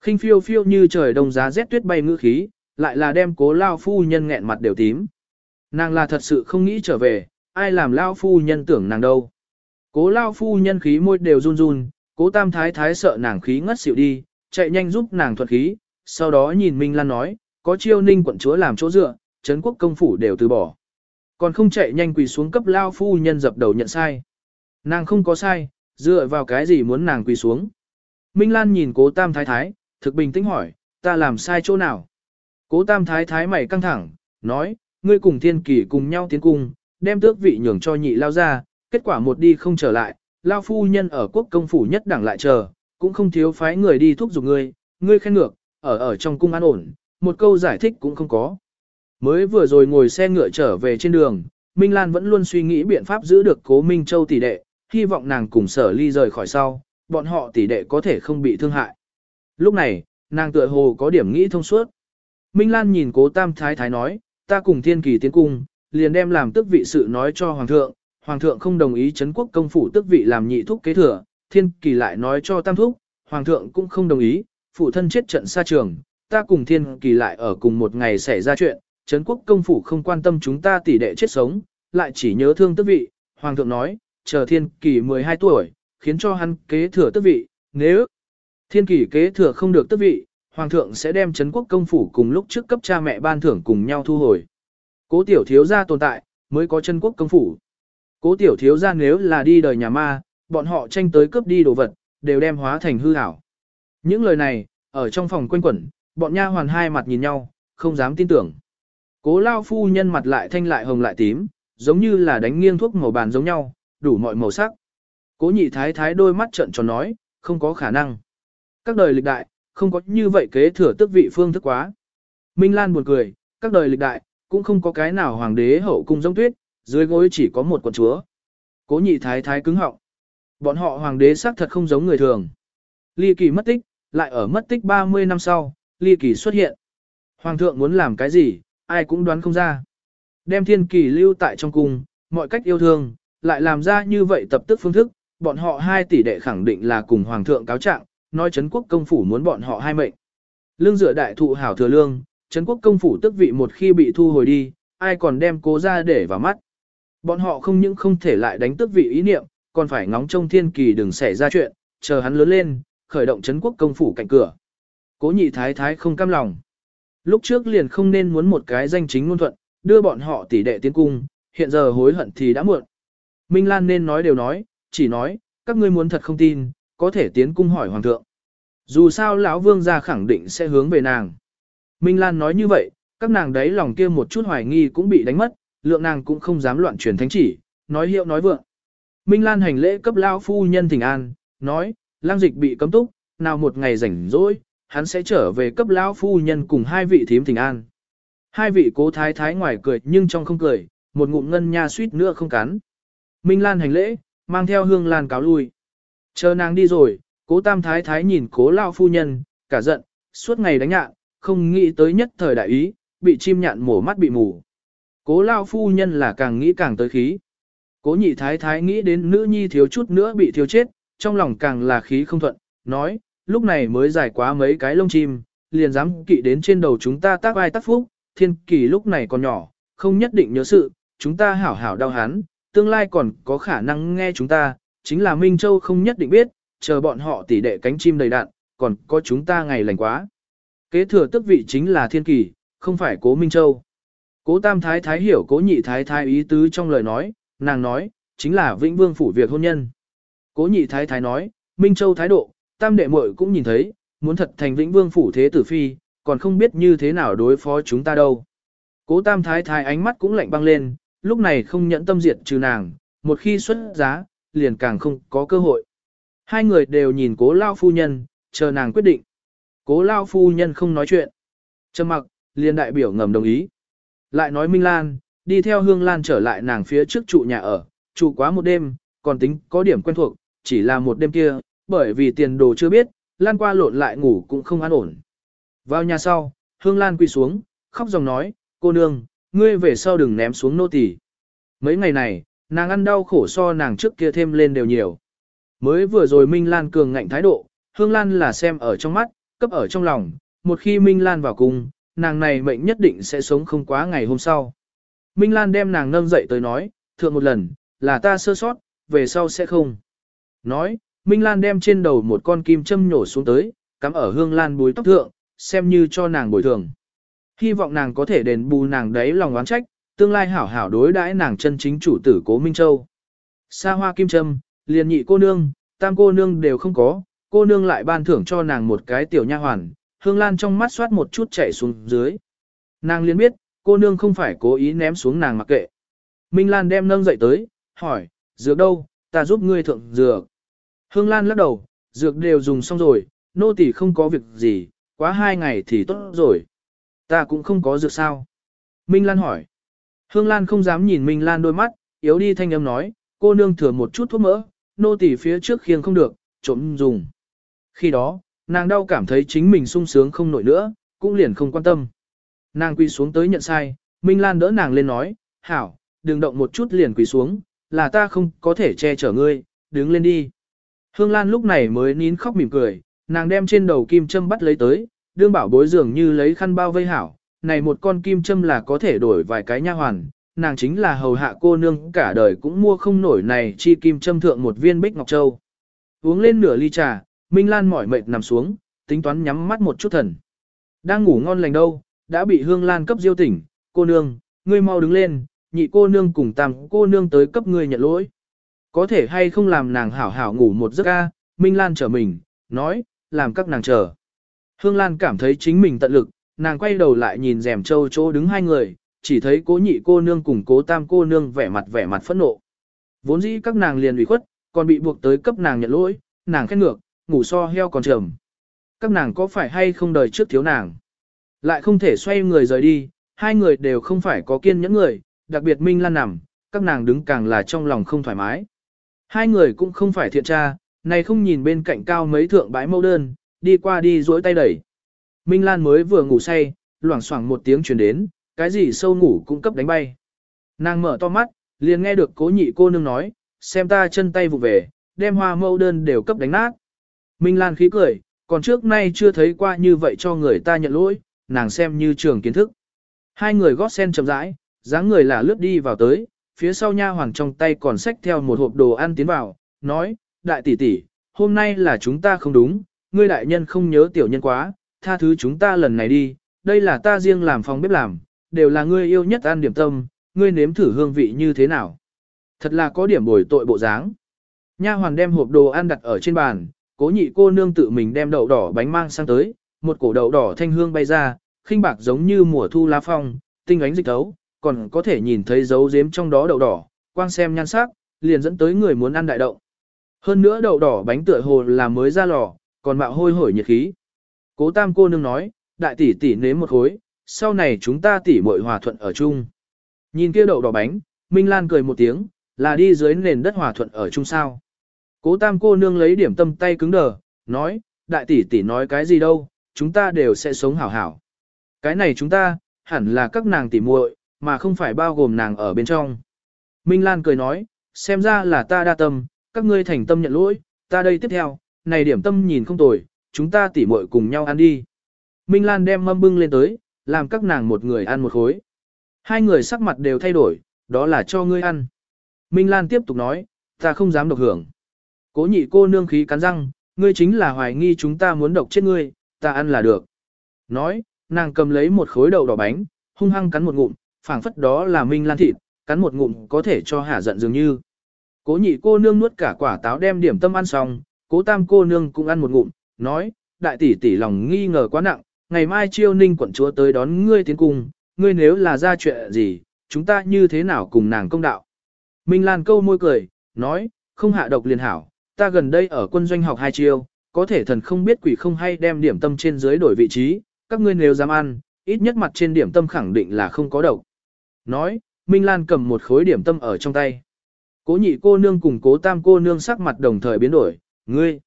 khinh phiêu phiêu như trời đông giá rét tuyết bay ngữ khí, lại là đem cố lao phu nhân nghẹn mặt đều tím. Nàng là thật sự không nghĩ trở về, ai làm lao phu nhân tưởng nàng đâu. Cố lao phu nhân khí môi đều run run, cố tam thái thái sợ nàng khí ngất xỉu đi, chạy nhanh giúp nàng thuật khí, sau đó nhìn Minh Lan nói, có chiêu ninh quận chúa làm chỗ dựa, Trấn quốc công phủ đều từ bỏ. Còn không chạy nhanh quỳ xuống cấp lao phu nhân dập đầu nhận sai. Nàng không có sai, dựa vào cái gì muốn nàng quỳ xuống. Minh Lan nhìn cố tam thái thái, thực bình tĩnh hỏi, ta làm sai chỗ nào? Cố tam thái thái mày căng thẳng, nói, ngươi cùng thiên kỳ cùng nhau tiến cung, đem tước vị nhường cho nhị lao ra, kết quả một đi không trở lại, lao phu nhân ở quốc công phủ nhất đẳng lại chờ, cũng không thiếu phái người đi thúc giục ngươi, ngươi khen ngược, ở ở trong cung an ổn, một câu giải thích cũng không có. Mới vừa rồi ngồi xe ngựa trở về trên đường, Minh Lan vẫn luôn suy nghĩ biện pháp giữ được cố Minh Châu tỷ đệ, hy vọng nàng cùng sở ly rời khỏi sau, bọn họ tỷ đệ có thể không bị thương hại. Lúc này, nàng tựa hồ có điểm nghĩ thông suốt. Minh Lan nhìn cố tam thái thái nói, ta cùng thiên kỳ tiến cung, liền đem làm tức vị sự nói cho hoàng thượng, hoàng thượng không đồng ý chấn quốc công phủ tức vị làm nhị thúc kế thừa, thiên kỳ lại nói cho tam thúc, hoàng thượng cũng không đồng ý, phụ thân chết trận xa trường, ta cùng thiên kỳ lại ở cùng một ngày xảy ra chuyện, Trấn quốc công phủ không quan tâm chúng ta tỷ đệ chết sống, lại chỉ nhớ thương tức vị, hoàng thượng nói, chờ thiên kỳ 12 tuổi, khiến cho hắn kế thừa tức vị, nếu thiên kỳ kế thừa không được tức vị, hoàng thượng sẽ đem Trấn quốc công phủ cùng lúc trước cấp cha mẹ ban thưởng cùng nhau thu hồi. Cố tiểu thiếu gia tồn tại, mới có chân quốc công phủ. Cố tiểu thiếu gia nếu là đi đời nhà ma, bọn họ tranh tới cướp đi đồ vật, đều đem hóa thành hư ảo. Những lời này, ở trong phòng quanh quẩn, bọn nha hoàn hai mặt nhìn nhau, không dám tin tưởng. Cố lao phu nhân mặt lại thanh lại hồng lại tím, giống như là đánh nghiêng thuốc màu bàn giống nhau, đủ mọi màu sắc. Cố nhị thái thái đôi mắt trận tròn nói, không có khả năng. Các đời lịch đại, không có như vậy kế thừa tước vị phương thức quá. Minh Lan buồn cười, các đời lịch đại, cũng không có cái nào hoàng đế hậu cung giống tuyết, dưới gối chỉ có một quận chúa. Cố nhị thái thái cứng họng. Bọn họ hoàng đế xác thật không giống người thường. Ly kỳ mất tích, lại ở mất tích 30 năm sau, ly kỳ xuất hiện. Hoàng thượng muốn làm cái gì, ai cũng đoán không ra. Đem thiên kỳ lưu tại trong cung, mọi cách yêu thương, lại làm ra như vậy tập tức phương thức, bọn họ hai tỷ đệ khẳng định là cùng hoàng thượng cáo trạng, nói Trấn quốc công phủ muốn bọn họ hai mệnh. Lương dựa đại thụ hảo thừa lương, Trấn quốc công phủ tức vị một khi bị thu hồi đi, ai còn đem cố ra để vào mắt. Bọn họ không những không thể lại đánh tức vị ý niệm, còn phải ngóng trông thiên kỳ đừng xảy ra chuyện, chờ hắn lớn lên, khởi động Trấn quốc công phủ cạnh cửa. Cố nhị thái thái không cam lòng. Lúc trước liền không nên muốn một cái danh chính ngôn thuận, đưa bọn họ tỷ đệ tiến cung, hiện giờ hối hận thì đã muộn. Minh Lan nên nói đều nói, chỉ nói, các ngươi muốn thật không tin, có thể tiến cung hỏi hoàng thượng. Dù sao lão vương gia khẳng định sẽ hướng về nàng. Minh Lan nói như vậy, các nàng đấy lòng kia một chút hoài nghi cũng bị đánh mất, lượng nàng cũng không dám loạn truyền thánh chỉ, nói hiệu nói vượng. Minh Lan hành lễ cấp lão phu nhân thỉnh an, nói, lang dịch bị cấm túc, nào một ngày rảnh rỗi, hắn sẽ trở về cấp lão phu nhân cùng hai vị thím thỉnh an. Hai vị cố thái thái ngoài cười nhưng trong không cười, một ngụm ngân nha suýt nữa không cắn. Minh Lan hành lễ, mang theo hương lan cáo lui. Chờ nàng đi rồi, cố tam thái thái nhìn cố lao phu nhân, cả giận, suốt ngày đánh nhạn, không nghĩ tới nhất thời đại ý, bị chim nhạn mổ mắt bị mù. Cố lao phu nhân là càng nghĩ càng tới khí. Cố nhị thái thái nghĩ đến nữ nhi thiếu chút nữa bị thiếu chết, trong lòng càng là khí không thuận, nói, lúc này mới giải quá mấy cái lông chim, liền dám kỵ đến trên đầu chúng ta tác ai tác phúc, thiên kỳ lúc này còn nhỏ, không nhất định nhớ sự, chúng ta hảo hảo đau hắn, tương lai còn có khả năng nghe chúng ta, chính là Minh Châu không nhất định biết, chờ bọn họ tỉ đệ cánh chim đầy đạn, còn có chúng ta ngày lành quá. Kế thừa tức vị chính là thiên kỳ, không phải cố Minh Châu. Cố tam thái thái hiểu cố nhị thái thái ý tứ trong lời nói, nàng nói, chính là vĩnh vương phủ việc hôn nhân. Cố nhị thái thái nói, Minh Châu thái độ, tam đệ muội cũng nhìn thấy, muốn thật thành vĩnh vương phủ thế tử phi, còn không biết như thế nào đối phó chúng ta đâu. Cố tam thái thái ánh mắt cũng lạnh băng lên, lúc này không nhẫn tâm diệt trừ nàng, một khi xuất giá, liền càng không có cơ hội. Hai người đều nhìn cố lao phu nhân, chờ nàng quyết định. Cố lao phu nhân không nói chuyện. Trầm mặc, liền đại biểu ngầm đồng ý. Lại nói Minh Lan, đi theo Hương Lan trở lại nàng phía trước trụ nhà ở, trụ quá một đêm, còn tính có điểm quen thuộc, chỉ là một đêm kia, bởi vì tiền đồ chưa biết, Lan qua lộn lại ngủ cũng không an ổn. Vào nhà sau, Hương Lan quỳ xuống, khóc dòng nói, cô nương, ngươi về sau đừng ném xuống nô tỳ. Mấy ngày này, nàng ăn đau khổ so nàng trước kia thêm lên đều nhiều. Mới vừa rồi Minh Lan cường ngạnh thái độ, Hương Lan là xem ở trong mắt, cấp ở trong lòng, một khi Minh Lan vào cung, nàng này mệnh nhất định sẽ sống không quá ngày hôm sau. Minh Lan đem nàng nâng dậy tới nói, thượng một lần, là ta sơ sót, về sau sẽ không. Nói, Minh Lan đem trên đầu một con kim châm nhổ xuống tới, cắm ở hương lan búi tóc thượng, xem như cho nàng bồi thường. Hy vọng nàng có thể đền bù nàng đấy lòng oán trách, tương lai hảo hảo đối đãi nàng chân chính chủ tử cố Minh Châu. Sa hoa kim châm, liền nhị cô nương, tam cô nương đều không có, cô nương lại ban thưởng cho nàng một cái tiểu nha hoàn, hương lan trong mắt xoát một chút chảy xuống dưới. Nàng liền biết, cô nương không phải cố ý ném xuống nàng mặc kệ. Minh Lan đem nâng dậy tới, hỏi, dược đâu, ta giúp ngươi thượng dược. Hương Lan lắc đầu, dược đều dùng xong rồi, nô tỳ không có việc gì, quá hai ngày thì tốt rồi. Ta cũng không có dược sao. Minh Lan hỏi. Hương Lan không dám nhìn Minh Lan đôi mắt, yếu đi thanh âm nói, cô nương thừa một chút thuốc mỡ, nô tỳ phía trước khiêng không được, trộm dùng. Khi đó, nàng đau cảm thấy chính mình sung sướng không nổi nữa, cũng liền không quan tâm. Nàng quỳ xuống tới nhận sai, Minh Lan đỡ nàng lên nói, hảo, đừng động một chút liền quỳ xuống, là ta không có thể che chở ngươi, đứng lên đi. Hương Lan lúc này mới nín khóc mỉm cười, nàng đem trên đầu kim châm bắt lấy tới, đương bảo bối dường như lấy khăn bao vây hảo, này một con kim châm là có thể đổi vài cái nha hoàn, nàng chính là hầu hạ cô nương cả đời cũng mua không nổi này chi kim châm thượng một viên bích ngọc châu. Uống lên nửa ly trà, Minh Lan mỏi mệt nằm xuống, tính toán nhắm mắt một chút thần. Đang ngủ ngon lành đâu, đã bị Hương Lan cấp diêu tỉnh, cô nương, ngươi mau đứng lên, nhị cô nương cùng tam cô nương tới cấp ngươi nhận lỗi. Có thể hay không làm nàng hảo hảo ngủ một giấc ca, Minh Lan trở mình, nói, làm các nàng chờ. Hương Lan cảm thấy chính mình tận lực, nàng quay đầu lại nhìn rèm châu chỗ đứng hai người, chỉ thấy cố nhị cô nương cùng cố tam cô nương vẻ mặt vẻ mặt phẫn nộ. Vốn dĩ các nàng liền ủy khuất, còn bị buộc tới cấp nàng nhận lỗi, nàng khét ngược, ngủ so heo còn trầm. Các nàng có phải hay không đời trước thiếu nàng? Lại không thể xoay người rời đi, hai người đều không phải có kiên nhẫn người, đặc biệt Minh Lan nằm, các nàng đứng càng là trong lòng không thoải mái. Hai người cũng không phải thiện tra, này không nhìn bên cạnh cao mấy thượng bãi mẫu đơn, đi qua đi dối tay đẩy. Minh Lan mới vừa ngủ say, loảng xoảng một tiếng truyền đến, cái gì sâu ngủ cũng cấp đánh bay. Nàng mở to mắt, liền nghe được cố nhị cô nương nói, xem ta chân tay vụ về, đem hoa mẫu đơn đều cấp đánh nát. Minh Lan khí cười, còn trước nay chưa thấy qua như vậy cho người ta nhận lỗi, nàng xem như trường kiến thức. Hai người gót sen chậm rãi, dáng người là lướt đi vào tới, phía sau nha hoàng trong tay còn xách theo một hộp đồ ăn tiến vào, nói, đại tỷ tỷ, hôm nay là chúng ta không đúng, ngươi đại nhân không nhớ tiểu nhân quá, tha thứ chúng ta lần này đi, đây là ta riêng làm phòng bếp làm, đều là ngươi yêu nhất ăn điểm tâm, ngươi nếm thử hương vị như thế nào. Thật là có điểm bồi tội bộ dáng. Nha hoàn đem hộp đồ ăn đặt ở trên bàn, cố nhị cô nương tự mình đem đậu đỏ bánh mang sang tới, một cổ đậu đỏ thanh hương bay ra, khinh bạc giống như mùa thu lá phong, tinh ánh dịch tấu, còn có thể nhìn thấy dấu giếm trong đó đậu đỏ, quang xem nhan sắc, liền dẫn tới người muốn ăn đại đậu. Hơn nữa đậu đỏ bánh tựa hồ là mới ra lò, còn mạo hôi hổi nhiệt khí. Cố tam cô nương nói, đại tỷ tỷ nếm một khối, sau này chúng ta tỷ muội hòa thuận ở chung. Nhìn kia đậu đỏ bánh, Minh Lan cười một tiếng, là đi dưới nền đất hòa thuận ở chung sao. Cố tam cô nương lấy điểm tâm tay cứng đờ, nói, đại tỷ tỷ nói cái gì đâu, chúng ta đều sẽ sống hảo hảo. Cái này chúng ta, hẳn là các nàng tỷ muội, mà không phải bao gồm nàng ở bên trong. Minh Lan cười nói, xem ra là ta đa tâm, các ngươi thành tâm nhận lỗi, ta đây tiếp theo, này điểm tâm nhìn không tồi, chúng ta tỉ muội cùng nhau ăn đi. Minh Lan đem mâm bưng lên tới, làm các nàng một người ăn một khối. Hai người sắc mặt đều thay đổi, đó là cho ngươi ăn. Minh Lan tiếp tục nói, ta không dám độc hưởng. Cố nhị cô nương khí cắn răng, ngươi chính là hoài nghi chúng ta muốn độc chết ngươi, ta ăn là được. Nói, nàng cầm lấy một khối đậu đỏ bánh, hung hăng cắn một ngụm, phảng phất đó là Minh Lan thịt, cắn một ngụm có thể cho hả giận dường như. Cố nhị cô nương nuốt cả quả táo đem điểm tâm ăn xong, cố tam cô nương cũng ăn một ngụm, nói, đại tỷ tỷ lòng nghi ngờ quá nặng, ngày mai chiêu ninh quận chúa tới đón ngươi tiến cung, ngươi nếu là ra chuyện gì, chúng ta như thế nào cùng nàng công đạo. Minh Lan câu môi cười, nói, không hạ độc liền hảo, ta gần đây ở quân doanh học hai chiêu, có thể thần không biết quỷ không hay đem điểm tâm trên dưới đổi vị trí, các ngươi nếu dám ăn, ít nhất mặt trên điểm tâm khẳng định là không có độc. Nói, Minh Lan cầm một khối điểm tâm ở trong tay. Cố nhị cô nương cùng cố tam cô nương sắc mặt đồng thời biến đổi, ngươi.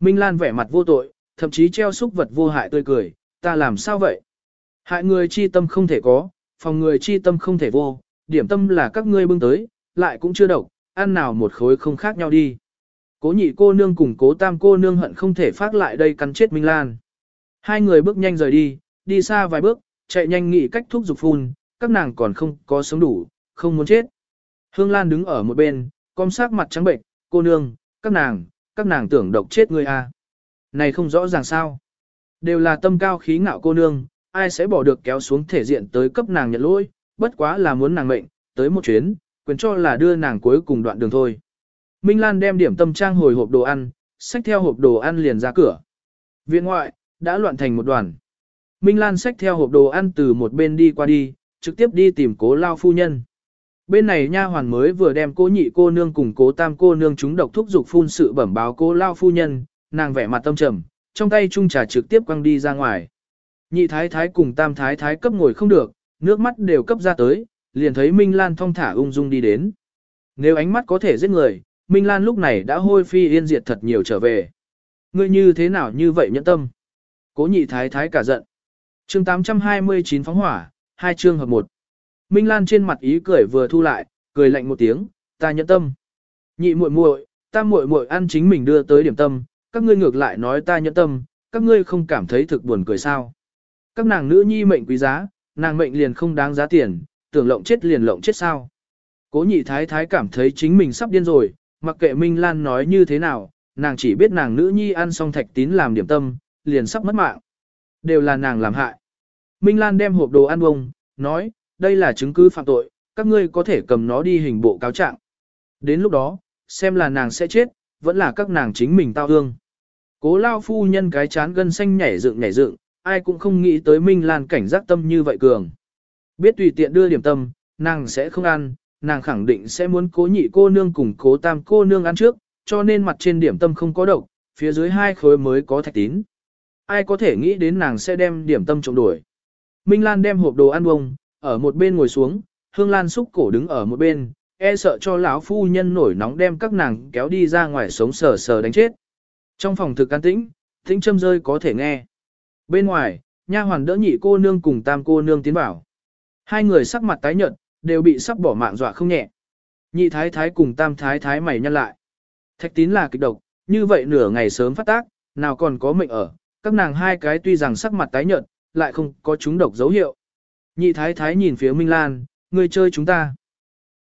Minh Lan vẻ mặt vô tội, thậm chí treo xúc vật vô hại tươi cười, ta làm sao vậy? Hại người chi tâm không thể có, phòng người chi tâm không thể vô, điểm tâm là các ngươi bưng tới, lại cũng chưa độc, ăn nào một khối không khác nhau đi. Cố nhị cô nương cùng cố tam cô nương hận không thể phát lại đây cắn chết Minh Lan. Hai người bước nhanh rời đi, đi xa vài bước, chạy nhanh nghĩ cách thuốc dục phun, các nàng còn không có sống đủ, không muốn chết. Hương Lan đứng ở một bên, com sát mặt trắng bệnh, cô nương, các nàng, các nàng tưởng độc chết người à. Này không rõ ràng sao. Đều là tâm cao khí ngạo cô nương, ai sẽ bỏ được kéo xuống thể diện tới cấp nàng nhận lỗi, bất quá là muốn nàng mệnh, tới một chuyến, quyền cho là đưa nàng cuối cùng đoạn đường thôi. Minh Lan đem điểm tâm trang hồi hộp đồ ăn, xách theo hộp đồ ăn liền ra cửa. Viện ngoại, đã loạn thành một đoàn. Minh Lan xách theo hộp đồ ăn từ một bên đi qua đi, trực tiếp đi tìm cố lao phu nhân. Bên này nha hoàn mới vừa đem cô nhị cô nương cùng cố tam cô nương chúng độc thúc dục phun sự bẩm báo cố lao phu nhân, nàng vẻ mặt tâm trầm, trong tay chung trà trực tiếp quăng đi ra ngoài. Nhị thái thái cùng tam thái thái cấp ngồi không được, nước mắt đều cấp ra tới, liền thấy Minh Lan thong thả ung dung đi đến. Nếu ánh mắt có thể giết người, Minh Lan lúc này đã hôi phi yên diệt thật nhiều trở về. Ngươi như thế nào như vậy nhẫn tâm? Cố nhị thái thái cả giận. chương 829 phóng hỏa, hai chương hợp một. Minh Lan trên mặt ý cười vừa thu lại, cười lạnh một tiếng, ta nhẫn tâm. Nhị muội muội, ta muội muội ăn chính mình đưa tới điểm tâm, các ngươi ngược lại nói ta nhẫn tâm, các ngươi không cảm thấy thực buồn cười sao? Các nàng nữ nhi mệnh quý giá, nàng mệnh liền không đáng giá tiền, tưởng lộng chết liền lộng chết sao? Cố nhị thái thái cảm thấy chính mình sắp điên rồi, mặc kệ Minh Lan nói như thế nào, nàng chỉ biết nàng nữ nhi ăn xong thạch tín làm điểm tâm, liền sắp mất mạng. Đều là nàng làm hại. Minh Lan đem hộp đồ ăn bông, nói, đây là chứng cứ phạm tội, các ngươi có thể cầm nó đi hình bộ cáo trạng. Đến lúc đó, xem là nàng sẽ chết, vẫn là các nàng chính mình tao hương. Cố lao phu nhân cái chán gân xanh nhảy dựng nhảy dựng, ai cũng không nghĩ tới Minh Lan cảnh giác tâm như vậy cường. Biết tùy tiện đưa điểm tâm, nàng sẽ không ăn, nàng khẳng định sẽ muốn cố nhị cô nương cùng cố tam cô nương ăn trước, cho nên mặt trên điểm tâm không có độc, phía dưới hai khối mới có thạch tín. Ai có thể nghĩ đến nàng sẽ đem điểm tâm trộm đuổi. Minh Lan đem hộp đồ ăn bông, ở một bên ngồi xuống, Hương Lan xúc cổ đứng ở một bên, e sợ cho lão phu nhân nổi nóng đem các nàng kéo đi ra ngoài sống sờ sờ đánh chết. Trong phòng thực an tĩnh, tĩnh châm rơi có thể nghe. Bên ngoài, nha hoàn đỡ nhị cô nương cùng tam cô nương tiến vào. Hai người sắc mặt tái nhợt, đều bị sắp bỏ mạng dọa không nhẹ. Nhị thái thái cùng tam thái thái mày nhăn lại. Thạch tín là kịch độc, như vậy nửa ngày sớm phát tác, nào còn có mệnh ở, các nàng hai cái tuy rằng sắc mặt tái nhợt, lại không có chúng độc dấu hiệu. Nhị thái thái nhìn phía Minh Lan, người chơi chúng ta.